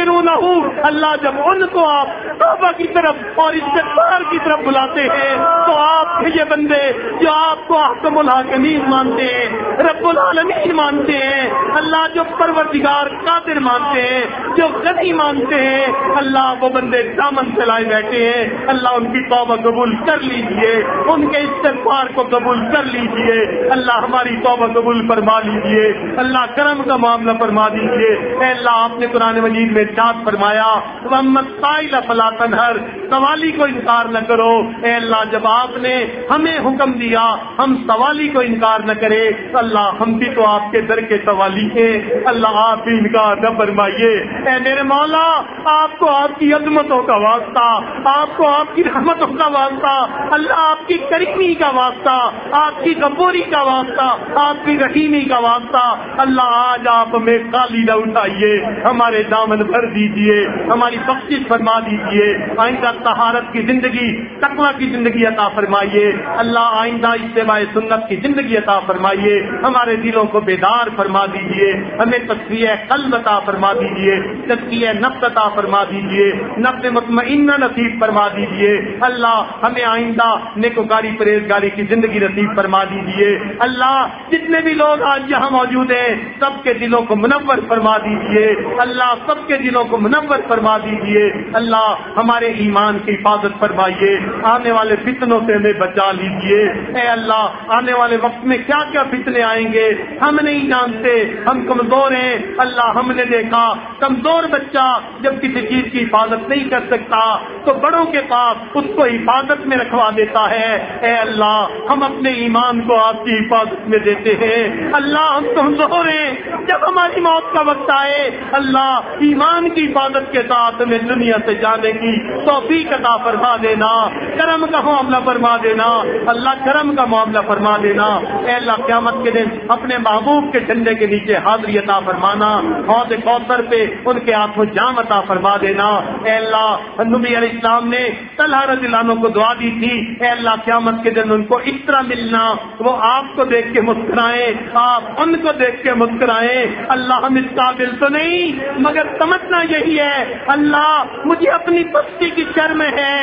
اللہ اللہ جب ان کو آپ توبہ کی طرف اور استغفار کی طرف بلاتے ہیں، تو آپ یہ بندے جو آپ کو حکم الحاکمین مانتے ہیں، رب العالمین مانتے ہیں۔ اللہ جو پروردگار قادر مانتے ہیں، جو غنی مانتے ہیں، اللہ وہ بندے دامن چلائے بیٹھے ہیں۔ اللہ ان کی توبہ قبول کر لیجیے، ان کے استغفار کو قبول کر لیجیے۔ اللہ ہماری توبہ قبول فرما لیجیے۔ اللہ کرم کا معاملہ فرما دیجیے۔ اے اللہ، آپ نے قرآن مجید میں چاند فرمایا محمد سائل فلاطن ہر سوالی کو انکار نہ کرو۔ اے اللہ، جب آپ نے ہمیں حکم دیا، ہم سوالی کو انکار نہ کرے۔ اللہ، ہم بھی تو آپ کے در کے سوالی ہیں۔ اللہ، آپ بھی انکار نہ فرمائیے۔ اے میرے مولا، آپ کو آپ کی عظمتوں کا واسطہ، آپ کو آپ کی رحمتوں کا واسطہ، اللہ، آپ کی کریمی کا واسطہ، آپ کی گبوری کا واسطہ، آپ کی رحیمی کا واسطہ۔ اللہ، آج آپ ہمیں کالی نہ اٹھائیے۔ ہمارے دامن بھر دیجیے ہماری بخش فرما دیجیے آئندہ تہارت کی زندگی تقوا کی زندگی عطا فرمائیے۔ اللہ، آئندہ اجتماع سنت کی زندگی عطا فرمائیے، ہمارے دلوں کو بیدار فرما دیجیے، ہمیں تصویر قلب عطا فرما دیجیے تصویر نفس عطا فرما دیجیے، نفس مطمئنہ نصیب فرما دیجیے۔ اللہ، ہمیں آئندہ نیکوکاری پرہیزگاری کی زندگی نصیب فرما دیجیے۔ اللہ، جتنے بھی لوگ آج یہاں موجود ہیں، سب کے دلوں کو منور فرما دیجیے۔ اللہ، سب کے دلوں کو منور فرما دیجیے۔ اللہ، ہمارے ایمان کی حفاظت فرمائیے۔ آنے والے فتنوں سے ہمیں بچا لیجیے۔ اے اللہ آنے والے وقت میں کیا کیا فتنے آئیں گے؟ ہم نہیں جانتے، ہم کمزور ہیں۔ اللہ ہم نے دیکھا، کمزور بچہ جب کسی چیز کی حفاظت نہیں کر سکتا، تو بڑوں کے پاس اس کو حفاظت میں رکھوا دیتا ہے۔ اے اللہ، ہم اپنے ایمان کو آپ کی حفاظت میں دیتے ہیں۔ اللہ، ہم کمزور ہیں۔ جب ہماری موت کا وقت آئے، اللہ ایمان کی حفاظت کے ساتھ ہمیں دنیا سے جانے کی توفیق عطا فرما دینا۔ کرم کا معاملہ فرما دینا۔ اللہ کرم کا معاملہ فرما دینا، اے اللہ قیامت کے دن اپنے محبوب کے جھنڈے کے نیچے حاضری عطا فرمانا حوض کوثر پہ ان کے ہاتھوں جام عطا فرما دینا۔ اے اللہ، نبی علیہ السلام نے طلحہ رضی اللہ عنہ کو دعا دی تھی، اے اللہ قیامت کے دن ان کو اس طرح ملنا، وہ آپ کو دیکھ کے مسکرائیں آپ ان کو دیکھ کے مسکرائیں اللہ ہم اس قابل تو نہیں، مگر سمجھنا یہی ہے، اللہ مجھے اپنی بستی کی شرم ہے،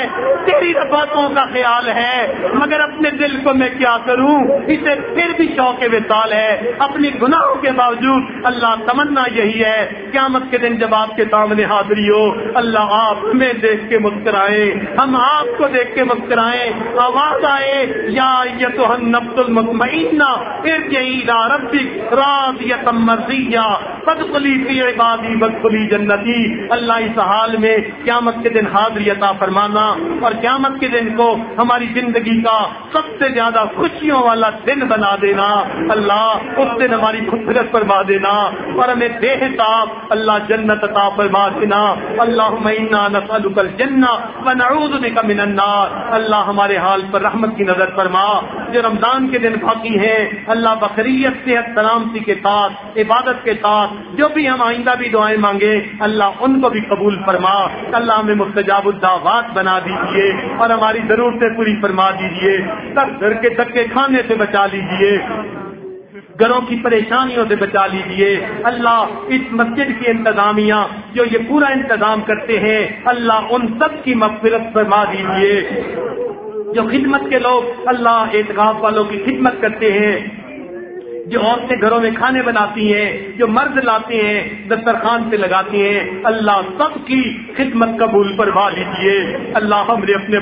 تیری رفاتوں کا خیال ہے، مگر اپنے دل کو میں کیا کروں؟ اسے پھر بھی شوق وصال ہے۔ اپنی گناہوں کے باوجود اللہ تمنا یہی ہے۔ قیامت کے دن جب آپ کے سامنے حاضری ہو، اللہ آپ ہمیں دیکھ کے مسکرائے۔ ہم آپ کو دیکھ کے مسکرائے۔ آواز آئے، یا یہ تو ہم نفس المطمئنہ ربک راضیت مرضیہ۔ بدخلی فی عبادی بدخلی جنتی۔ اللہ اس حال میں قیامت کے دن حاضری عطا فرمانا۔ اور قیامت کے دن کو ہماری زندگی کا سب سے زیادہ خوشیوں والا دن بنا دینا۔ اللہ اس دن ہماری خدرت فرما دینا۔ اور ہمیں بے حساب اللہ جنت عطا فرما دینا۔ اللہ منا نسل جنا ونعوذ بک من النار۔ اللہ ہمارے حال پر رحمت کی نظر فرما۔ جو رمضان کے دن باقی ہیں، اللہ بقریت، صحت، سلامتی کے ساتھ، عبادت کے ساتھ، جو بھی ہم آئندہ بھی دعائیں مانگے اللہ ان کو بھی قبول فرما۔ اللہ ہمیں مستجاب الدعوات بنا دیجیے اور ہماری ضرورتیں پوری فرما دیجیے تک گھر کے دکے کھانے سے بچا لیجیے گھروں کی پریشانیوں سے بچا لیجیے اللہ اس مسجد کی انتظامیہ جو یہ پورا انتظام کرتے ہیں، اللہ ان سب کی مغفرت فرما دیجیے جو خدمت کے لوگ اللہ اعتکاف والوں کی خدمت کرتے ہیں، جو عورتیں گھروں میں کھانے بناتی ہیں، جو مرد لاتے ہیں، دسترخوان سے لگاتی ہیں، اللہ سب کی خدمت قبول فرما لیجیے اللہ ہم نے اپنے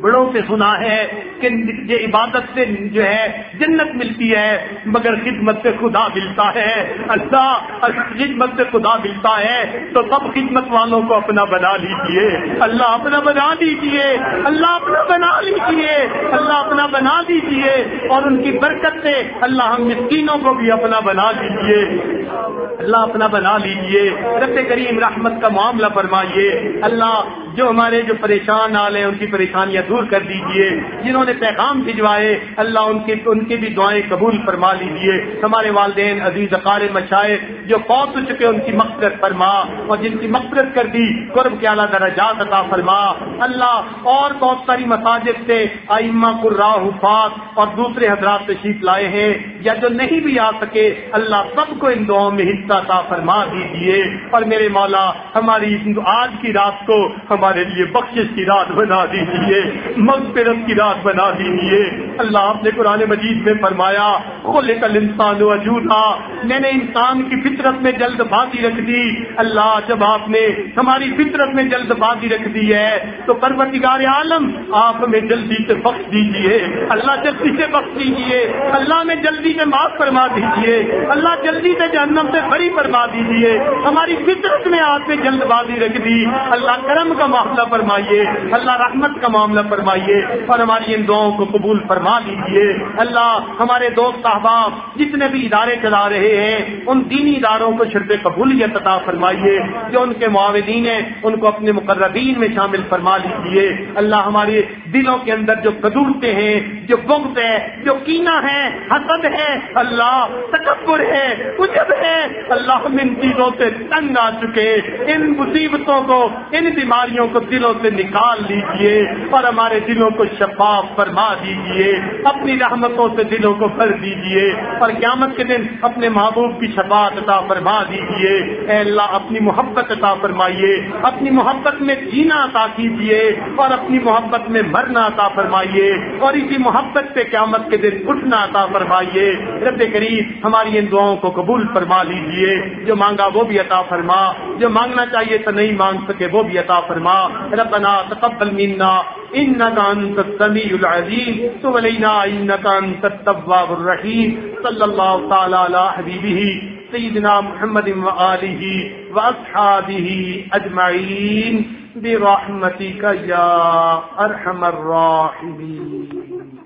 بڑوں سے سنا ہے کہ یہ عبادت سے جو ہے جنت ملتی ہے، مگر خدمت سے خدا ملتا ہے۔ اللہ خدمت سے خدا ملتا ہے، تو سب خدمت والوں کو اپنا بنا لیجیے اللہ اپنا بنا لیجیے اللہ اپنا بنا لیجیے اللہ اپنا بنا دیجیے اور ان کی برکت سے اللہ ہم مسکینوں کو بھی اپنا بنا لیجیے اللہ اپنا بنا لیجیے رب کریم رحمت کا معاملہ فرمائیے۔ اللہ جو ہمارے جو پریشان آل ہیں، ان کی پریشانیاں دور کر دیجیے جنہوں نے پیغام بھجوائے، اللہ ان کی ان کی بھی دعائیں قبول فرما لیجیے ہمارے والدین عزیز اقار مشائے جو فوت ہو چکے، ان کی مقصد فرما۔ اور جن کی مقصد کر دی قرب کے اعلیٰ درجات عطا فرما۔ اللہ اور بہت ساری مساجد سے آئمہ قرا حفاظ اور دوسرے حضرات تشریف لائے ہیں۔ یا جو نہیں بھی آ سکے، اللہ سب کو ان دعاؤں میں حصہ عطا فرما دیجیے اور میرے مولا، ہماری آج کی رات کو ہمارے لیے بخشش کی رات بنا دیجیے مغفرت کی رات بنا دیجیے اللہ آپ نے قرآن مجید میں فرمایا کھولے کل انسان وجودا۔ میں نے انسان کی فطرت میں جلد بازی رکھ دی۔ اللہ جب آپ نے ہماری فطرت میں جلد بازی رکھ دی ہے، تو پروتگار عالم، آپ ہمیں جلدی سے بخش دیجیے اللہ جلدی سے بخش دیجیے اللہ میں جلدی سے معاف فرما دیجیے اللہ جلدی سے جہنم سے بڑی فرما دیجیے ہماری فطرت میں آپ نے جلد بازی رکھ دی۔ اللہ کرم کا معاملہ فرمائیے۔ اللہ رحمت کا معاملہ فرمائیے اور ہماری ان دعاؤں کو قبول فرما دیجیے اللہ ہمارے دوست احباب جتنے بھی ادارے چلا رہے ہیں، ان دینی اداروں کو شرط قبولیت عطا فرمائیے، جو ان کے معاونین ہیں، ان کو اپنے مقربین میں شامل فرما لیجیے اللہ ہمارے دلوں کے اندر جو قدورتے ہیں، جو بغض ہے، جو کینا ہے، حسد ہے، اللہ تکبر ہے اجب ہے۔ اللہ ہم ان چیزوں سے تنگ آ چکے ان مصیبتوں کو، ان بیماریوں کو دلوں سے نکال لیجیے اور ہم ہمارے دلوں کو شفاف فرما دیجیے اپنی رحمتوں سے دلوں کو بھر دیجیے اور قیامت کے دن اپنے محبوب کی شفاعت عطا فرما دیجیے اے اللہ، اپنی محبت عطا فرمائیے، اپنی محبت میں جینا عطا کیجیے اور اپنی محبت میں مرنا عطا فرمائیے، اور اسی محبت سے قیامت کے دن اٹھنا عطا فرمائیے۔ رب قریب ہماری ان دعاؤں کو قبول فرما لیجیے جو مانگا وہ بھی عطا فرما، جو مانگنا چاہیے تو نہیں مانگ سکے وہ بھی عطا فرما۔ ربنا تقبل منا انك انت السميع العليم. تب علينا انك انت التواب الرحيم. صلى الله تعالى على حبيبه، سيدنا محمد وآله وأصحابه أجمعين. برحمتك يا أرحم الراحمين.